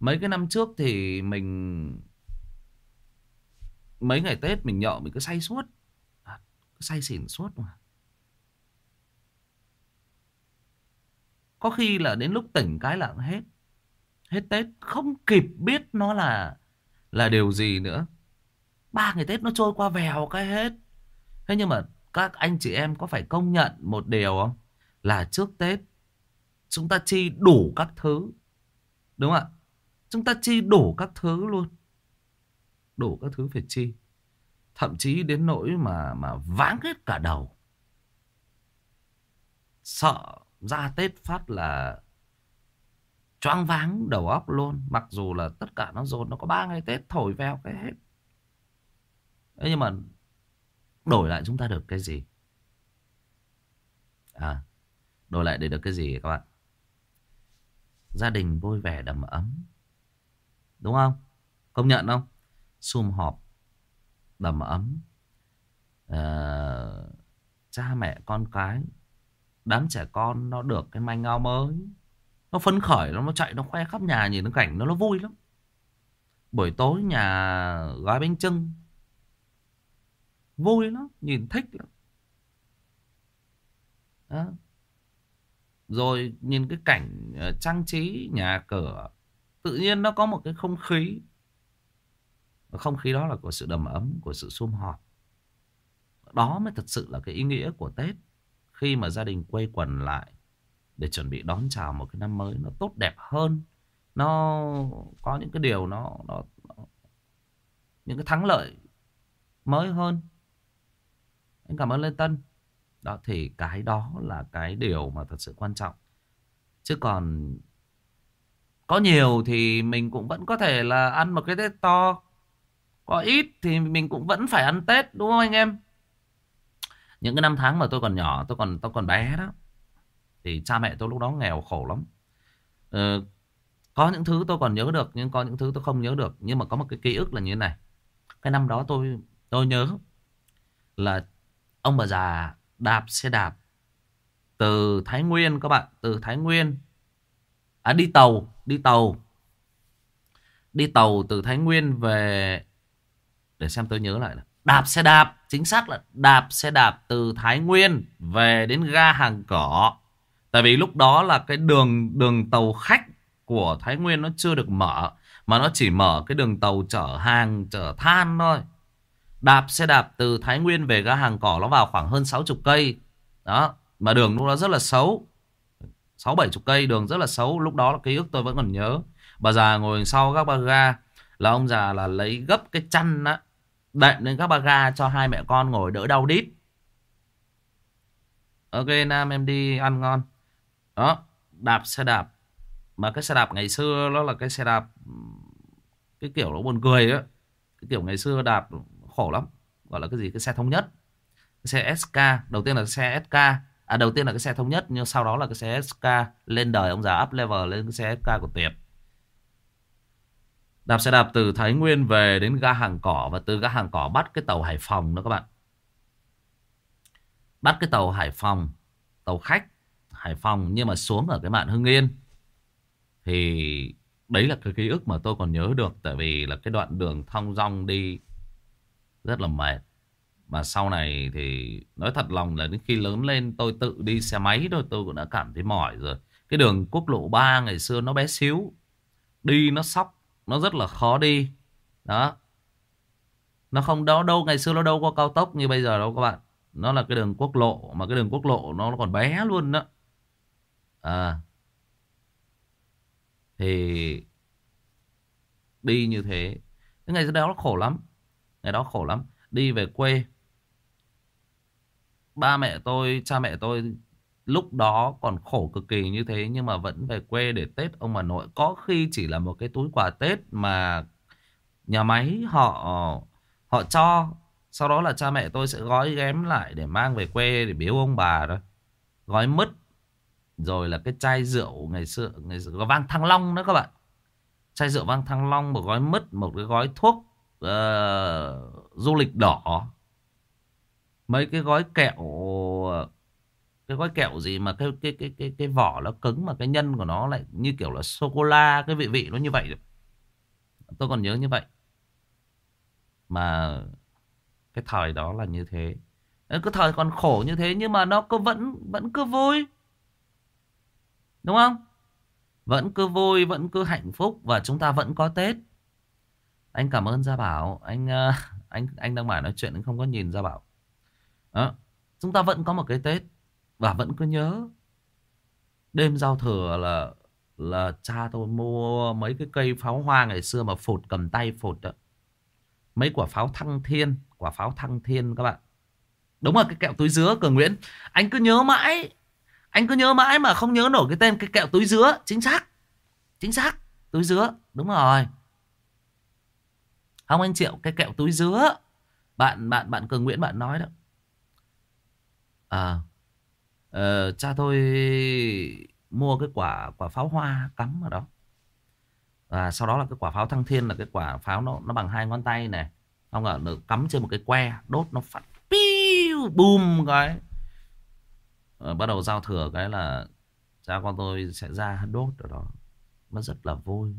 mấy cái năm trước thì mình mấy ngày Tết mình nhậu mình cứ say suốt. À, cứ say xỉn suốt mà. Có khi là đến lúc tỉnh cái là hết. Hết Tết không kịp biết nó là là điều gì nữa. Ba ngày Tết nó trôi qua vèo cái hết. Thế nhưng mà các anh chị em có phải công nhận một điều không? Là trước Tết, chúng ta chi đủ các thứ. Đúng không ạ? Chúng ta chi đủ các thứ luôn. Đủ các thứ phải chi. Thậm chí đến nỗi mà mà váng hết cả đầu. Sợ ra Tết phát là choáng váng đầu óc luôn. Mặc dù là tất cả nó dồn nó có ba ngày Tết thổi veo cái hết. Thế nhưng mà đổi lại chúng ta được cái gì? À, đổi lại để được cái gì các bạn? Gia đình vui vẻ đầm ấm. Đúng không? Công nhận không? Sum họp đầm ấm. À, cha mẹ con cái đám trẻ con nó được cái manh áo mới nó phấn khởi nó chạy, nó khoe khắp nhà, nhìn cái cảnh nó nó vui lắm. Buổi tối nhà gói bánh trưng vui lắm, nhìn thích lắm. Đó. rồi nhìn cái cảnh ờ, trang trí nhà cửa, tự nhiên nó có một cái không khí. Không khí đó là của sự đầm ấm, của sự sum họp. Đó mới thật sự là cái ý nghĩa của Tết. Khi mà gia đình quây quần lại để chuẩn bị đón chào một cái năm mới nó tốt đẹp hơn. Nó có những cái điều nó, nó, nó những cái thắng lợi mới hơn. Anh cảm ơn lê tân. Đó thì cái đó là cái điều mà thật sự quan trọng. Chứ còn có nhiều thì mình cũng vẫn có thể là ăn một cái tết to. Có ít thì mình cũng vẫn phải ăn tết đúng không anh em? Những cái năm tháng mà tôi còn nhỏ tôi còn tôi còn bé đó thì cha mẹ tôi lúc đó nghèo khổ lắm. Ờ, có những thứ tôi còn nhớ được nhưng có những thứ tôi không nhớ được. Nhưng mà có một cái ký ức là như thế này. Cái năm đó tôi tôi nhớ là ông bà già đạp xe đạp từ Thái Nguyên các bạn từ Thái Nguyên à đi tàu đi tàu đi tàu từ Thái Nguyên về để xem tôi nhớ lại là đạp xe đạp chính xác là đạp xe đạp từ Thái Nguyên về đến ga hàng cỏ tại vì lúc đó là cái đường đường tàu khách của Thái Nguyên nó chưa được mở, mà nó chỉ mở cái đường tàu chở hàng, chở than thôi. Đạp xe đạp từ Thái Nguyên về ga hàng cỏ nó vào khoảng hơn 60 cây. Đó, mà đường lúc đó rất là xấu. Sáu, bảy chục cây, đường rất là xấu. Lúc đó là ký ức tôi vẫn còn nhớ. Bà già ngồi sau các ba ga là ông già là lấy gấp cái chăn á, đệm lên các ba ga cho hai mẹ con ngồi đỡ đau đít. Ok, nam, em đi ăn ngon đó đạp xe đạp. Mà cái xe đạp ngày xưa nó là cái xe đạp cái kiểu nó buồn cười á. Cái kiểu ngày xưa đạp khổ lắm gọi là cái gì? Cái xe thống nhất. Cái xe SK đầu tiên là cái xe SK à đầu tiên là cái xe thống nhất nhưng sau đó là cái xe SK lên đời ông già up level lên cái xe SK của Tiệp. Đạp xe đạp từ Thái Nguyên về đến ga hàng cỏ và từ ga hàng cỏ bắt cái tàu Hải Phòng đó các bạn. Bắt cái tàu Hải Phòng, tàu khách Hải Phòng nhưng mà xuống ở cái mạn Hưng Yên. Thì đấy là cái ký ức mà tôi còn nhớ được, tại vì là cái đoạn đường thong dong đi rất là mệt. Mà sau này thì nói thật lòng là đến khi lớn lên tôi tự đi xe máy thôi, tôi cũng đã cảm thấy mỏi rồi. Cái đường quốc lộ 3 ngày xưa nó bé xíu. Đi nó sóc, nó rất là khó đi đó nó không đó, đâu, ngày xưa nó đâu có cao tốc như bây giờ đâu các bạn nó là cái đường quốc lộ, mà cái đường quốc lộ nó còn bé luôn đó à thì đi như thế cái ngày đó nó khổ lắm ngày đó khổ lắm đi về quê ba mẹ tôi, cha mẹ tôi lúc đó còn khổ cực kỳ như thế nhưng mà vẫn về quê để Tết ông bà nội. Có khi chỉ là một cái túi quà Tết mà nhà máy họ họ cho. Sau đó là cha mẹ tôi sẽ gói ghém lại để mang về quê để biếu ông bà đó. Gói mứt. Rồi là cái chai rượu ngày xưa, ngày xưa vang thăng long nữa các bạn. Chai rượu vang thăng long, một gói mứt, một cái gói thuốc uh, du lịch đỏ. Mấy cái gói kẹo cái gói kẹo gì mà cái cái cái cái cái vỏ nó cứng mà cái nhân của nó lại như kiểu là sô cô la cái vị vị nó như vậy tôi còn nhớ như vậy mà cái thời đó là như thế ờ, cái thời còn khổ như thế nhưng mà nó cứ vẫn vẫn cứ vui đúng không? Vẫn cứ vui, vẫn cứ hạnh phúc và chúng ta vẫn có tết. Anh cảm ơn gia bảo. Anh ờ, anh anh đang mải nói chuyện anh không có nhìn gia bảo. Đó. chúng ta vẫn có một cái tết và vẫn cứ nhớ. Đêm giao thừa là Là cha tôi mua mấy cái cây pháo hoa ngày xưa Mà phụt cầm tay phụt đó. Mấy quả pháo thăng thiên, Quả pháo thăng thiên các bạn. Đúng là cái kẹo túi dứa Cường Nguyễn. Anh cứ nhớ mãi. Anh cứ nhớ mãi mà không nhớ nổi cái tên cái kẹo túi dứa. Chính xác. Chính xác. Túi dứa. Đúng rồi. Không anh Triệu Cái kẹo túi dứa. Bạn bạn bạn Cường Nguyễn bạn nói đó. À uh, cha tôi mua cái quả quả pháo hoa cắm ở đó. Và sau đó là cái quả pháo thăng thiên là cái quả pháo nó nó bằng hai ngón tay này không ngờ được cắm trên một cái que đốt nó phát piu bùm cái. Ờ, bắt đầu giao thừa cái là cha con tôi sẽ ra đốt ở đó. Nó rất là vui.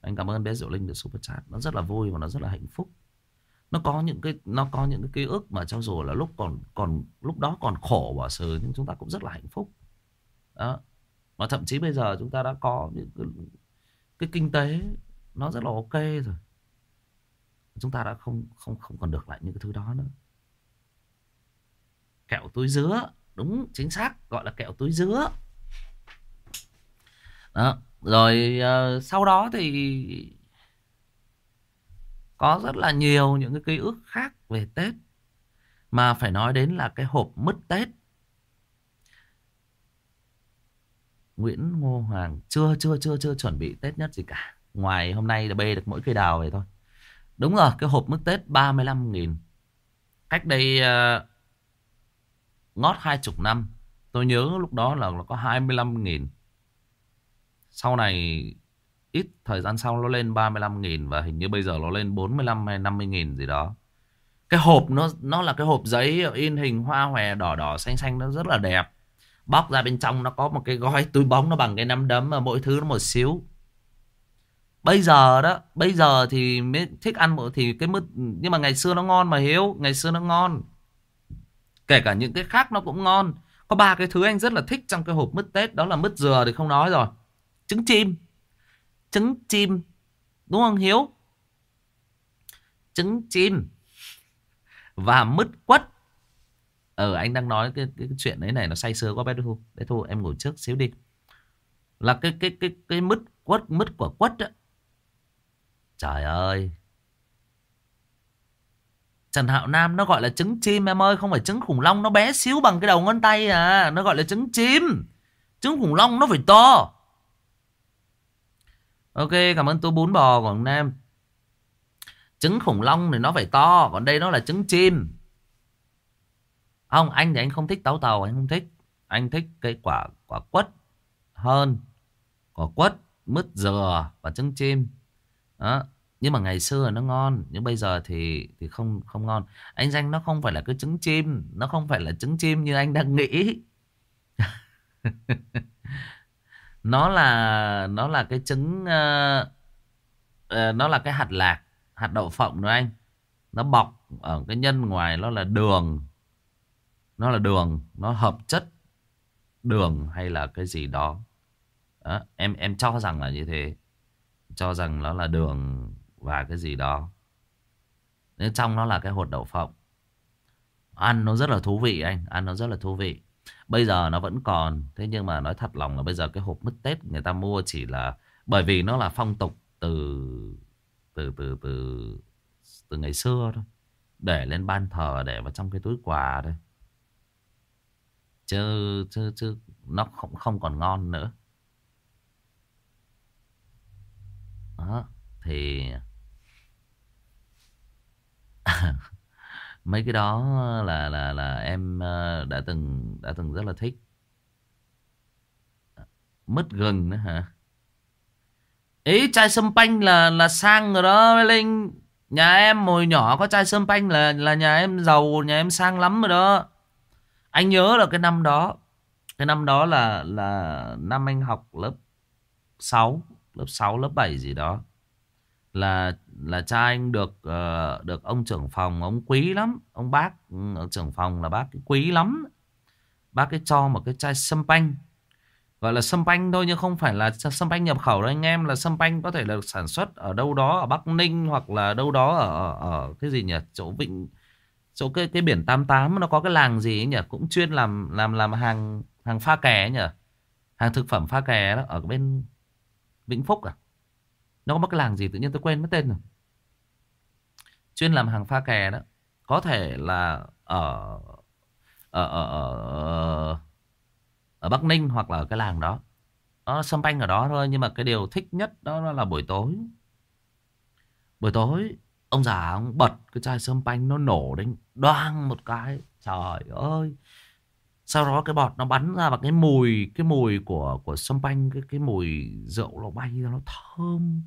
Anh cảm ơn bé diệu linh được super chat. Nó rất là vui và nó rất là hạnh phúc. Nó có những cái nó có những cái ký ức mà cho dù là lúc còn còn lúc đó còn khổ bỏ sừ nhưng chúng ta cũng rất là hạnh phúc. Đó. Mà thậm chí bây giờ chúng ta đã có những cái, cái kinh tế nó rất là ok rồi. Chúng ta đã không không không còn được lại những cái thứ đó nữa. Kẹo túi dứa đúng chính xác gọi là kẹo túi dứa đó rồi uh, sau đó thì có rất là nhiều những cái ký ức khác về Tết. Mà phải nói đến là cái hộp mứt Tết. Nguyễn Ngô Hoàng chưa chưa chưa chưa chuẩn bị Tết nhất gì cả. Ngoài hôm nay là bê được mỗi cây đào về thôi. Đúng rồi, cái hộp mứt Tết 35.000. Cách đây uh, ngót hai chục năm. Tôi nhớ lúc đó là nó có 25.000. Sau này ít thời gian sau nó lên 35.000 và hình như bây giờ nó lên 45 hay 50.000 gì đó. Cái hộp nó nó là cái hộp giấy in hình hoa hòe đỏ đỏ xanh xanh nó rất là đẹp. Bóc ra bên trong nó có một cái gói túi bóng nó bằng cái nắm đấm mà mỗi thứ nó một xíu. Bây giờ đó, bây giờ thì mới thích ăn thì cái mứt nhưng mà ngày xưa nó ngon mà Hiếu, ngày xưa nó ngon. Kể cả những cái khác nó cũng ngon. Có ba cái thứ anh rất là thích trong cái hộp mứt Tết đó là mứt dừa thì không nói rồi. Trứng chim. Trứng chim. Đúng không Hiếu? Trứng chim. Và mứt quất. Ờ anh đang nói cái, cái, cái chuyện đấy này nó say sưa quá bé thu. Bé thu em ngồi trước xíu đi. Là cái cái cái cái mứt quất mứt quả quất á. Trời ơi. Trần Hạo Nam nó gọi là trứng chim em ơi Không phải trứng khủng long Nó bé xíu bằng cái đầu ngón tay à Nó gọi là trứng chim. Trứng khủng long nó phải to. Ok cảm ơn tô bún bò của ông Nam. Trứng khủng long thì nó phải to Còn đây nó là trứng chim. Không anh thì anh không thích táo tàu Anh không thích. Anh thích cái quả quả quất hơn. Quả quất, mứt dừa và trứng chim. Đó nhưng mà ngày xưa nó ngon nhưng bây giờ thì thì không không ngon. Anh danh nó không phải là cái trứng chim nó không phải là trứng chim như anh đang nghĩ. Nó là nó là cái trứng uh, uh, nó là cái hạt lạc hạt đậu phộng nữa anh. Nó bọc ở cái nhân ngoài nó là đường. Nó là đường nó hợp chất đường hay là cái gì đó, đó em em cho rằng là như thế. Cho rằng nó là đường và cái gì đó. Nên trong nó là cái hột đậu phộng. Ăn nó rất là thú vị anh, ăn nó rất là thú vị. Bây giờ nó vẫn còn, Thế nhưng mà nói thật lòng là bây giờ cái hộp mứt Tết người ta mua chỉ là, Bởi vì nó là phong tục từ Từ từ từ Từ ngày xưa thôi. Để lên ban thờ, Để vào trong cái túi quà thôi. Chứ chứ chứ nó không không còn ngon nữa. Đó, thì mấy cái đó ờ, là là là em ờ, đã từng đã từng rất là thích. À, mất gừng nữa hả? Ý, chai sâm panh là là sang rồi đó linh. Nhà em hồi nhỏ có chai sâm panh là là nhà em giàu, nhà em sang lắm rồi đó. Anh nhớ là cái năm đó, cái năm đó là là năm anh học lớp 6 lớp 6 lớp 7 gì đó là là cha anh được uh, được ông trưởng phòng ông quý lắm. Ông bác ừ, ông trưởng phòng là bác quý lắm. Bác cái cho một cái chai sâm panh. Gọi là sâm panh thôi nhưng không phải là sâm panh nhập khẩu đâu anh em. Là sâm panh có thể là sản xuất ở đâu đó ở Bắc Ninh hoặc là đâu đó ở ở cái gì nhỉ? Chỗ Vịnh chỗ cái cái biển 88 nó có cái làng gì ấy nhỉ? Cũng chuyên làm làm làm hàng hàng pha kè ấy nhỉ? Hàng thực phẩm pha kè đó ở bên Vĩnh Phúc à? Nó có một cái làng gì tự nhiên tôi quên mất tên rồi. Chuyên làm hàng pha kè đó. Có thể là ở ở ở ở, ở Bắc Ninh hoặc là ở cái làng đó. Nó xâm panh ở đó thôi nhưng mà cái điều thích nhất đó là buổi tối. Buổi tối ông già ông bật cái chai sâm panh nó nổ đến đoang một cái. Trời ơi! Sau đó cái bọt nó bắn ra và cái mùi cái mùi của của sâm panh cái cái mùi rượu nó bay ra nó thơm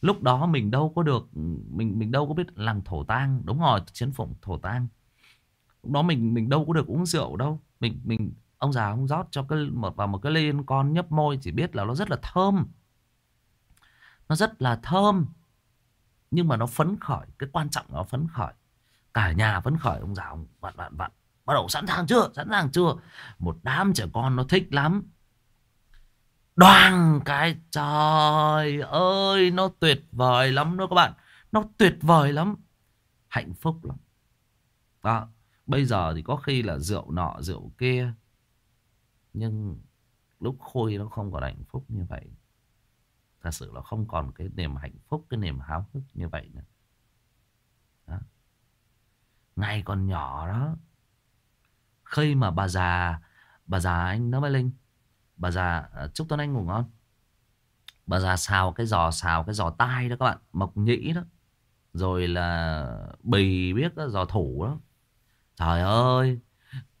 lúc đó mình đâu có được, mình mình đâu có biết làm thổ tang. Đúng rồi, chiến phụng thổ tang. Lúc đó mình mình đâu có được uống rượu đâu. Mình mình, ông già ông rót cho cái, một, vào một cái ly con nhấp môi chỉ biết là nó rất là thơm. Nó rất là thơm. Nhưng mà nó phấn khởi, cái quan trọng nó phấn khởi. Cả nhà phấn khởi, ông già ông vặn vặn vặn. Bắt đầu sẵn sàng chưa? Sẵn sàng chưa? Một đám trẻ con nó thích lắm. Đoàng cái, trời ơi, Nó tuyệt vời lắm đó các bạn. Nó tuyệt vời lắm. Hạnh phúc lắm. Đó, Bây giờ thì có khi là rượu nọ, rượu kia, Nhưng Lúc khôi nó không còn hạnh phúc như vậy. Thật sự là không còn cái niềm hạnh phúc, Cái niềm háo hức như vậy nữa. Đó. Ngày còn nhỏ đó, Khi mà bà già Bà già anh nó mới Linh Bà già ờ, chúc Tuấn Anh ngủ ngon. Bà già xào cái giò xào cái giò tai đó các bạn Mộc nhĩ đó. Rồi là bì biết đó, giò thủ đó. Trời ơi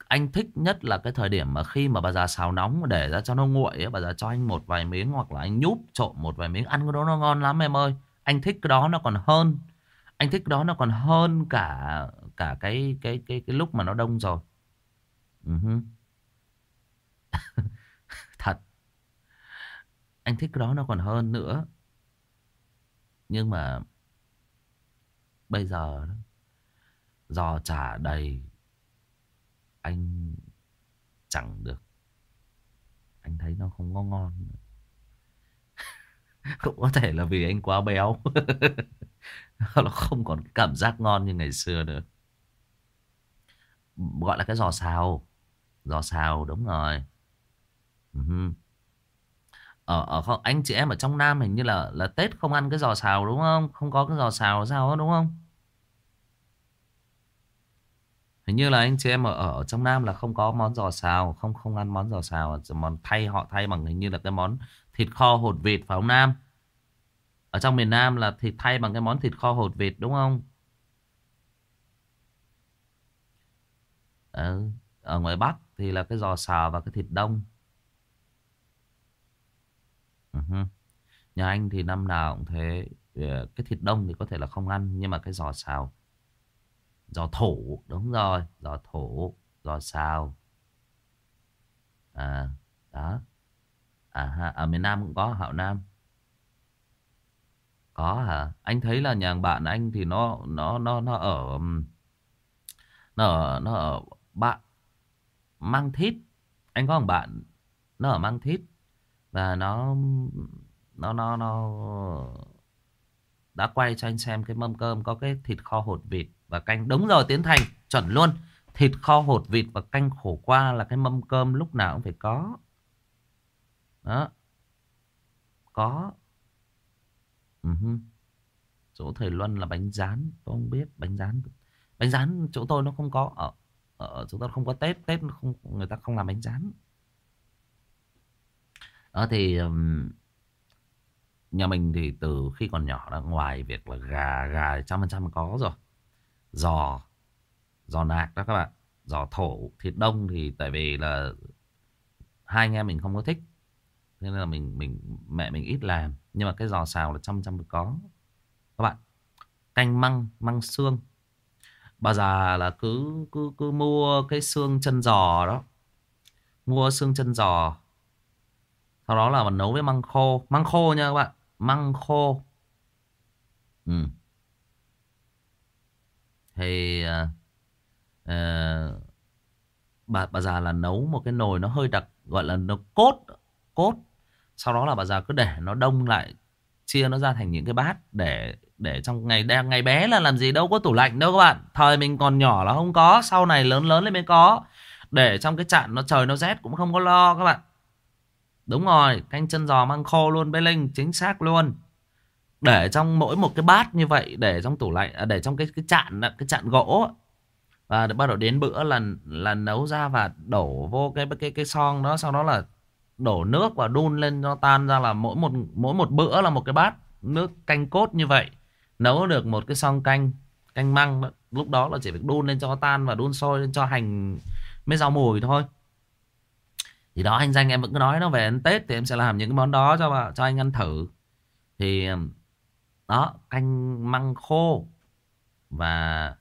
Anh thích nhất là cái thời điểm mà khi mà bà già xào nóng Để ra cho nó nguội ấy, Bà già cho anh một vài miếng Hoặc là anh nhúp trộn một vài miếng Ăn cái đó nó ngon lắm em ơi. Anh thích cái đó nó còn hơn Anh thích cái đó nó còn hơn cả Cả cái cái cái cái lúc mà nó đông rồi. Ừ uh -huh. Anh thích cái đó nó còn hơn nữa. Nhưng mà Bây giờ Do trả đầy, Anh Chẳng được. Anh thấy nó không có ngon. Nữa. Cũng có thể là vì anh quá béo. Nó không còn cảm giác ngon như ngày xưa nữa. Gọi là cái giò xào. Giò xào, đúng rồi. Uh ở, ở không, anh chị em ở trong Nam hình như là là Tết không ăn cái giò xào đúng không? Không có cái giò xào sao đó đúng không? Hình như là anh chị em ở, ở trong Nam là không có món giò xào, không không ăn món giò xào, món thay họ thay bằng hình như là cái món thịt kho hột vịt phải không Nam? Ở trong miền Nam là thịt thay bằng cái món thịt kho hột vịt đúng không? Ừ, ở ngoài Bắc thì là cái giò xào và cái thịt đông. Uh-huh. Nhà anh thì năm nào cũng thế ờ, Cái thịt đông thì có thể là không ăn Nhưng mà cái giò xào. Giò thủ đúng rồi Giò thủ, giò xào. À đó. À ha, ở miền Nam cũng có Hạo Nam. Có hả? Anh thấy là nhà bạn anh thì nó Nó nó nó ở Nó ở Nó ở bạn Mang thít. Anh có một bạn Nó ở mang thít và nó nó nó nó đã quay cho anh xem cái mâm cơm có cái thịt kho hột vịt và canh. Đúng rồi, tiến thành, chuẩn luôn. Thịt kho hột vịt và canh khổ qua là cái mâm cơm lúc nào cũng phải có. Đó. Có. Uh-huh. chỗ thầy luân là bánh rán, tôi không biết, bánh rán. Bánh rán chỗ tôi nó không có, ở ở chúng ta không có tết tết không, người ta không làm bánh rán đó thì nhà mình thì từ khi còn nhỏ đã ngoài việc là gà gà trăm phần trăm có rồi. Giò giò nạc đó các bạn. Giò thổ, thịt đông thì tại vì là hai anh em mình không có thích nên là mình mình, mẹ mình ít làm. Nhưng mà cái giò xào là trăm trăm có. Các bạn, canh măng măng xương. Bà già là cứ cứ cứ mua cái xương chân giò đó. Mua xương chân giò sau đó là mình nấu với măng khô. Măng khô nha các bạn. Măng khô. Ừ. thì uh, uh, bà bà già là nấu một cái nồi nó hơi đặc gọi là nó cốt cốt. Sau đó là bà già cứ để nó đông lại chia nó ra thành những cái bát để để trong ngày đang ngày bé là làm gì đâu có tủ lạnh đâu các bạn. Thời mình còn nhỏ là không có sau này lớn lớn lên mới có. Để trong cái chạn nó trời nó rét cũng không có lo các bạn đúng rồi canh chân giò măng khô luôn bê linh chính xác luôn. Để trong mỗi một cái bát như vậy để trong tủ lạnh à, để trong cái cái chạn cái chạn gỗ và bắt đầu đến bữa là là nấu ra và đổ vô cái cái cái son đó sau đó là đổ nước và đun lên cho tan ra là mỗi một mỗi một bữa là một cái bát nước canh cốt như vậy. Nấu được một cái son canh canh măng lúc đó là chỉ việc đun lên cho tan và đun sôi lên cho hành mấy rau mùi thôi thì đó, anh danh em vẫn cứ nói nó về ăn tết thì em sẽ làm những cái món đó cho cho anh ăn thử. Thì um, đó, canh măng khô và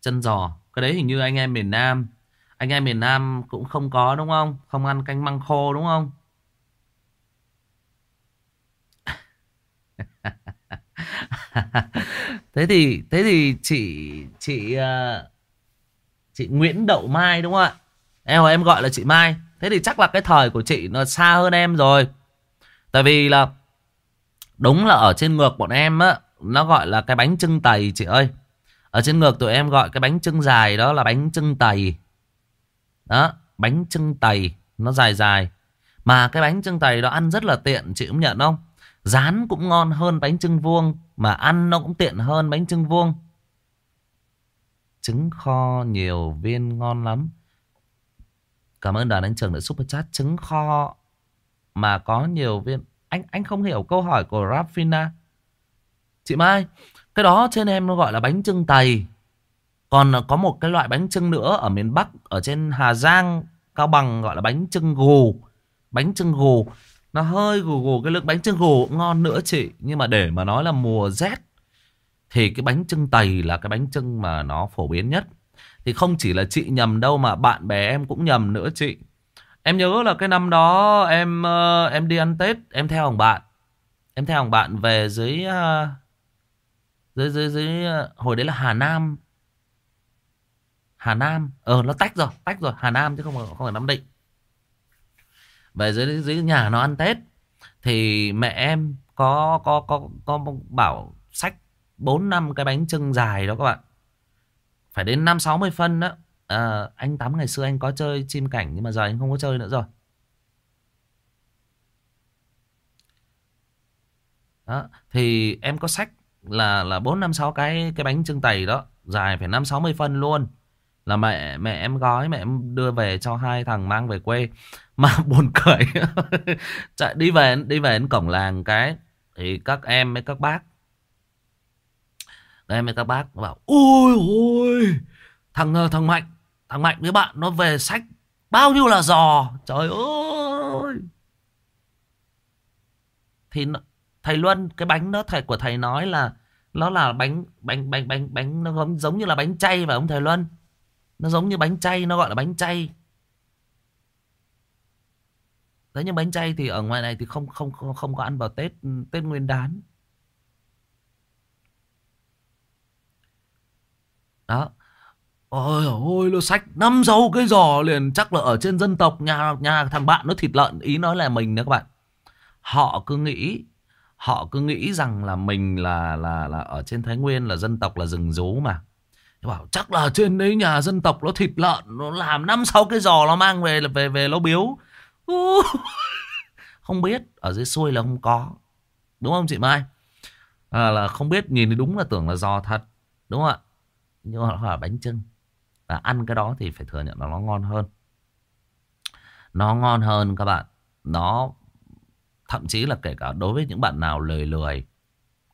chân giò. Cái đấy hình như anh em miền Nam, anh em miền Nam cũng không có, đúng không? Không ăn canh măng khô, đúng không? Thế thì thế thì chị chị ờ, chị Nguyễn Đậu Mai, đúng không ạ? Em em gọi là chị Mai thế thì chắc là cái thời của chị nó xa hơn em rồi. Tại vì là, đúng là ở trên ngược bọn em á, nó gọi là cái bánh trưng tày chị ơi. Ở trên ngược tụi em gọi cái bánh trưng dài đó là bánh trưng tày. Đó, bánh trưng tày, nó dài dài. Mà cái bánh trưng tày đó ăn rất là tiện, chị cũng nhận không? Rán cũng ngon hơn bánh trưng vuông, Mà ăn nó cũng tiện hơn bánh trưng vuông. Trứng kho nhiều viên ngon lắm. Cảm ơn đoàn anh Trường đã super chat Trứng kho. Mà có nhiều viên Anh anh không hiểu câu hỏi của Rafina Chị Mai, Cái đó trên em nó gọi là bánh trưng tày. Còn ờ, có một cái loại bánh trưng nữa Ở miền Bắc, Ở trên Hà Giang, Cao Bằng gọi là bánh trưng gù. Bánh trưng gù. Nó hơi gù gù cái lượng bánh trưng gù cũng ngon nữa chị, Nhưng mà để mà nói là mùa rét Thì cái bánh trưng tày là cái bánh trưng mà nó phổ biến nhất. Thì không chỉ là chị nhầm đâu mà bạn bè em cũng nhầm nữa chị. Em nhớ là cái năm đó em ờ, em đi ăn Tết, Em theo thằng bạn. Em theo thằng bạn về dưới ờ, dưới dưới dưới ờ, hồi đấy là Hà Nam. Hà Nam. Ờ nó tách rồi tách rồi, Hà Nam chứ không phải không phải Nam Định. Về dưới dưới nhà nó ăn Tết. Thì mẹ em có có có có bảo sách 4 năm cái bánh trưng dài đó các bạn. Phải đến 5 60 phân đó. À, anh Tắm ngày xưa anh có chơi chim cảnh nhưng mà giờ anh không có chơi nữa rồi. Đó, thì em có sách là là 4 5 6 cái cái bánh trưng tày đó, dài phải 5 60 phân luôn. Là mẹ mẹ em gói mẹ em đưa về cho hai thằng mang về quê mà buồn cười chạy đi về đi về đến cổng làng cái thì các em với các bác Đấy mấy các bác bảo ôi ôi thằng ờ, thằng mạnh thằng mạnh với bạn nó về sách bao nhiêu là giò? Trời ơi! Thì thầy luân cái bánh đó thầy của thầy nói là nó là bánh bánh bánh bánh bánh nó giống giống như là bánh chay phải không thầy luân? Nó giống như bánh chay nó gọi là bánh chay. Thế nhưng bánh chay thì ở ngoài này thì không không không, không có ăn vào Tết Tết Nguyên đán. Đó. Ôi ôi nó sách năm sáu cái giò liền chắc là ở trên dân tộc nhà nhà thằng bạn nó thịt lợn ý nói là mình đó các bạn. Họ cứ nghĩ họ cứ nghĩ rằng là mình là là là ở trên Thái Nguyên là dân tộc là rừng rú mà. Bảo chắc là trên đấy nhà dân tộc nó thịt lợn nó làm năm sáu cái giò nó mang về là về về nó biếu không biết ở dưới xuôi là không có đúng không chị Mai à, là không biết nhìn thì đúng là tưởng là giò thật đúng không ạ nhưng mà là bánh trưng Và ăn cái đó thì phải thừa nhận là nó ngon hơn. Nó ngon hơn các bạn. Nó, thậm chí là kể cả đối với những bạn nào lười lười.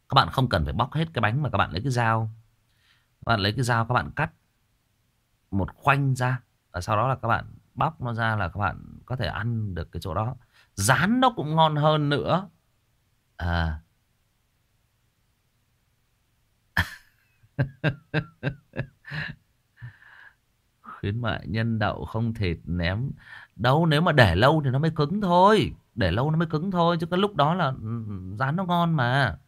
Các bạn không cần phải bóc hết cái bánh mà các bạn lấy cái dao. Các bạn lấy cái dao các bạn cắt một khoanh ra. Và sau đó là các bạn bóc nó ra là các bạn có thể ăn được cái chỗ đó. Rán nó cũng ngon hơn nữa. À. Khuyến mại nhân đậu không thịt ném. Đâu nếu mà để lâu thì nó mới cứng thôi. Để lâu nó mới cứng thôi. Chứ cái lúc đó là ừ, ừ, rán nó ngon mà.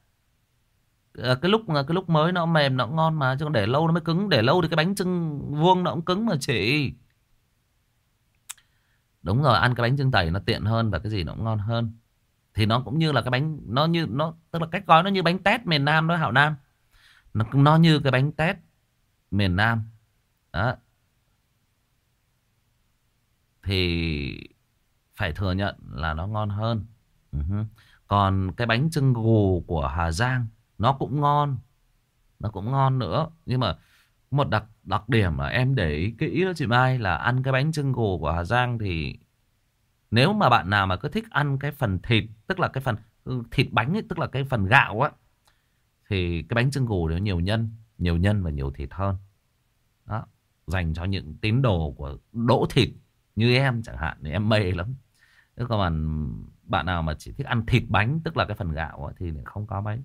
À, cái lúc cái lúc mới nó mềm nó cũng ngon mà chứ còn để lâu nó mới cứng để lâu thì cái bánh trưng vuông nó cũng cứng mà chị đúng rồi ăn cái bánh trưng tẩy nó tiện hơn và cái gì nó cũng ngon hơn thì nó cũng như là cái bánh nó như nó tức là cách gói nó như bánh tét miền Nam đó Hảo Nam nó nó như cái bánh tét miền Nam. Đó. Thì phải thừa nhận là nó ngon hơn. Uh-huh. còn cái bánh trưng gù của Hà Giang nó cũng ngon. Nó cũng ngon nữa. Nhưng mà một đặc đặc điểm mà em để ý kỹ đó chị Mai là ăn cái bánh trưng gù của Hà Giang thì nếu mà bạn nào mà cứ thích ăn cái phần thịt tức là cái phần ừ, thịt bánh ấy, tức là cái phần gạo á thì cái bánh trưng gù nó nhiều nhân nhiều nhân và nhiều thịt hơn dành cho những tín đồ của đỗ thịt như em chẳng hạn thì em mê lắm. Thế còn bạn bạn nào mà chỉ thích ăn thịt bánh tức là cái phần gạo ấy, thì không có mấy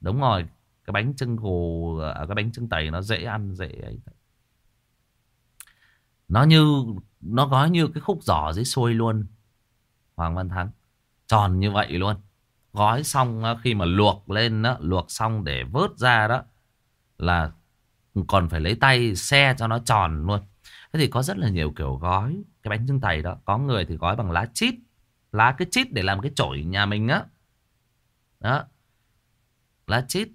đúng rồi cái bánh trưng gù à, cái bánh trưng tày nó dễ ăn dễ ấy. Nó như nó gói như cái khúc giỏ dưới xôi luôn Hoàng Văn Thắng. Tròn như vậy luôn. Gói xong khi mà luộc lên đó luộc xong để vớt ra đó là còn phải lấy tay xe cho nó tròn luôn. Thế thì có rất là nhiều kiểu gói, cái bánh trưng tày đó. Có người thì gói bằng lá chít, lá cái chít để làm cái chổi nhà mình á. Đó. Lá chít.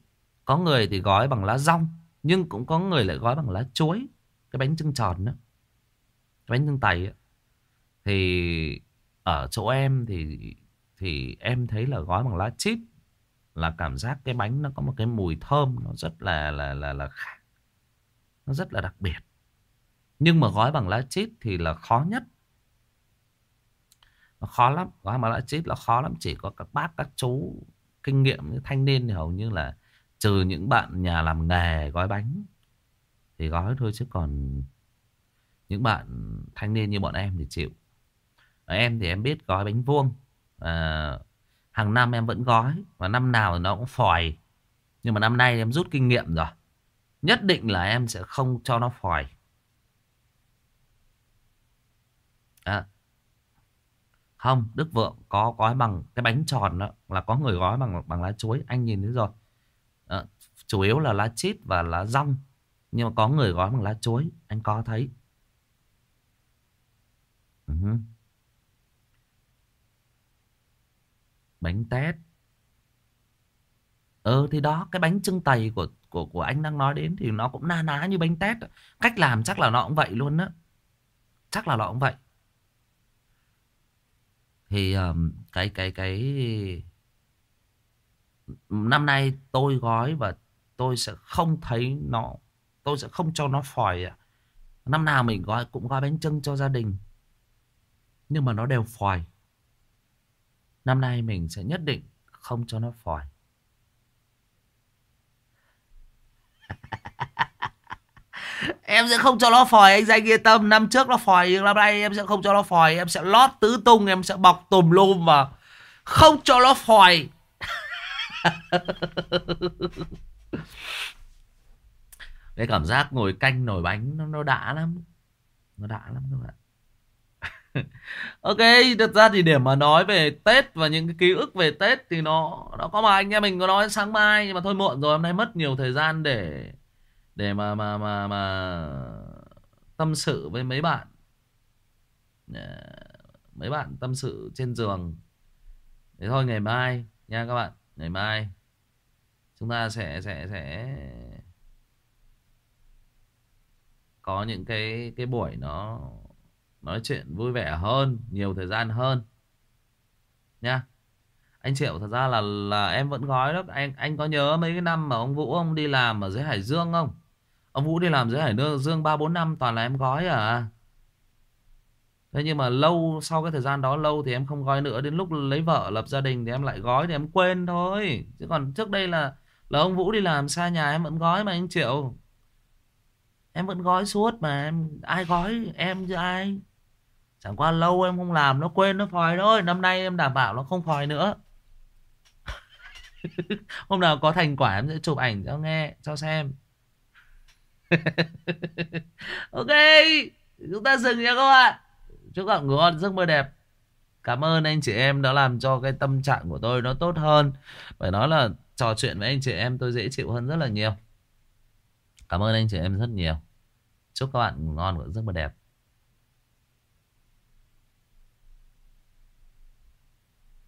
Có người thì gói bằng lá rong, nhưng cũng có người lại gói bằng lá chuối, cái bánh trưng tròn đó cái bánh trưng tày á. Thì ở chỗ em thì thì em thấy là gói bằng lá chít là cảm giác cái bánh nó có một cái mùi thơm, nó rất là là là là khác nó rất là đặc biệt. Nhưng mà gói bằng lá chít thì là khó nhất. Nó khó lắm gói bằng lá chít là khó lắm. Chỉ có các bác các chú kinh nghiệm như thanh niên thì hầu như là trừ những bạn nhà làm nghề gói bánh thì gói thôi chứ còn những bạn thanh niên như bọn em thì chịu. Em thì em biết gói bánh vuông. À, hàng năm em vẫn gói và năm nào thì nó cũng phòi. Nhưng mà năm nay em rút kinh nghiệm rồi nhất định là em sẽ không cho nó phòi. À. không Đức Vượng có gói bằng cái bánh tròn đó là có người gói bằng bằng lá chuối. Anh nhìn thấy rồi. À, chủ yếu là lá chít và lá rong nhưng mà có người gói bằng lá chuối. Anh có thấy. Uh-huh. bánh tét. Ừ thì đó cái bánh trưng tày của của của anh đang nói đến thì nó cũng na ná như bánh tét cách làm chắc là nó cũng vậy luôn á. Chắc là nó cũng vậy. Thì um, cái cái cái năm nay tôi gói và tôi sẽ không thấy nó tôi sẽ không cho nó phòi năm nào mình gói cũng gói bánh trưng cho gia đình. Nhưng mà nó đều phòi. Năm nay mình sẽ nhất định không cho nó phòi. em sẽ không cho nó phòi anh danh yên tâm. Năm trước nó phòi nhưng năm nay em sẽ không cho nó phòi. Em sẽ lót tứ tung em sẽ bọc tùm lum và không cho nó phòi. Cái cảm giác ngồi canh nồi bánh nó, nó đã lắm. Nó đã lắm các bạn ok, thật ra thì để mà nói về tết và những cái ký ức về tết thì nó nó có mà anh em mình có nói sáng mai nhưng mà thôi muộn rồi, hôm nay mất nhiều thời gian để để mà mà mà mà tâm sự với mấy bạn. Mấy bạn tâm sự trên giường. Thế thôi, ngày mai nha các bạn, ngày mai chúng ta sẽ sẽ sẽ có những cái cái buổi nó nói chuyện vui vẻ hơn, nhiều thời gian hơn. Nha. Anh triệu, thật ra là là em vẫn gói đó anh anh có nhớ mấy cái năm mà ông vũ ông đi làm ở dưới hải dương không? Ông Vũ đi làm dưới Hải Dương 3-4 năm, toàn là em gói à? Thế nhưng mà lâu, sau cái thời gian đó lâu thì em không gói nữa. Đến lúc lấy vợ, lập gia đình thì em lại gói thì em quên thôi. Chứ còn trước đây là là ông Vũ đi làm xa nhà em vẫn gói mà anh Triệu. Em vẫn gói suốt mà em, Ai gói em chứ ai? Chẳng qua lâu em không làm, nó quên, nó phòi thôi. Năm nay em đảm bảo nó không phòi nữa. Hôm nào có thành quả em sẽ chụp ảnh cho nghe, Cho xem. Ok, Chúng ta dừng nha các bạn. Chúc các bạn ngủ ngon, giấc mơ đẹp. Cảm ơn anh chị em đã làm cho cái tâm trạng của tôi nó tốt hơn. Phải nói là trò chuyện với anh chị em tôi dễ chịu hơn rất là nhiều. Cảm ơn anh chị em rất nhiều. Chúc các bạn ngon và giấc mơ đẹp.